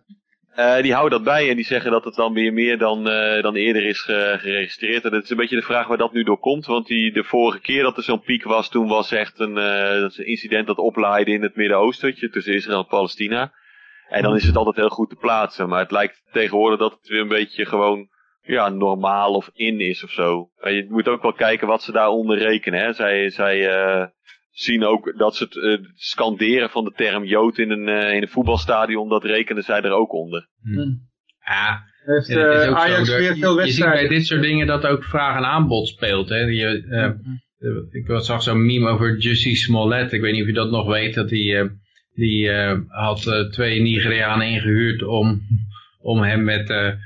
Uh, die houden dat bij en die zeggen dat het dan weer meer dan, dan eerder is ge geregistreerd. En dat is een beetje de vraag waar dat nu door komt. Want die, de vorige keer dat er zo'n piek was, toen was echt een, dat een incident dat oplaaide in het Midden-Oosten, tussen Israël en Palestina. En dan is het altijd heel goed te plaatsen. Maar het lijkt tegenwoordig dat het weer een beetje gewoon ja, normaal of in is of zo. En je moet ook wel kijken wat ze daaronder rekenen. Hè. Zij, zij zien ook dat ze het uh, scanderen van de term Jood in een, uh, in een voetbalstadion, dat rekenen zij er ook onder. Hmm. Ja, heeft, uh, Ajax zo, weer veel je, je ziet bij dit soort dingen dat ook vraag en aanbod speelt. Hè. Je, hmm. ik zag zo'n meme over Jussie Smollett, ik weet niet of je dat nog weet, dat die, die had twee Nigerianen ingehuurd om, om hem met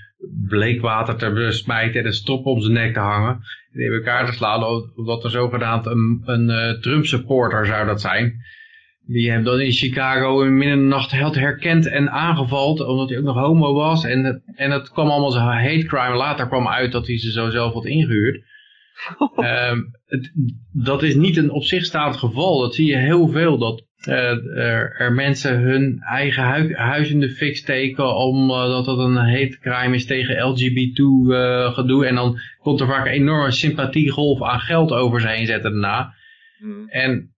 bleekwater te besmijten en een stop om zijn nek te hangen in elkaar te slaan, omdat er zogenaamd een, een uh, Trump supporter zou dat zijn. Die hem dan in Chicago in midden de nacht had herkend en aangevallen, omdat hij ook nog homo was. En en het kwam allemaal als hate crime. Later kwam uit dat hij ze zo zelf had ingehuurd. um, het, dat is niet een op zich staand geval. Dat zie je heel veel, dat er, er, mensen hun eigen hu huis in de fik steken omdat uh, dat een hate crime is tegen LGBT uh, gedoe. En dan komt er vaak een enorme sympathiegolf aan geld over ze heen zetten daarna. Mm. En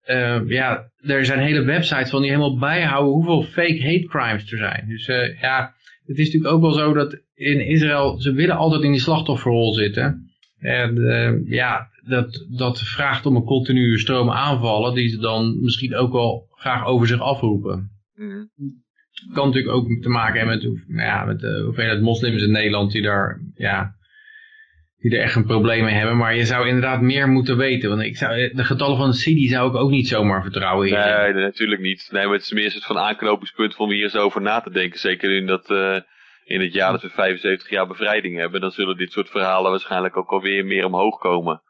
ja, er zijn hele websites van die helemaal bijhouden hoeveel fake hate crimes er zijn. Dus ja, het is natuurlijk ook wel zo dat in Israël, ze willen altijd in die slachtofferrol zitten. En ja, dat, dat vraagt om een continue stroom aanvallen die ze dan misschien ook wel graag over zich afroepen. Mm. Kan natuurlijk ook te maken hebben met, nou ja, met de hoeveelheid moslims in Nederland die daar, ja, die er echt een probleem mee hebben. Maar je zou inderdaad meer moeten weten. Want ik zou, de getallen van de CIDI zou ik ook niet zomaar vertrouwen. Hier. Nee, nee, natuurlijk niet. Nee, maar het is meer een soort van aanknopingspunt om hier eens over na te denken. Zeker in dat... Uh, in het jaar dat we 75 jaar bevrijding hebben, dan zullen dit soort verhalen waarschijnlijk ook alweer meer omhoog komen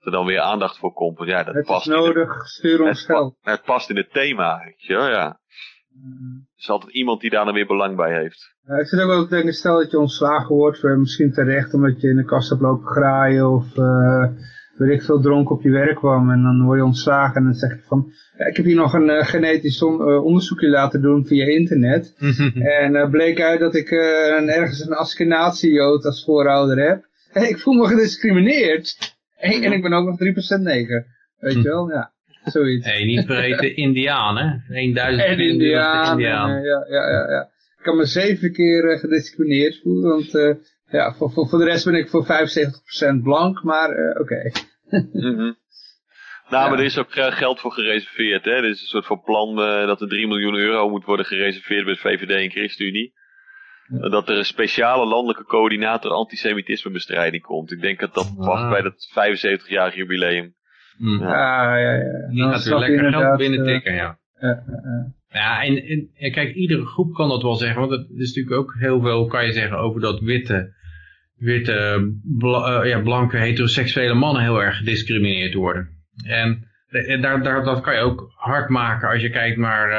er dan weer aandacht voor komt. Want ja, dat het past is nodig, stuur ons geld. Het past in het thema, weet je wel, ja. Er is altijd iemand die daar dan weer belang bij heeft. Ja, ik zit ook wel te denken, stel dat je ontslagen wordt, misschien terecht omdat je in de kast hebt lopen graaien of uh, weet ik veel dronken op je werk kwam en dan word je ontslagen en dan zeg je van, ja, ik heb hier nog een uh, genetisch on uh, onderzoekje laten doen via internet en bleek uit dat ik ergens een Askenazi-Jood als voorouder heb. Ik voel me gediscrimineerd. En, en ik ben ook nog 3% neger. Weet je wel, ja. Zoiets. Nee, niet vergeten Indiaan, hè? 1000 en Indiaan. Indiaan. Ja, ja, ja, ja. Ik kan me zeven keer uh, gediscrimineerd voelen, want uh, ja, voor, voor, voor de rest ben ik voor 75% blank, maar uh, oké. Okay. mm -hmm. Nou, ja. maar er is ook geld voor gereserveerd, hè? Er is een soort van plan dat er 3 miljoen euro moet worden gereserveerd bij de VVD en ChristenUnie. Dat er een speciale landelijke coördinator antisemitismebestrijding komt. Ik denk dat dat Ah. past bij dat 75-jarig jubileum. Hm. Ja, ja, ja. Die Dan gaat weer lekker geld binnen eh, tikken, ja. eh, eh, eh. Ja, en, en, kijk, iedere groep kan dat wel zeggen, want het is natuurlijk ook heel veel, kan je zeggen, over dat witte, witte bla- eh, ja, blanke heteroseksuele mannen heel erg gediscrimineerd worden. En, en daar, daar, dat kan je ook hard maken als je kijkt naar,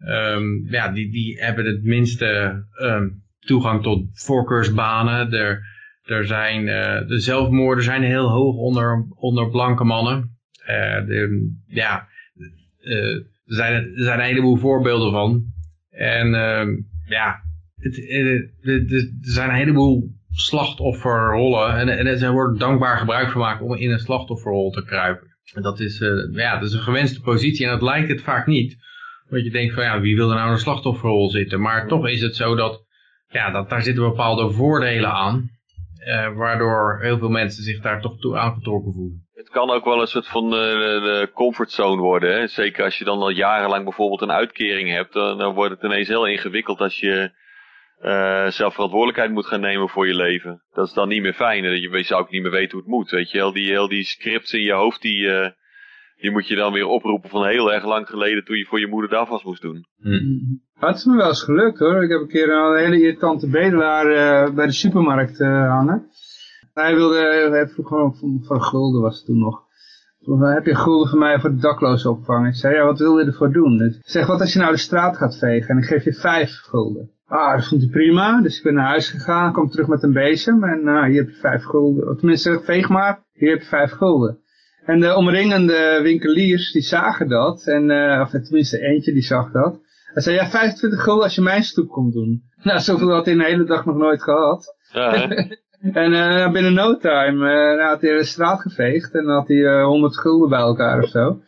eh, ehm, ja, die, die hebben het minste ehm, toegang tot voorkeursbanen. Er, er zijn, eh, de zelfmoorden zijn heel hoog onder, onder blanke mannen. Eh, de, ja, eh, er zijn, er zijn een heleboel voorbeelden van. En ehm, ja, het, er zijn een heleboel slachtofferrollen. En, en er wordt dankbaar gebruik van maken om in een slachtofferrol te kruipen. En dat is, ja, dat is een gewenste positie en dat lijkt het vaak niet. Want je denkt van ja, wie wil er nou een slachtofferrol zitten? Maar toch is het zo dat, ja, dat daar zitten bepaalde voordelen aan. eh, waardoor heel veel mensen zich daar toch toe aangetrokken voelen. Het kan ook wel een soort van de comfortzone worden. Hè? Zeker als je dan al jarenlang bijvoorbeeld een uitkering hebt. Dan, wordt het ineens heel ingewikkeld als je eh, zelf verantwoordelijkheid moet gaan nemen voor je leven. Dat is dan niet meer fijn. hè. Je, je zou ook niet meer weten hoe het moet. Weet je, heel die, heel die scripts in je hoofd, die, eh, die moet je dan weer oproepen van heel erg lang geleden toen je voor je moeder de afwas moest doen. Maar het is me wel eens gelukt hoor. Ik heb een keer een hele irritante bedelaar eh, bij de supermarkt eh, hangen. Hij wilde, hij vroeg gewoon voor een gulden was het toen nog. Heb je gulden voor mij voor de daklozen opvang? Ik zei, ja, wat wil je ervoor doen? Ik zeg, wat als je nou de straat gaat vegen en ik geef je vijf gulden? Ah, dat vond hij prima. Dus ik ben naar huis gegaan, kwam terug met een bezem en nou, hier heb je vijf gulden. Of tenminste, veeg maar, hier heb je vijf gulden. En de omringende winkeliers, die zagen dat. En, eh, of tenminste eentje, die zag dat. Hij zei, ja, 25 gulden als je mijn stoep komt doen. Nou, zoveel had hij een hele dag nog nooit gehad. Ja? En eh, binnen no time eh, had hij de straat geveegd en had hij eh, 100 gulden bij elkaar of zo.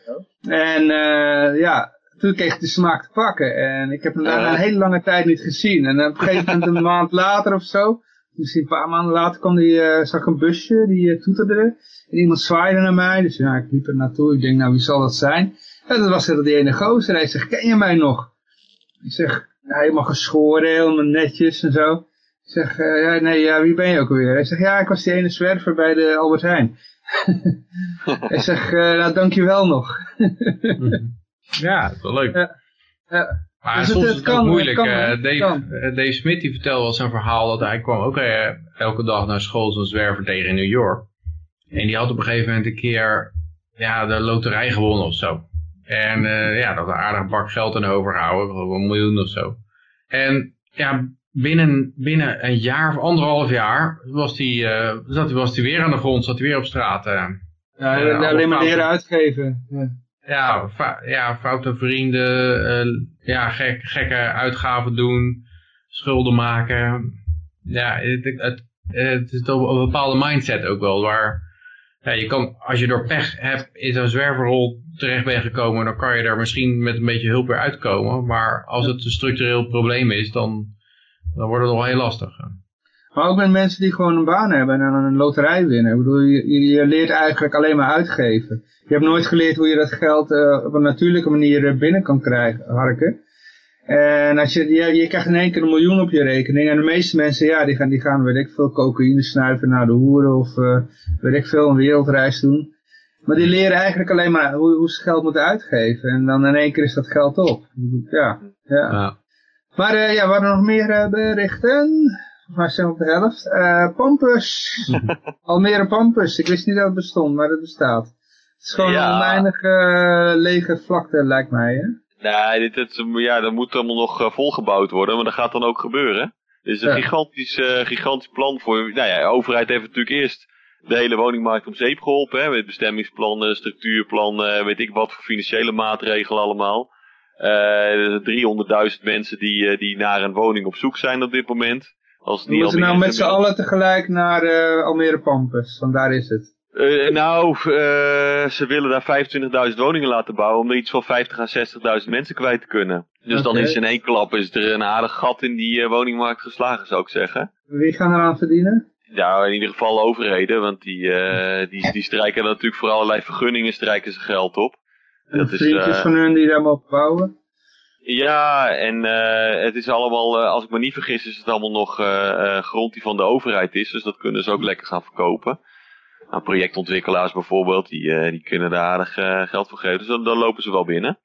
En eh, ja, toen kreeg hij de smaak te pakken. En ik heb hem daarna een hele lange tijd niet gezien. En op een gegeven moment een maand later of zo, misschien een paar maanden later, kwam die, eh, zag ik een busje, die eh, toeterde. En iemand zwaaide naar mij, dus ja, ik liep er naartoe. Ik denk, nou, wie zal dat zijn? En dat was die ene gozer. Hij zegt, ken je mij nog? Ik zeg, nou, helemaal geschoren, helemaal netjes en zo. Ik zeg, eh, ja, nee, ja, wie ben je ook alweer? Hij zegt, ja, ik was die ene zwerver bij de Albert Heijn. Hij zegt, eh nou, dankjewel nog. Ja, dat is wel leuk. Ja. Maar Dus het- soms het is het kan, ook het moeilijk. kan, eh, Dave, kan. eh, Dave Smith die vertelde wel zijn verhaal dat hij kwam ook eh, elke dag naar school zo'n zwerver tegen in New York. En die had op een gegeven moment een keer ja, de loterij gewonnen of zo. En eh, ja, dat had een aardig bak geld aan overhouden, een miljoen of zo. En ja, binnen, binnen een jaar of anderhalf jaar was hij zat was weer aan de grond, zat hij weer op straat. Ja, alleen maar leren uitgeven. Ja. Ja, foute vrienden, ja, gek, gekke uitgaven doen, schulden maken. Ja, het, het, het is toch een bepaalde mindset ook wel, waar ja, je kan, als je door pech hebt in zo'n zwerverrol terecht bent gekomen, dan kan je er misschien met een beetje hulp weer uitkomen. Maar als het een structureel probleem is, dan, dan wordt het wel heel lastig. Maar ook met mensen die gewoon een baan hebben en dan een loterij winnen. Ik bedoel, je, je- leert eigenlijk alleen maar uitgeven. Je hebt nooit geleerd hoe je dat geld eh, op een natuurlijke manier eh, binnen kan krijgen, harken. En als je, je, je krijgt in één keer een miljoen op je rekening. En de meeste mensen, ja, die gaan, die gaan weet ik veel, cocaïne snuiven naar de hoeren of eh, weet ik veel, een wereldreis doen. Maar die leren eigenlijk alleen maar hoe, hoe ze geld moeten uitgeven. En dan in één keer is dat geld op. Ja, ja. Ja. Maar eh, ja, we hadden nog meer berichten. Maar zijn op de helft. Eh Pampus. Almere Pampus. Ik wist niet dat het bestond, maar het bestaat. Het is gewoon Ja. een oneindige eh, lege vlakte, lijkt mij. Hè? Nee, dit, dit, ja, dat moet allemaal nog eh, volgebouwd worden, maar dat gaat dan ook gebeuren. Is een Ja. gigantisch, gigantisch plan voor... Nou ja, de overheid heeft natuurlijk eerst de hele woningmarkt om zeep geholpen. Hè, met bestemmingsplannen, structuurplannen, weet ik wat voor financiële maatregelen allemaal. Eh 300.000 mensen die, die naar een woning op zoek zijn op dit moment. Als We al moeten nou met z'n allen tegelijk naar eh, Almere Pampus. Want daar is het. Eh, nou, eh, ze willen daar 25.000 woningen laten bouwen om er iets van 50 à 60.000 mensen kwijt te kunnen. Dus dan is in één klap is er een aardig gat in die woningmarkt geslagen, zou ik zeggen. Wie gaan eraan verdienen? Ja, in ieder geval overheden, want die, die, die strijken er natuurlijk voor allerlei vergunningen strijken ze geld op. Dat is, Vriendjes van hun die daar mogen bouwen. Ja, en uh, het is allemaal, uh, als ik me niet vergis, is het allemaal nog uh, grond die van de overheid is. Dus dat kunnen ze ook lekker gaan verkopen. Nou, projectontwikkelaars bijvoorbeeld, die, die kunnen daar aardig geld voor geven. Dus dan, dan, lopen ze wel binnen.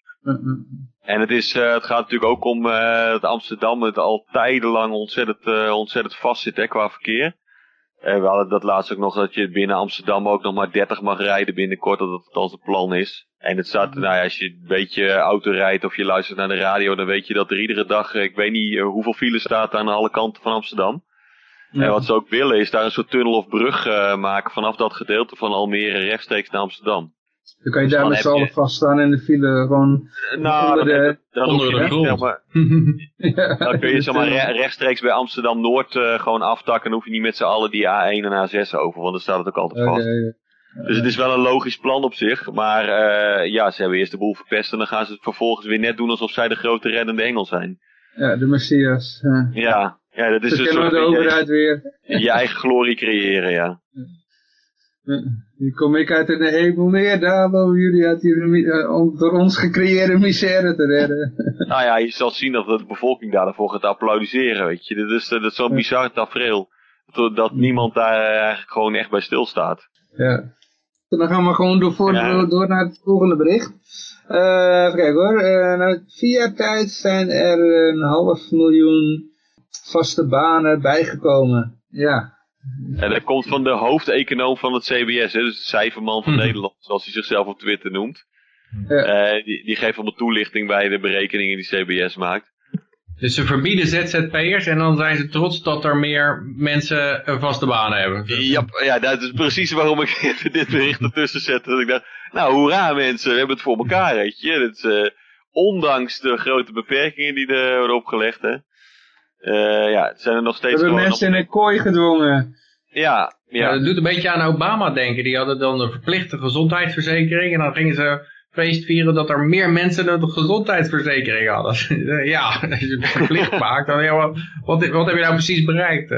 En het, is, het gaat natuurlijk ook om dat Amsterdam het al tijdenlang ontzettend, ontzettend vast zit hè, qua verkeer. We hadden dat laatst ook nog dat je binnen Amsterdam ook nog maar 30 mag rijden binnenkort, dat het al het plan is. En het staat, nou ja, als je een beetje auto rijdt of je luistert naar de radio, dan weet je dat er iedere dag, ik weet niet hoeveel file staat aan alle kanten van Amsterdam. Ja. En wat ze ook willen is daar een soort tunnel of brug uh, maken vanaf dat gedeelte van Almere rechtstreeks naar Amsterdam. Dan kan je daar met z'n allen vaststaan in de file gewoon nou, onder de, dan, onder de grond. Zeg maar, dan kun je zeg maar, re rechtstreeks bij Amsterdam-Noord uh, gewoon aftakken. Dan hoef je niet met z'n allen die A1 en A6 over, want dan staat het ook altijd vast. Okay. Dus het is wel een logisch plan op zich. Maar uh, ja, ze hebben eerst de boel verpest en dan gaan ze het vervolgens weer net doen alsof zij de grote reddende engel zijn. Ja, de Messias. Ja, ja, ja dat is dus kennen we de overheid je, weer. Je eigen glorie creëren, ja. Die kom ik uit de hemel neer, daar om jullie uit die door ons gecreëerde misère te redden. Nou ja, je zal zien dat de bevolking daarvoor gaat applaudisseren, weet je. Dat is, dat is zo'n bizar tafereel. Dat, niemand daar eigenlijk gewoon echt bij stilstaat. Ja. Dan gaan we gewoon door, voor, ja. door naar het volgende bericht. Uh, even kijken hoor. Uh, nou, vier jaar tijd zijn er een half miljoen vaste banen bijgekomen. Ja. En dat komt van de hoofdeconoom van het CBS, hè, dus de cijferman van Nederland, zoals hij zichzelf op Twitter noemt. Ja. Uh, die, die geeft allemaal toelichting bij de berekeningen die CBS maakt. Dus ze verbieden ZZP'ers en dan zijn ze trots dat er meer mensen een vaste baan hebben. Ja, ja, dat is precies waarom ik dit bericht ertussen zette. Dat ik dacht, nou hoera mensen, we hebben het voor elkaar, weet je. Dat is, uh, ondanks de grote beperkingen die er worden opgelegd, hè. Uh, ja, zijn er nog steeds... We hebben mensen in een kooi gedwongen. Ja, ja. ja. Dat doet een beetje aan Obama denken. Die hadden dan een verplichte gezondheidsverzekering en dan gingen ze feest vieren dat er meer mensen een gezondheidsverzekering hadden. ja, als je het verplicht maakt, dan ja, wat, wat, wat, heb je nou precies bereikt?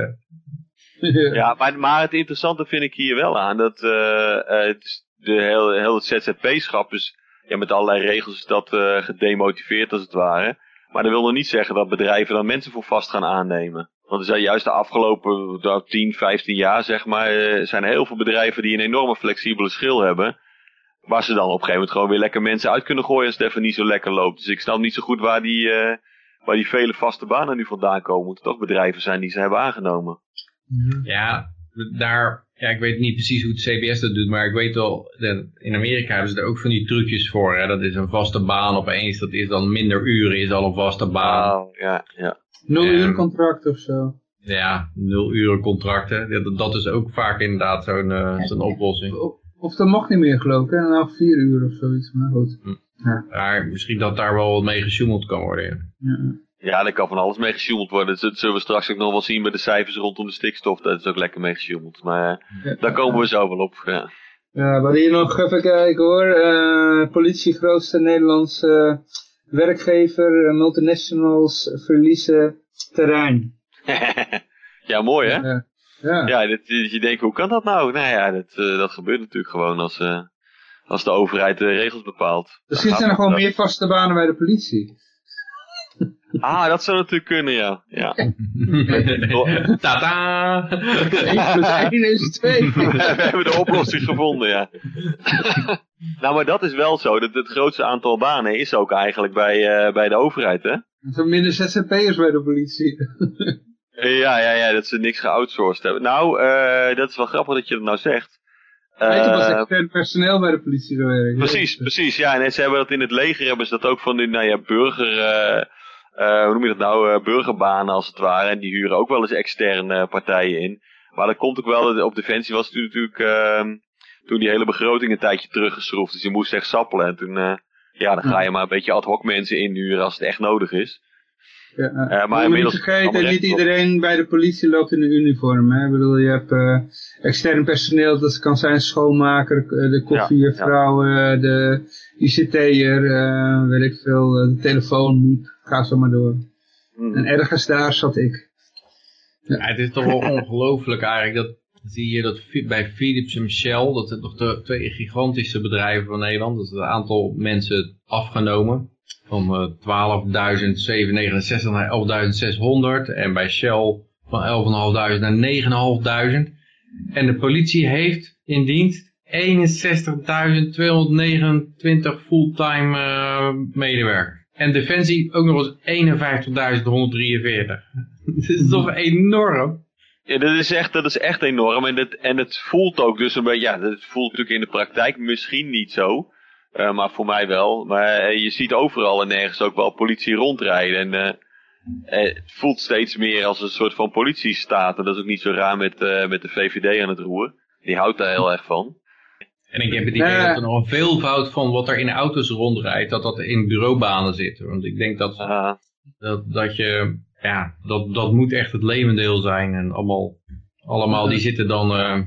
ja, maar, maar het interessante vind ik hier wel aan, dat uh, het, de heel, heel het ZZP-schap is, ja, met allerlei regels is dat uh, gedemotiveerd als het ware. Maar dat wil nog niet zeggen dat bedrijven dan mensen voor vast gaan aannemen. Want er zijn juist de afgelopen 10, 15 jaar, zeg maar, zijn heel veel bedrijven die een enorme flexibele schil hebben. Waar ze dan op een gegeven moment gewoon weer lekker mensen uit kunnen gooien als het even niet zo lekker loopt. Dus ik snap niet zo goed waar die, uh, waar die vele vaste banen nu vandaan komen. Moeten toch bedrijven zijn die ze hebben aangenomen. Ja, daar, ja, ik weet niet precies hoe het CBS dat doet, maar ik weet wel, in Amerika hebben ze er ook van die trucjes voor. Hè? Dat is een vaste baan opeens, dat is dan minder uren, is al een vaste baan. Oh, ja, ja. Nul uur contract of zo. Ja, nul uren contracten. Dat, dat is ook vaak inderdaad zo'n uh, zo'n oplossing. Of dat mag niet meer geloof ik, na vier uur of zoiets, maar goed. Hm. Ja. ja. misschien dat daar wel wat mee gesjoemeld kan worden. Ja. ja, er kan van alles mee gesjoemeld worden. Dat zullen we straks ook nog wel zien bij de cijfers rondom de stikstof. Dat is ook lekker mee gesjoemeld. Maar ja. daar komen we zo wel op. Ja, ja maar hier nog even kijken hoor. Uh, politie grootste Nederlandse werkgever, uh, multinationals verliezen terrein. ja, mooi hè? Ja. Ja, ja dat, je denkt, hoe kan dat nou? Nou ja, dat, uh, dat gebeurt natuurlijk gewoon als, uh, als de overheid de regels bepaalt. Misschien zijn er gewoon meer vaste banen bij de politie. Ah, dat zou natuurlijk kunnen, ja. ja. Tada! 1 plus 1 is 2. We hebben de oplossing gevonden, ja. nou, maar dat is wel zo. Dat het grootste aantal banen is ook eigenlijk bij, uh, bij de overheid, hè? Er zijn minder ZZP'ers bij de politie. Ja, ja, ja, dat ze niks geoutsourced hebben. Nou, uh, dat is wel grappig dat je dat nou zegt. Weet je, was extern personeel bij de politie gewerkt. Precies, precies, ja. En ze hebben dat in het leger, hebben ze dat ook van die, nou ja, burger, uh, uh, hoe noem je dat nou, burgerbanen als het ware. En die huren ook wel eens externe partijen in. Maar dat komt ook wel, op Defensie was het natuurlijk, ehm, toen die hele begroting een tijdje teruggeschroefd. Dus je moest echt sappelen. En toen, ja, dan ga je maar een beetje ad hoc mensen inhuren als het echt nodig is. Ja, uh, maar inmiddels niet vergeten, niet iedereen bij de politie loopt in een uniform. Hè? Ik bedoel, je hebt uh, extern personeel, dat kan zijn schoonmaker, de koffievrouw, ja, ja. de ICT'er, uh, weet ik veel, de telefoon, ga zo maar door. Mm. En ergens daar zat ik. Ja. het is toch wel ongelooflijk eigenlijk dat zie je dat bij Philips en Shell, dat zijn nog de twee gigantische bedrijven van Nederland, dat is het aantal mensen afgenomen. Van eh 12.769 naar 11.600 en bij Shell van 11.500 naar 9.500. En de politie heeft in dienst 61.229 fulltime eh, medewerkers. En Defensie ook nog eens 51.143. Dat is toch enorm? Ja, dat is echt, dat is echt enorm. En het, en het voelt ook dus een beetje, ja, het voelt natuurlijk in de praktijk misschien niet zo. eh, maar voor mij wel. Maar eh, je ziet overal en nergens ook wel politie rondrijden. En eh, het voelt steeds meer als een soort van politiestaat. En dat is ook niet zo raar met, met de VVD aan het roer. Die houdt daar heel erg van. En ik heb het idee dat er nog een veelvoud van wat er in de auto's rondrijdt, dat dat in bureaubanen zit. Want ik denk dat, Ah, dat, dat je, ja, dat, dat moet echt het levendeel zijn. En allemaal, allemaal die zitten dan, eh,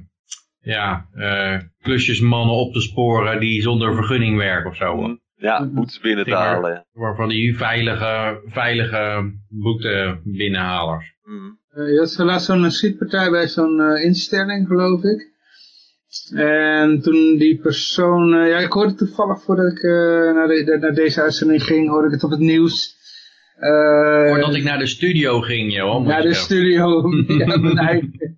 ja, eh, klusjesmannen op te sporen die zonder vergunning werken of zo. Ja, boetes binnen te halen. Waarvan die veilige, veilige boete binnenhalers. Mm. Eh, je had laatst zo'n schietpartij bij zo'n eh, instelling, geloof ik. En toen die persoon, eh, ja, ik hoorde toevallig voordat ik eh, naar, de, naar deze uitzending ging, hoorde ik het op het nieuws. Eh, Voordat ik naar de studio ging, moet naar de studio, ja, mijn eigen,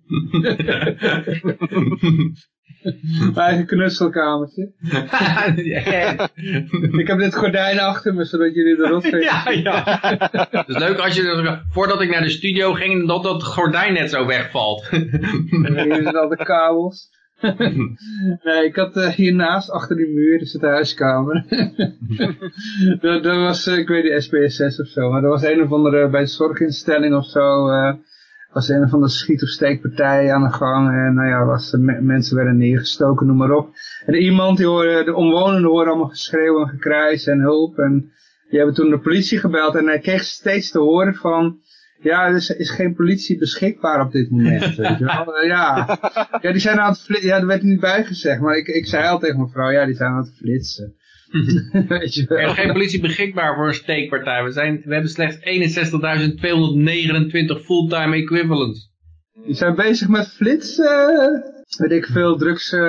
mijn eigen knutselkamertje. Ja. Ik heb dit gordijn achter me, zodat jullie erop kunnen. Ja, ja. Het is leuk als je, voordat ik naar de studio ging, dat dat gordijn net zo wegvalt. Hier zijn al de kabels. nee, ik had eh, hiernaast, achter die muur, is het de huiskamer. dat, dat was, eh, ik weet niet, SPSS of zo. Maar dat was een of andere, bij de zorginstelling of zo, eh, was een of andere schiet- of steekpartij aan de gang. En nou ja, was, me- mensen werden neergestoken, noem maar op. En iemand, die hoorde, de omwonenden hoorden allemaal geschreeuw en gekrijs en hulp. En die hebben toen de politie gebeld en hij kreeg steeds te horen van... Ja, er is, is geen politie beschikbaar op dit moment. weet je wel. Eh, ja. ja, die zijn aan het flitsen. Ja, dat werd er niet bij gezegd. Maar ik, ik zei al tegen mijn vrouw, ja, die zijn aan het flitsen. weet je wel. Er is geen politie beschikbaar voor een steekpartij. We, zijn, we hebben slechts 61.229 fulltime equivalents. Die zijn bezig met flitsen. Weet ik veel, drugs, eh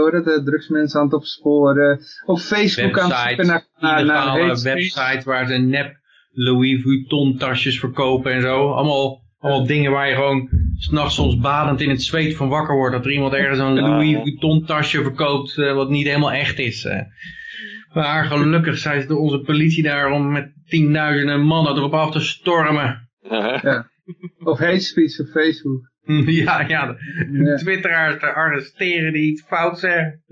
hoe dat, drugsmensen aan het opsporen. Op Facebook aan het zoeken naar, naar, speech. websites waar ze nep Louis Vuitton tasjes verkopen en zo. Allemaal, allemaal dingen waar je gewoon s'nachts soms badend in het zweet van wakker wordt. Dat er iemand ergens een Louis Vuitton tasje verkoopt eh, wat niet helemaal echt is. eh. Maar gelukkig zijn ze door onze politie daar om met tienduizenden mannen erop af te stormen. Of hate speech op Facebook. ja, ja, de Ja. twitteraars te arresteren die iets fout zeggen.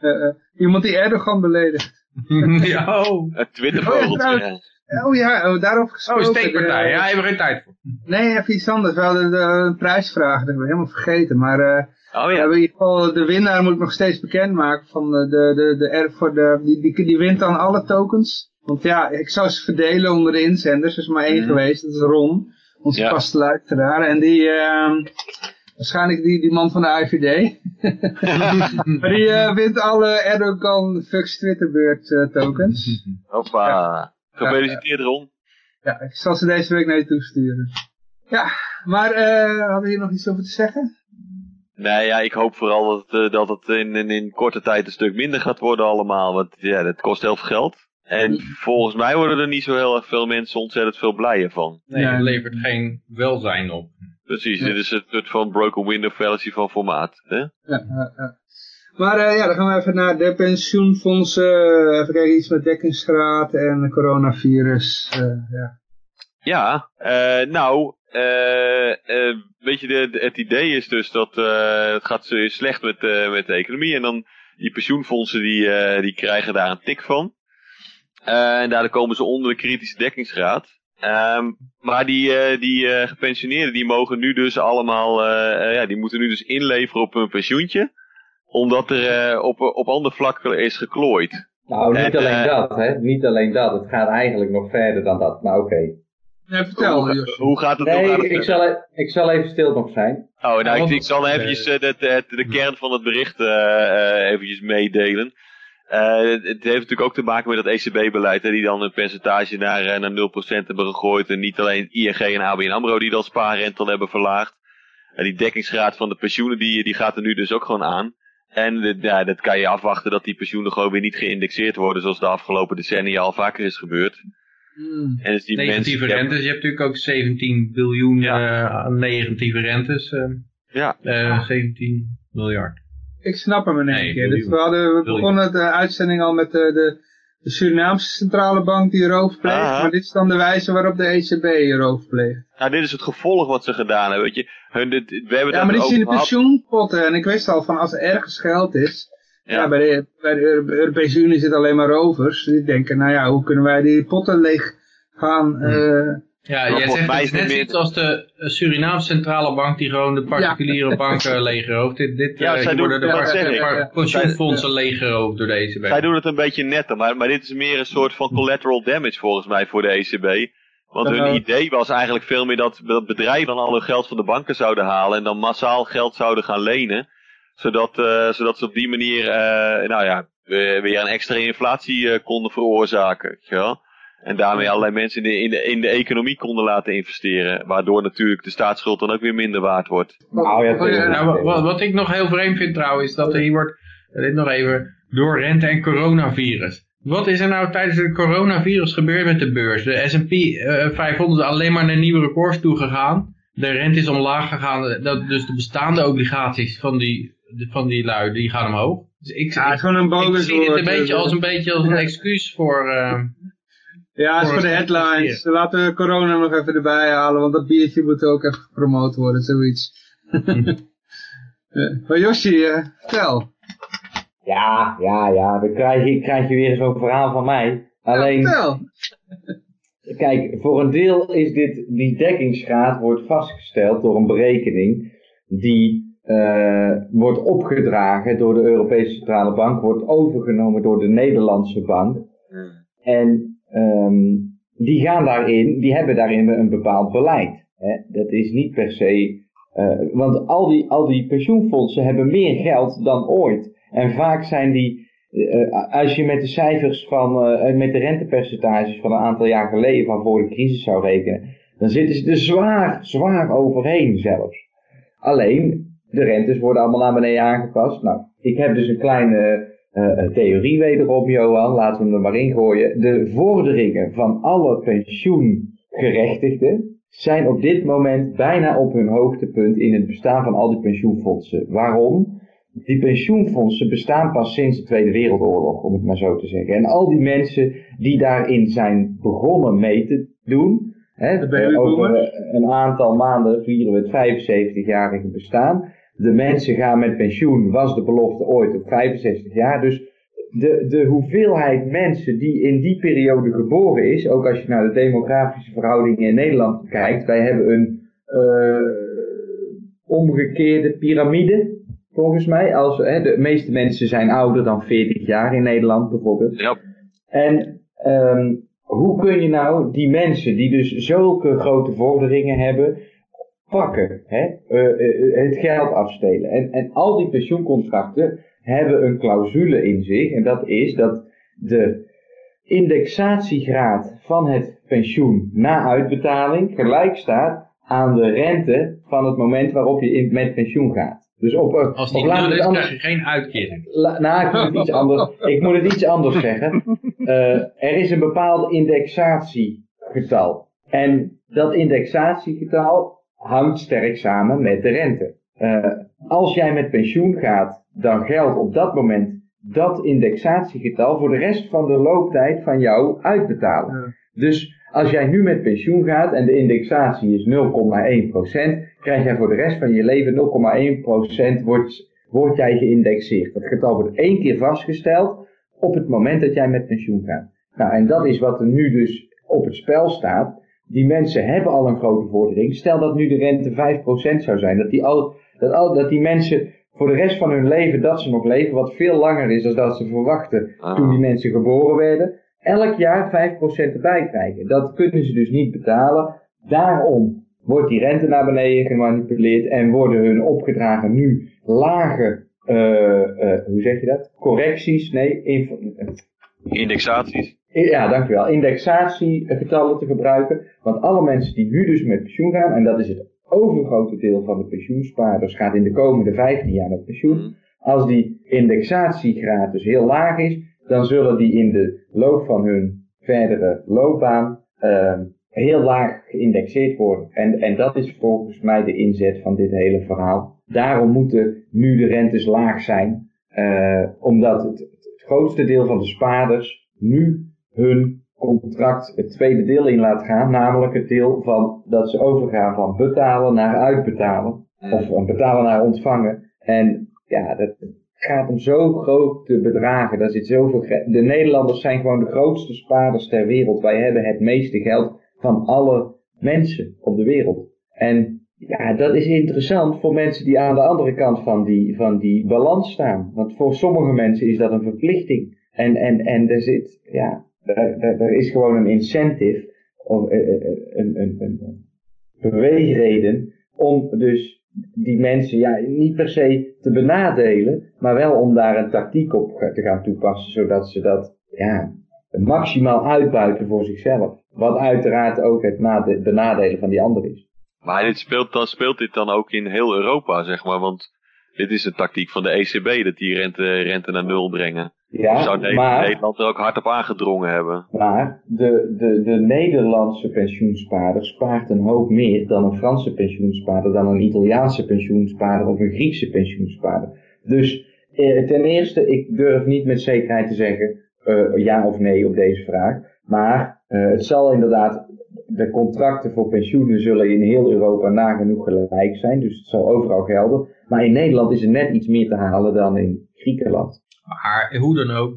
Eh, eh, iemand die Erdogan beledigt. ja, oh. Het Twittervogeltje. trouwens- Oh ja, oh, daarover Oh, gesproken. een steekpartij. de- Ja, hebben we geen tijd voor. Nee, even iets anders. Wel de, de, een prijsvraag, dat hebben we helemaal vergeten. Maar eh, Oh we ja. hebben in ieder geval de winnaar moet ik nog steeds bekendmaken. Van de, de, de, de, er- voor de, die, die, die wint dan alle tokens. Want ja, ik zou ze verdelen onder de inzenders. Er is maar één geweest, dat is Ron. Onze Ja. vaste luisteraar. En die, ehm, waarschijnlijk die, die man van de IVD. maar die eh, wint alle Erdogan Fucks Twitterbeurt eh, tokens. Hoppa. Gefeliciteerd Ron. Ja, ik zal ze deze week naar je toesturen. Ja, maar eh hadden we hier nog iets over te zeggen? Nee, ja, ik hoop vooral dat, het, eh, dat het in, in, in korte tijd een stuk minder gaat worden allemaal. Want ja, dat kost heel veel geld. En volgens mij worden er niet zo heel erg veel mensen ontzettend veel blijer van. Nee, het levert geen welzijn op. Precies, Ja. dit is het soort van broken window fallacy van formaat. Hè? Ja, ja, ja. Maar eh, ja, dan gaan we even naar de pensioenfondsen. even kijken, iets met dekkingsgraad en coronavirus. eh, ja. Ja, eh, nou, eh, eh, weet je, de, het idee is dus dat eh, het gaat slecht met, eh, met de economie. En dan die pensioenfondsen die, eh, die krijgen daar een tik van. Eh, en daardoor komen ze onder de kritische dekkingsgraad. Ehm, maar die, eh, die eh, gepensioneerden die mogen nu dus allemaal, eh, eh, ja, die moeten nu dus inleveren op hun pensioentje. Omdat er eh, op, op ander vlak is geklooid. Nou, niet En, alleen eh, dat, hè. Niet alleen dat. Het gaat eigenlijk nog verder dan dat. Maar oké. Ja, vertel, hoe, hoe gaat het gaat Nee, het ik verder? zal, e- ik zal even stil nog zijn. Oh, nou, ik, zal eventjes eh, de, de, de kern van het bericht eh, eh, eventjes meedelen. Eh, het, heeft natuurlijk ook te maken met dat ECB-beleid, die dan een percentage naar, naar 0% hebben gegooid. En niet alleen ING en ABN AMRO die dan spaarrente al hebben verlaagd. En die dekkingsgraad van de pensioenen, die, die gaat er nu dus ook gewoon aan. En ja, dat kan je afwachten dat die pensioenen gewoon weer niet geïndexeerd worden, zoals de afgelopen decennia al vaker is gebeurd. Hmm. En dus die Negatieve mensen, rentes. Je hebt natuurlijk ook 17 biljoen Ja. eh, aan negatieve rentes. eh, Ja, eh, 17 miljard. Ik snap hem in één Nee, keer. Dus we, hadden, we begonnen de uitzending al met de, de, de Surinaamse centrale bank die roof pleegt. Ah. Maar dit is dan de wijze waarop de ECB roof pleegt. nou, dit is het gevolg wat ze gedaan hebben, weet je. Hun, dit, we hebben Ja, maar dit is in de pensioenpotten. En ik wist al van als er ergens geld is. Ja, Ja. bij, de, bij de Euro- Europese Unie zitten alleen maar rovers. Die denken, nou ja, hoe kunnen wij die potten leeg gaan... Hmm. eh, Ja, jij zegt het is net meer- zoiets als de eh, Surinaamse centrale bank die gewoon de particuliere banken leegrooft. Dit, dit Ja, eh, zij hier doen- worden de ja, par- Ja. pensioenfondsen door de ECB. Zij doen het een beetje netter, maar, maar dit is meer een soort van collateral damage volgens mij voor de ECB. Want Ja, hun idee was eigenlijk veel meer dat, dat bedrijven dan al hun geld van de banken zouden halen en dan massaal geld zouden gaan lenen. Zodat, eh, zodat ze op die manier, eh, nou ja, weer weer een extra inflatie eh, konden veroorzaken. wel? En daarmee allerlei mensen in de, in, de, in de economie konden laten investeren. Waardoor natuurlijk de staatsschuld dan ook weer minder waard wordt. Nou ja, Oh, ja, Nou, wa- wa- wat, ik nog heel vreemd vind trouwens, is dat er hier wordt, eh, dit nog even, door rente en coronavirus. Wat is er nou tijdens het coronavirus gebeurd met de beurs? De S&P eh, 500 is alleen maar naar nieuwe records toegegaan. De rente is omlaag gegaan, dat, dus de bestaande obligaties van die, de- van die lui, die gaan omhoog. Dus ik, ja, het ik, is gewoon een ik bogus zie dit woord, een beetje eh, als een, beetje als een excuus voor... eh, Ja, het is voor de headlines. Laten we corona nog even erbij halen, want dat biertje moet ook even gepromoot worden, zoiets. Eh, Maar Yoshi, eh, vertel. Ja, ja, ja, dan krijg je, krijg je weer zo'n verhaal van mij. Alleen, Vertel. kijk, voor een deel is dit, die dekkingsgraad wordt vastgesteld door een berekening die eh, wordt opgedragen door de Europese Centrale Bank, wordt overgenomen door de Nederlandse Bank. En ehm, die gaan daarin, die hebben daarin een bepaald beleid. Hè. Dat is niet per se, eh, want al die, al die pensioenfondsen hebben meer geld dan ooit. En vaak zijn die, eh, als je met de cijfers van, eh, met de rentepercentages van een aantal jaar geleden, van voor de crisis zou rekenen, dan zitten ze er zwaar, zwaar overheen zelfs. Alleen, de rentes worden allemaal naar beneden aangepast. Nou, ik heb dus een kleine eh, eh, theorie wederom, Johan, laten we hem er maar in gooien. De vorderingen van alle pensioengerechtigden zijn op dit moment bijna op hun hoogtepunt in het bestaan van al die pensioenfondsen. Waarom? Die pensioenfondsen bestaan pas sinds de Tweede Wereldoorlog, om het maar zo te zeggen. En al die mensen die daarin zijn begonnen mee te doen, hè, babyboomers. over eh, een aantal maanden vieren we het 75-jarige bestaan. De mensen gaan met pensioen, was de belofte ooit op 65 jaar. Dus de, de hoeveelheid mensen die in die periode geboren is, ook als je naar de demografische verhoudingen in Nederland kijkt, wij hebben een eh, omgekeerde piramide, volgens mij. Als, hè, de meeste mensen zijn ouder dan 40 jaar in Nederland bijvoorbeeld. Ja. En ehm, hoe kun je nou die mensen die dus zulke grote vorderingen hebben, pakken, hè? eh, eh, het geld afstelen. En, en al die pensioencontracten hebben een clausule in zich, en dat is dat de indexatiegraad van het pensioen na uitbetaling gelijk staat aan de rente van het moment waarop je in, met pensioen gaat. Dus op, eh, als die nul is, anders- krijg je geen uitkering. La- nou, ik moet het iets anders, ik moet het iets anders zeggen. Eh, er is een bepaald indexatiegetal. En dat indexatiegetal hangt sterk samen met de rente. Eh, als jij met pensioen gaat, dan geldt op dat moment dat indexatiegetal voor de rest van de looptijd van jouw uitbetaling. Ja. Dus als jij nu met pensioen gaat en de indexatie is 0,1%, krijg jij voor de rest van je leven 0,1% wordt, wordt jij geïndexeerd. Dat getal wordt één keer vastgesteld op het moment dat jij met pensioen gaat. Nou, en dat is wat er nu dus op het spel staat. Die mensen hebben al een grote vordering. Stel dat nu de rente 5% zou zijn, dat die, al, dat, al, dat die mensen voor de rest van hun leven dat ze nog leven, wat veel langer is dan dat ze verwachten Ah. toen die mensen geboren werden, elk jaar 5% erbij krijgen. Dat kunnen ze dus niet betalen. Daarom wordt die rente naar beneden gemanipuleerd en worden hun opgedragen nu lage, eh, eh, hoe zeg je dat? Correcties, nee, Indexaties. Ja, dankjewel. Indexatiegetallen te gebruiken. Want alle mensen die nu dus met pensioen gaan, en dat is het overgrote deel van de pensioenspaarders gaat in de komende 15 jaar met pensioen. Mhm. Als die indexatiegraad dus heel laag is, dan zullen die in de loop van hun verdere loopbaan uh, heel laag geïndexeerd worden. En, en dat is volgens mij de inzet van dit hele verhaal. Daarom moeten nu de rentes laag zijn, uh, omdat het, het grootste deel van de spaarders nu hun contract het tweede deel in laat gaan, namelijk het deel van dat ze overgaan van betalen naar uitbetalen, of van betalen naar ontvangen. En ja, dat gaat om zo grote bedragen, daar zit zoveel De Nederlanders zijn gewoon de grootste spaarders ter wereld. Wij hebben het meeste geld van alle mensen op de wereld. En ja, dat is interessant voor mensen die aan de andere kant van die, van die balans staan. Want voor sommige mensen is dat een verplichting. En, en, en er zit, ja, er, is gewoon een incentive, of een, een, een, een beweegreden om dus die mensen ja, niet per se te benadelen, maar wel om daar een tactiek op te gaan toepassen, zodat ze dat ja, maximaal uitbuiten voor zichzelf. Wat uiteraard ook het benadelen van die ander is. Maar dit speelt, dan, speelt dit dan ook in heel Europa, zeg maar, want dit is een tactiek van de ECB, dat die rente, rente naar nul brengen. Ja, zou maar, Nederland er ook hard op aangedrongen hebben. Maar de, de, de Nederlandse pensioenspaarder spaart een hoop meer dan een Franse pensioenspaarder, dan een Italiaanse pensioenspaarder of een Griekse pensioenspaarder. Dus eh, ten eerste, ik durf niet met zekerheid te zeggen uh, ja of nee op deze vraag. Maar uh, het zal inderdaad, de contracten voor pensioenen zullen in heel Europa nagenoeg gelijk zijn. Dus het zal overal gelden. Maar in Nederland is er net iets meer te halen dan in Griekenland. Maar hoe dan ook,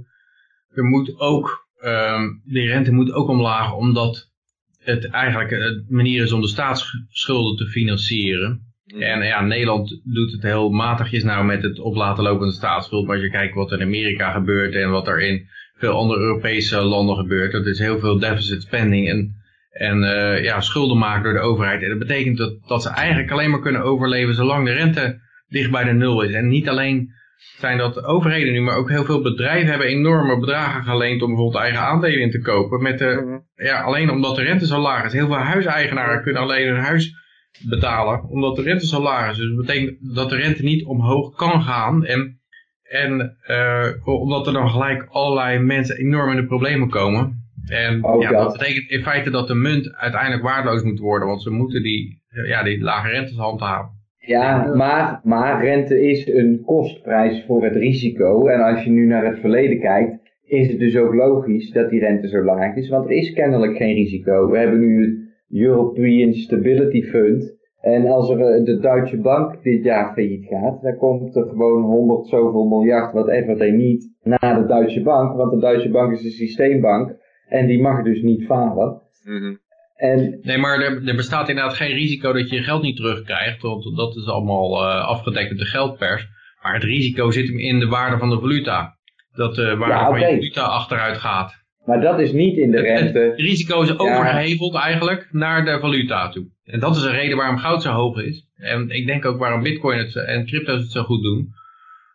er moet ook, um, de rente moet ook omlaag, omdat het eigenlijk een manier is om de staatsschulden te financieren. En ja, Nederland doet het heel matigjes nou met het op laten lopen van de staatsschuld. Maar als je kijkt wat er in Amerika gebeurt en wat er in veel andere Europese landen gebeurt. Dat is heel veel deficit spending en, en uh, ja, schulden maken door de overheid. En dat betekent dat, dat ze eigenlijk alleen maar kunnen overleven zolang de rente dicht bij de nul is. En niet alleen zijn dat overheden nu, maar ook heel veel bedrijven hebben enorme bedragen geleend om bijvoorbeeld eigen aandelen in te kopen. Met de, mhm. ja, alleen omdat de rente zo laag is. Heel veel huiseigenaren kunnen alleen hun huis betalen omdat de rente zo laag is. Dus dat betekent dat de rente niet omhoog kan gaan. En, en uh, omdat er dan gelijk allerlei mensen enorm in de problemen komen. En ja, dat betekent in feite dat de munt uiteindelijk waardeloos moet worden. Want ze moeten die, ja, die lage rentes handhaven. Ja, maar, maar rente is een kostprijs voor het risico. En als je nu naar het verleden kijkt, is het dus ook logisch dat die rente zo laag is. Want er is kennelijk geen risico. We hebben nu het European Stability Fund. En als er eh, de Duitse Bank dit jaar failliet gaat, dan komt er gewoon 100 zoveel miljard, whatever they niet, naar de Duitse Bank. Want de Duitse Bank is een systeembank en die mag dus niet falen. Mm en... Nee, maar er, er, bestaat inderdaad geen risico dat je je geld niet terugkrijgt, want dat is allemaal uh, afgedekt met de geldpers. Maar het risico zit hem in de waarde van de valuta. Dat de uh, waarde ja, okay. van je valuta achteruit gaat. Maar dat is niet in de rente. Het, risico is overgeheveld ja. eigenlijk naar de valuta toe. En dat is een reden waarom goud zo hoog is. En ik denk ook waarom bitcoin het, en crypto's het zo goed doen.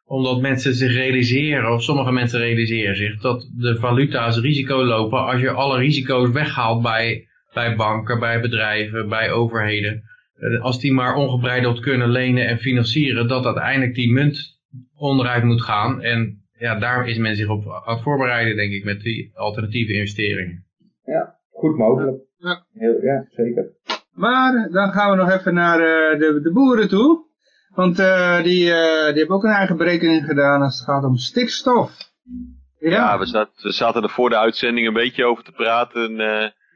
Omdat mensen zich realiseren, of sommige mensen realiseren zich, dat de valuta's risico lopen als je alle risico's weghaalt bij bij banken, bij bedrijven, bij overheden. Eh, als die maar ongebreideld kunnen lenen en financieren, dat uiteindelijk die munt onderuit moet gaan. En ja, daar is men zich op aan het voorbereiden, denk ik, met die alternatieve investeringen. Ja, goed mogelijk. Ja, Heel, ja zeker. Maar dan gaan we nog even naar uh, de, de boeren toe. Want uh, die, uh, die hebben ook een eigen berekening gedaan als het gaat om stikstof. Ja, ja we, zat, we zaten er voor de uitzending een beetje over te praten.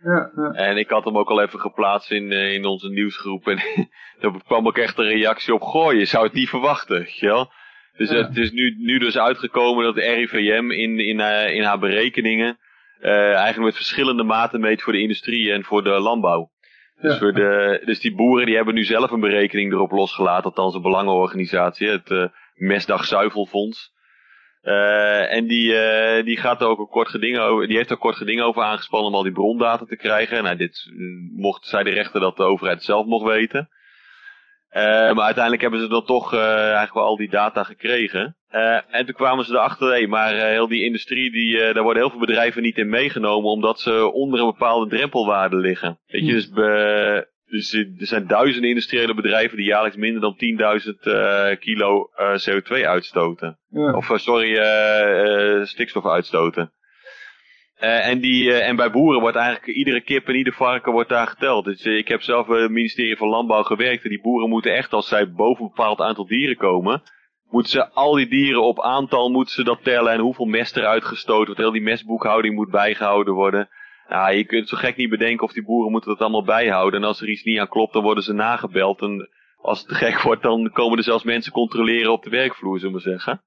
Ja, En ik had hem ook al even geplaatst in, uh, in onze nieuwsgroep. En daar kwam ook echt een reactie op. Goh, je zou het niet verwachten. Weet je wel? Dus ja. het is nu, nu dus uitgekomen dat de RIVM in, in, uh, in haar berekeningen uh, eigenlijk met verschillende maten meet voor de industrie en voor de landbouw. Dus, voor de, dus die boeren die hebben nu zelf een berekening erop losgelaten, althans een belangenorganisatie, het uh, Mesdag Zuivelfonds. Uh, en die, uh, die gaat er ook een kort geding over, die heeft er kort geding over aangespannen om al die brondata te krijgen. Nou, dit mocht, zij de rechter dat de overheid zelf mocht weten. Uh, maar uiteindelijk hebben ze dan toch eigenlijk wel al die data gekregen. en toen kwamen ze erachter, nee, maar heel die industrie, die, daar worden heel veel bedrijven niet in meegenomen, omdat ze onder een bepaalde drempelwaarde liggen. Weet je, dus, be, Dus er zijn duizenden industriële bedrijven die jaarlijks minder dan 10.000 uh, kilo uh, CO2 uitstoten. Ja. Of uh, sorry, stikstof uitstoten. en, die, en bij boeren wordt eigenlijk iedere kip en ieder varken wordt daar geteld. Dus ik heb zelf bij het ministerie van Landbouw gewerkt. En die boeren moeten echt, als zij boven een bepaald aantal dieren komen, moeten ze al die dieren op aantal moeten ze dat tellen. En hoeveel mest er uitgestoten wordt. Heel die mestboekhouding moet bijgehouden worden. Nou, je kunt zo gek niet bedenken of die boeren moeten dat allemaal bijhouden. En als er iets niet aan klopt, dan worden ze nagebeld. En als het te gek wordt, dan komen er zelfs mensen controleren op de werkvloer, zullen we zeggen.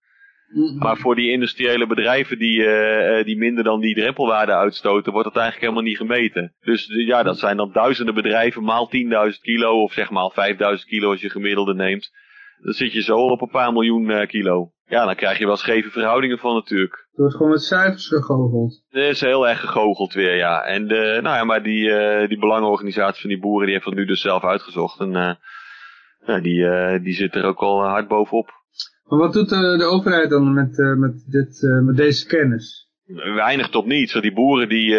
Maar voor die industriële bedrijven die, uh, die minder dan die drempelwaarde uitstoten, wordt dat eigenlijk helemaal niet gemeten. Dus ja, dat zijn dan duizenden bedrijven maal 10.000 kilo, of zeg maar 5.000 kilo als je gemiddelde neemt. Dan zit je zo op een paar miljoen uh, kilo. Ja, dan krijg je wel scheve verhoudingen van natuurlijk. Het wordt gewoon met cijfers gegoocheld. Het is heel erg gegoocheld weer, ja. En de, nou ja, maar die, uh, die belangenorganisatie van die boeren, die heeft dat nu dus zelf uitgezocht. En uh, nou, die, uh, die zit er ook al hard bovenop. Maar wat doet de, de overheid dan met, met, dit, met deze kennis? Weinig tot niets. Want die boeren die,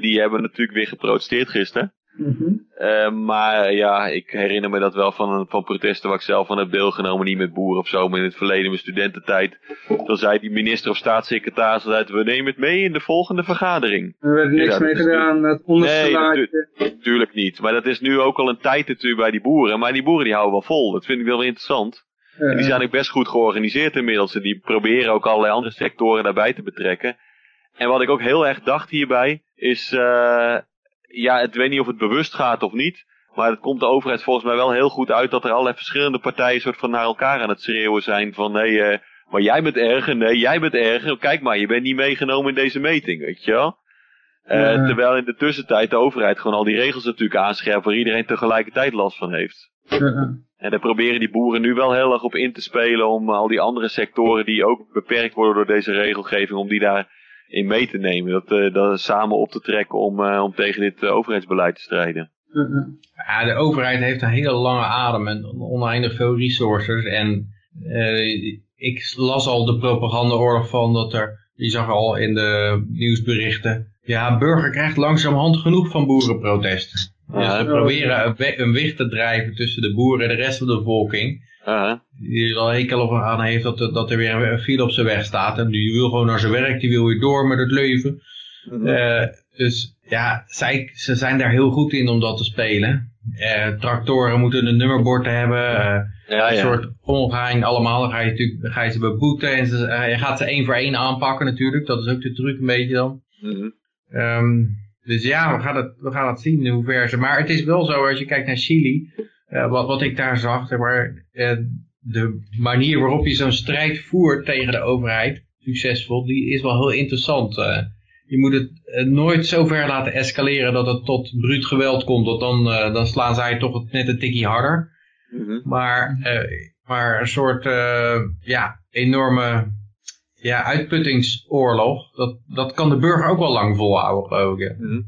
die hebben natuurlijk weer geprotesteerd gisteren. Mm -hmm. uh, maar ja, ik herinner me dat wel van, van protesten waar ik zelf van heb deelgenomen. Niet met boeren of zo, maar in het verleden, mijn studententijd. Dan zei die minister of staatssecretaris altijd, we nemen het mee in de volgende vergadering. Er werd niks Ja, mee dat gedaan, het onderste Nee. Natuurlijk niet. Maar dat is nu ook al een tijd natuurlijk bij die boeren. Maar die boeren die houden wel vol. Dat vind ik wel interessant. Eh, En die zijn ook best goed georganiseerd inmiddels. En die proberen ook allerlei andere sectoren daarbij te betrekken. En wat ik ook heel erg dacht hierbij is, uh, ja, ik weet niet of het bewust gaat of niet. Maar het komt de overheid volgens mij wel heel goed uit dat er allerlei verschillende partijen soort van naar elkaar aan het schreeuwen zijn. Van nee, uh, maar jij bent erger, nee, jij bent erger. Kijk maar, je bent niet meegenomen in deze meting, weet je wel. Uh, Ja. Terwijl in de tussentijd de overheid gewoon al die regels natuurlijk aanscherpt waar iedereen tegelijkertijd last van heeft. eh, eh. En daar proberen die boeren nu wel heel erg op in te spelen om al die andere sectoren die ook beperkt worden door deze regelgeving, om die daar in mee te nemen. Dat, uh, dat samen op te trekken om, uh, om tegen dit uh, overheidsbeleid te strijden. Eh, eh. Ja, de overheid heeft een hele lange adem en oneindig veel resources. En uh, ik las al de propagandaoorlog van dat er, je zag al in de nieuwsberichten, ja, burger krijgt langzamerhand genoeg van boerenprotesten. Dus Ja. ze proberen een, weg te drijven tussen de boeren en de rest van de bevolking. Uh, Die er al hekel aan heeft dat, er- dat er weer een file op zijn weg staat. En die wil gewoon naar zijn werk, die wil weer door met het leven. Eh, dus ja, zij, ze zijn daar heel goed in om dat te spelen. Eh, tractoren moeten een nummerbord hebben. eh, ja, een soort ongein allemaal. Dan ga je, natuurlijk, ga je ze beboeten. En ze, je gaat ze één voor één aanpakken natuurlijk. Dat is ook de truc een beetje dan. Mhm. Ehm, dus ja, we gaan, het, we gaan het zien in hoeverre ze... Maar het is wel zo, als je kijkt naar Chili, eh, wat, wat ik daar zag, zeg maar, eh, de manier waarop je zo'n strijd voert tegen de overheid, succesvol, die is wel heel interessant. eh. je moet het nooit zo ver laten escaleren dat het tot bruut geweld komt, want dan, dan slaan zij toch net een tikkie harder. Mhm. Maar, maar een soort ja, enorme ja, uitputtingsoorlog, dat, dat kan de burger ook wel lang volhouden, geloof ik. Mhm.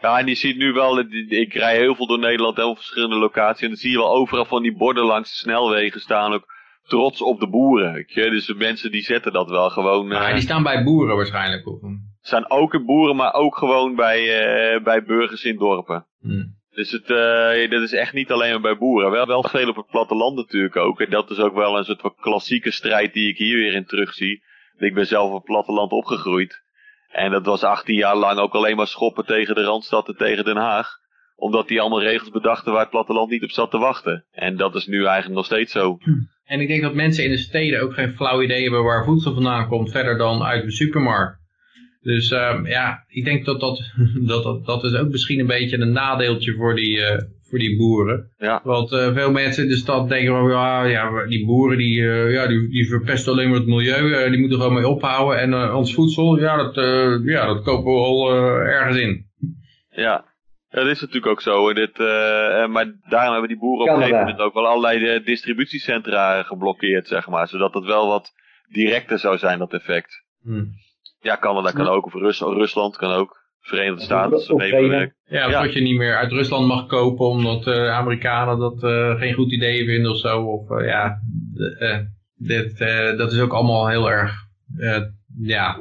Ja, en je ziet nu wel, ik rij heel veel door Nederland, heel veel verschillende locaties. En dan zie je wel overal van die borden langs de snelwegen staan ook trots op de boeren. Dus de mensen die zetten dat wel gewoon. Maar eh, die staan bij boeren waarschijnlijk. Of, zijn ook in boeren, maar ook gewoon bij, eh, bij burgers in dorpen. hm. Dus het, eh, dat is echt niet alleen maar bij boeren. Wel, wel veel op het platteland natuurlijk ook. En dat is ook wel een soort van klassieke strijd die ik hier weer in terugzie. Ik ben zelf op het platteland opgegroeid. En dat was 18 jaar lang ook alleen maar schoppen tegen de Randstad en tegen Den Haag. Omdat die allemaal regels bedachten waar het platteland niet op zat te wachten. En dat is nu eigenlijk nog steeds zo. En ik denk dat mensen in de steden ook geen flauw idee hebben waar voedsel vandaan komt, verder dan uit de supermarkt. Dus ehm, ja, ik denk dat dat, dat, dat, dat is ook misschien een beetje een nadeeltje voor die, eh, voor die boeren. Ja. Want eh, veel mensen in de stad denken van, ja, ja die boeren die, eh, ja, die, die verpesten alleen maar het milieu, eh, die moeten er gewoon mee ophouden. En ons voedsel, ja dat, ja, dat kopen we al ergens in. Ja, dat is natuurlijk ook zo. En dit, maar daarom hebben die boeren op een Canada. gegeven moment ook wel allerlei distributiecentra geblokkeerd, zeg maar. Zodat het wel wat directer zou zijn, dat effect. Hm. Ja, Canada kan ook, of Rus Rusland kan ook. Verenigde Staten. Ja, Ja. dat je niet meer uit Rusland mag kopen omdat de Amerikanen dat eh, geen goed idee vinden of zo. Of eh, ja, eh, dit, eh, dat is ook allemaal heel erg eh, ja,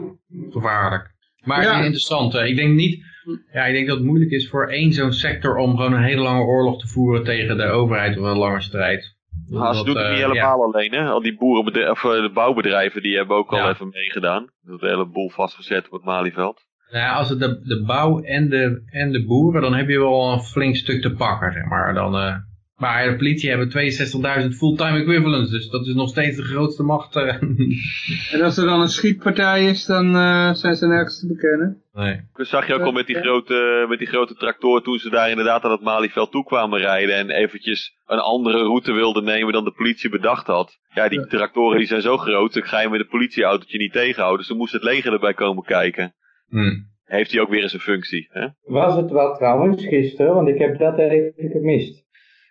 gevaarlijk. Maar Ja. het is interessant. eh. ik denk niet Ja, ik denk dat het moeilijk is voor één zo'n sector om gewoon een hele lange oorlog te voeren tegen de overheid of een lange strijd. Maar ze doen het niet eh, helemaal alleen, hè? Al die boerenbedrijven, of eh, de bouwbedrijven, die hebben ook al Ja. even meegedaan. Dat hele boel vastgezet op het Malieveld. Nou ja, als het de, de bouw en de, en de boeren, dan heb je wel een flink stuk te pakken, zeg maar. Dan, eh, maar de politie hebben 62.000 fulltime equivalents, dus dat is nog steeds de grootste macht. eh. En als er dan een schietpartij is, dan eh, zijn ze nergens te bekennen. nee. Dat zag je ook al met die grote, met die grote tractoren toen ze daar inderdaad aan het Malieveld toe kwamen rijden. En eventjes een andere route wilden nemen dan de politie bedacht had. Ja, die Ja. tractoren die zijn zo groot, dan ga je met een politieautootje niet tegenhouden. Dus dan moest het leger erbij komen kijken. Hm. Heeft hij ook weer eens een functie, hè? Was het wel trouwens gisteren, want ik heb dat even gemist.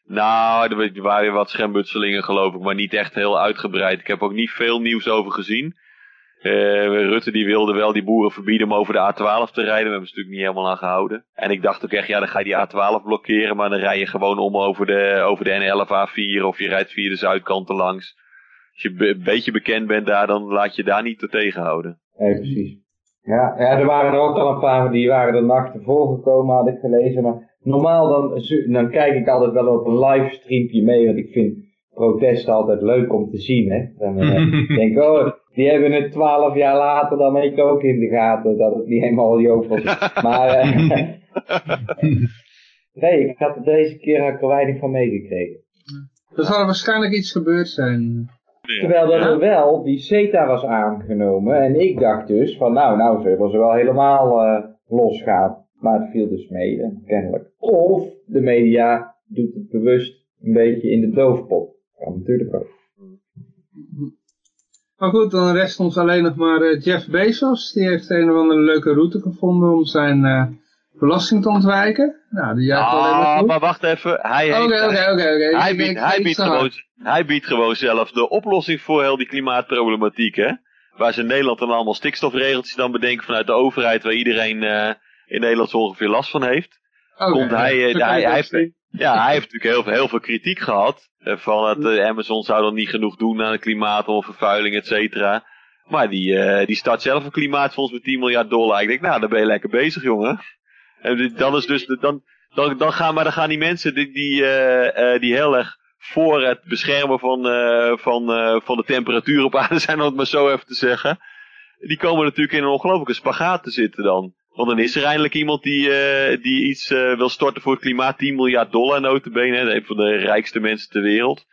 Nou, er waren weer wat schermutselingen geloof ik, maar niet echt heel uitgebreid. Ik heb ook niet veel nieuws over gezien. Eh, Rutte die wilde wel die boeren verbieden om over de A12 te rijden. We hebben ze natuurlijk niet helemaal aan gehouden. En ik dacht ook echt, ja dan ga je die A12 blokkeren, maar dan rij je gewoon om over de, over de N11 A4 of je rijdt via de zuidkant er langs. Als je een beetje bekend bent daar, dan laat je daar niet te tegenhouden. Nee, precies. Ja, ja, er waren er ook al een paar die waren de nacht ervoor gekomen, had ik gelezen. Maar normaal dan, dan kijk ik altijd wel op een livestreampje mee, want ik vind protesten altijd leuk om te zien. Hè? Dan eh, denk ik, oh, die hebben het twaalf jaar later, dan weet ik ook in de gaten dat het niet helemaal Joop was. Maar eh, nee, ik had er deze keer had ik er weinig van meegekregen. Er zal waarschijnlijk iets gebeurd zijn. Terwijl dat er wel die CETA was aangenomen. En ik dacht dus van nou, nou zullen ze wel helemaal eh, losgaan. Maar het viel dus mee, hè, kennelijk. Of de media doet het bewust een beetje in de doofpot. Kan natuurlijk ook. Maar goed, dan rest ons alleen nog maar eh, Jeff Bezos. Die heeft een of andere leuke route gevonden om zijn eh, belasting te ontwijken. Nou, die juicht alleen maar Ah, maar wacht even. Hij, heeft- biedt, hij, biedt gewoon, hij biedt gewoon zelf de oplossing voor heel die klimaatproblematiek, hè? Waar ze in Nederland dan allemaal stikstofregeltjes dan bedenken vanuit de overheid, waar iedereen eh, in Nederland zo ongeveer last van heeft. Komt hij, eh, hij- hij dat heeft-. Ja, hij heeft natuurlijk heel, veel- heel veel kritiek gehad. eh, Van eh, Amazon zou dan niet genoeg doen aan het klimaat of vervuiling, et cetera. Maar die, die start zelf een klimaatfonds met 10 miljard dollar. Ik denk, nou, dan ben je lekker bezig, jongen. En dan is dus, dan, dan, dan gaan, maar dan gaan die mensen die, die, eh, eh, die heel erg voor het beschermen van, eh, van, van de temperatuur op aarde zijn, om het maar zo even te zeggen. Die komen natuurlijk in een ongelofelijke spagaat te zitten dan. Want dan is er eindelijk iemand die, die iets wil storten voor het klimaat. 10 miljard dollar notabene. Een van de rijkste mensen ter wereld.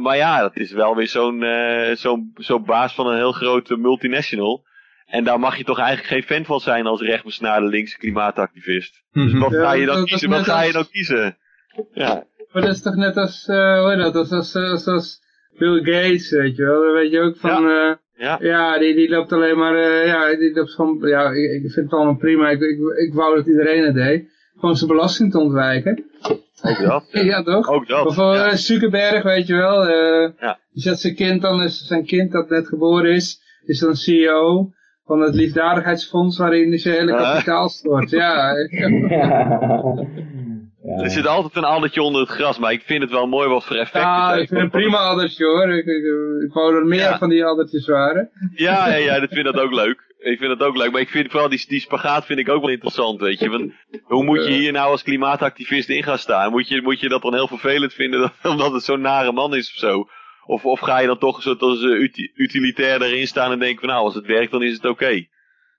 Maar ja, dat is wel weer zo'n zo'n zo'n baas van een heel grote multinational. En daar mag je toch eigenlijk geen fan van zijn als rechtbesnaarde linkse klimaatactivist. Dus wat ga je dan kiezen? Wat ga je als- dan kiezen? Ja. Maar dat is toch net als, eh hoe heet dat, als, als, als, als Bill Gates, weet je wel. Dan weet je ook van, ja, Ja. ja die, die loopt alleen maar, eh, ja, die loopt gewoon, ja, ik, ik vind het allemaal prima. Ik, ik, ik wou dat iedereen het deed. Gewoon zijn belasting te ontwijken. Ook dat. Ja, toch? Ook dat. Uh, ja. Zuckerberg, weet je wel. eh Ja. Die zet zijn kind dan, is zijn kind dat net geboren is, is dan CEO van het liefdadigheidsfonds waarin zijn hele Ah. kapitaal stort. Ja, Ja. Er zit altijd een addertje onder het gras, maar ik vind het wel mooi wat voor effect ja het ik vind het prima addertje hoor. Ik, ik, ik wou er meer Ja. van die addertjes waren. Ja, ja, ja, dat vind dat ook leuk. Ik vind dat ook leuk, maar ik vind vooral die, die spagaat vind ik ook wel interessant, weet je. Want hoe moet je hier nou als klimaatactivist in gaan staan? Moet je, moet je dat dan heel vervelend vinden dat, omdat het zo'n nare man is of zo? Of, of ga je dan toch een soort als eh, uti- utilitair erin staan en denken van nou, als het werkt dan is het oké.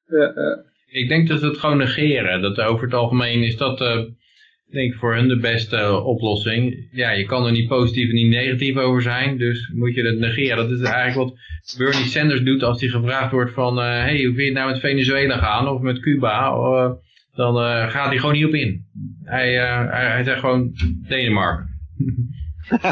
Ja. Ik denk dat ze het gewoon negeren. Dat over het algemeen is dat, eh, denk ik, voor hun de beste eh, oplossing. Ja, je kan er niet positief en niet negatief over zijn, dus moet je het negeren. Dat is eigenlijk wat Bernie Sanders doet als hij gevraagd wordt van, eh, hey, hoe vind je het nou met Venezuela gaan of met Cuba? Dan gaat hij gewoon niet op in. Hij, hij, hij zegt gewoon Denemarken.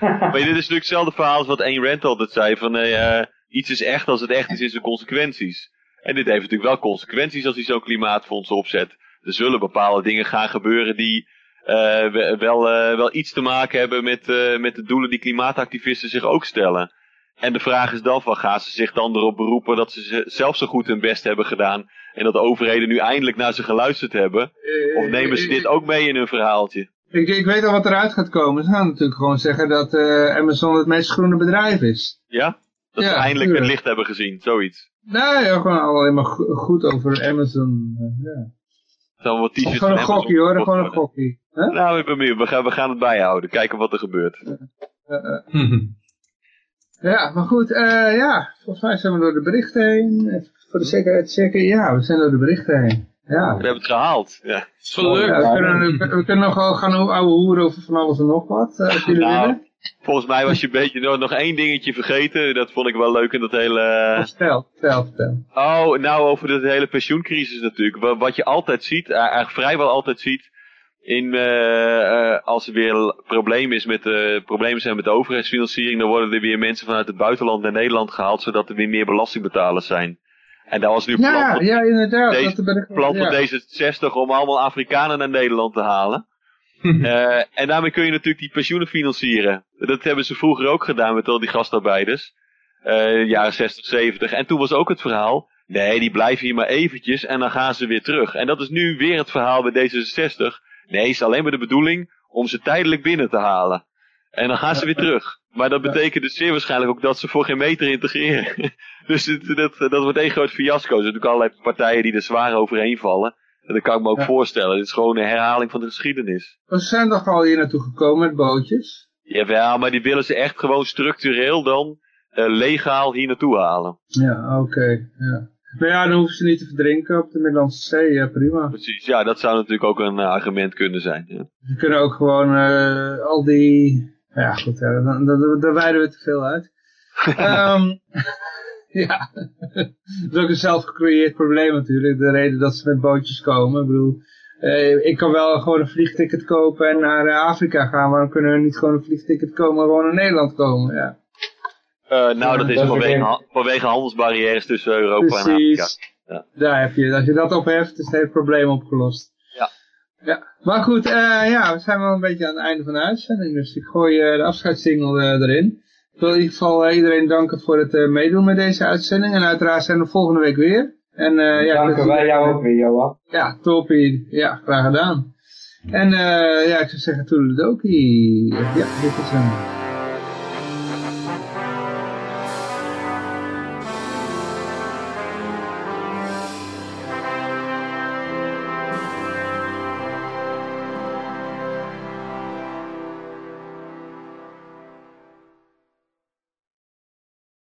Maar dit is natuurlijk hetzelfde verhaal als wat Ayn Rand altijd zei. Van eh, iets is echt als het echt is in zijn consequenties. En dit heeft natuurlijk wel consequenties als hij zo'n klimaatfonds opzet. Er zullen bepaalde dingen gaan gebeuren die eh, we- wel, eh, wel iets te maken hebben met, met de doelen die klimaatactivisten zich ook stellen. En de vraag is dan van, gaan ze zich dan erop beroepen dat ze- zelf zo goed hun best hebben gedaan. En dat de overheden nu eindelijk naar ze geluisterd hebben. Of nemen ze dit ook mee in hun verhaaltje? Ik, ik weet al wat eruit gaat komen. Ze gaan natuurlijk gewoon zeggen dat eh, Amazon het meest groene bedrijf is. Ja? Dat Ja, ze eindelijk het licht hebben gezien, zoiets. Ja, gewoon alleen maar go- goed over Amazon. eh, ja. Wat t-shirts Gewoon een gokkie hoor, gewoon een gokkie. Huh? Nou, ik ben benieuwd. We gaan, we gaan het bijhouden. Kijken wat er gebeurt. Eh, eh. Ja, maar goed, ja, volgens mij zijn we door de berichten heen. Even voor de zekerheid checken. Ja, we zijn door de berichten heen. Ja. We hebben het gehaald. Ja. is wel leuk. Ja, we, kunnen, we, we kunnen nog wel gaan ouwe hoeren over van alles en nog wat, eh, als jullie Nou, willen. Volgens mij was je een beetje nog, nog één dingetje vergeten. Dat vond ik wel leuk in dat hele... Vertel, vertel, vertel. Oh, nou over de hele pensioencrisis natuurlijk. Wa- Wat je altijd ziet, eh, eigenlijk vrijwel altijd ziet, in, eh, eh, als er weer problemen, is met, eh, problemen zijn met de overheidsfinanciering, dan worden er weer mensen vanuit het buitenland naar Nederland gehaald, zodat er weer meer belastingbetalers zijn. En daar was nu plan, Ja, van- ja, inderdaad. Deze- dat ben ik, plan van ja. D66 om allemaal Afrikanen naar Nederland te halen. Eh, en daarmee kun je natuurlijk die pensioenen financieren. Dat hebben ze vroeger ook gedaan met al die gastarbeiders. Eh jaren 60, 70. En toen was ook het verhaal. Nee, die blijven hier maar eventjes en dan gaan ze weer terug. En dat is nu weer het verhaal bij D66. Nee, het is alleen maar de bedoeling om ze tijdelijk binnen te halen. En dan gaan ze weer terug. Maar dat betekent dus zeer waarschijnlijk ook dat ze voor geen meter integreren. dus dat, dat wordt één groot fiasco. Er zijn natuurlijk allerlei partijen die er zwaar overheen vallen. En dat kan ik me ook Ja. voorstellen. Dit is gewoon een herhaling van de geschiedenis. Maar Ze zijn toch al hier naartoe gekomen met bootjes? Jawel, maar die willen ze echt gewoon structureel dan eh, legaal hier naartoe halen. Ja, oké. ja. Maar ja, dan hoeven ze niet te verdrinken op de Middellandse Zee. Ja, prima. Precies, ja, dat zou natuurlijk ook een eh, argument kunnen zijn. Ja. Ze kunnen ook gewoon eh, al die... Ja, goed, ja, dan, dan, dan wijden we te veel uit. Ehm, ja, dat is ook een zelfgecreëerd probleem natuurlijk. De reden dat ze met bootjes komen. Ik bedoel, eh, ik kan wel gewoon een vliegticket kopen en naar eh, Afrika gaan. Waarom kunnen we niet gewoon een vliegticket komen en gewoon naar Nederland komen? Ja, Eh, nou, Ja, dat is dat is vanwege, ha- vanwege handelsbarrières tussen Europa en Afrika. Ja. Daar heb je, als je dat opheft, is het hele probleem opgelost. Ja. Maar goed, eh, ja, we zijn wel een beetje aan het einde van de uitzending, dus ik gooi eh, de afscheidssingle eh, erin. Ik wil in ieder geval iedereen danken voor het eh, meedoen met deze uitzending en uiteraard zijn we volgende week weer. En, eh, ja, Danken wij jou ook weer, Johan. Ja, toppie. Ja, graag gedaan. En eh, ja, ik zou zeggen toedeledokie. Ja, dit is hem.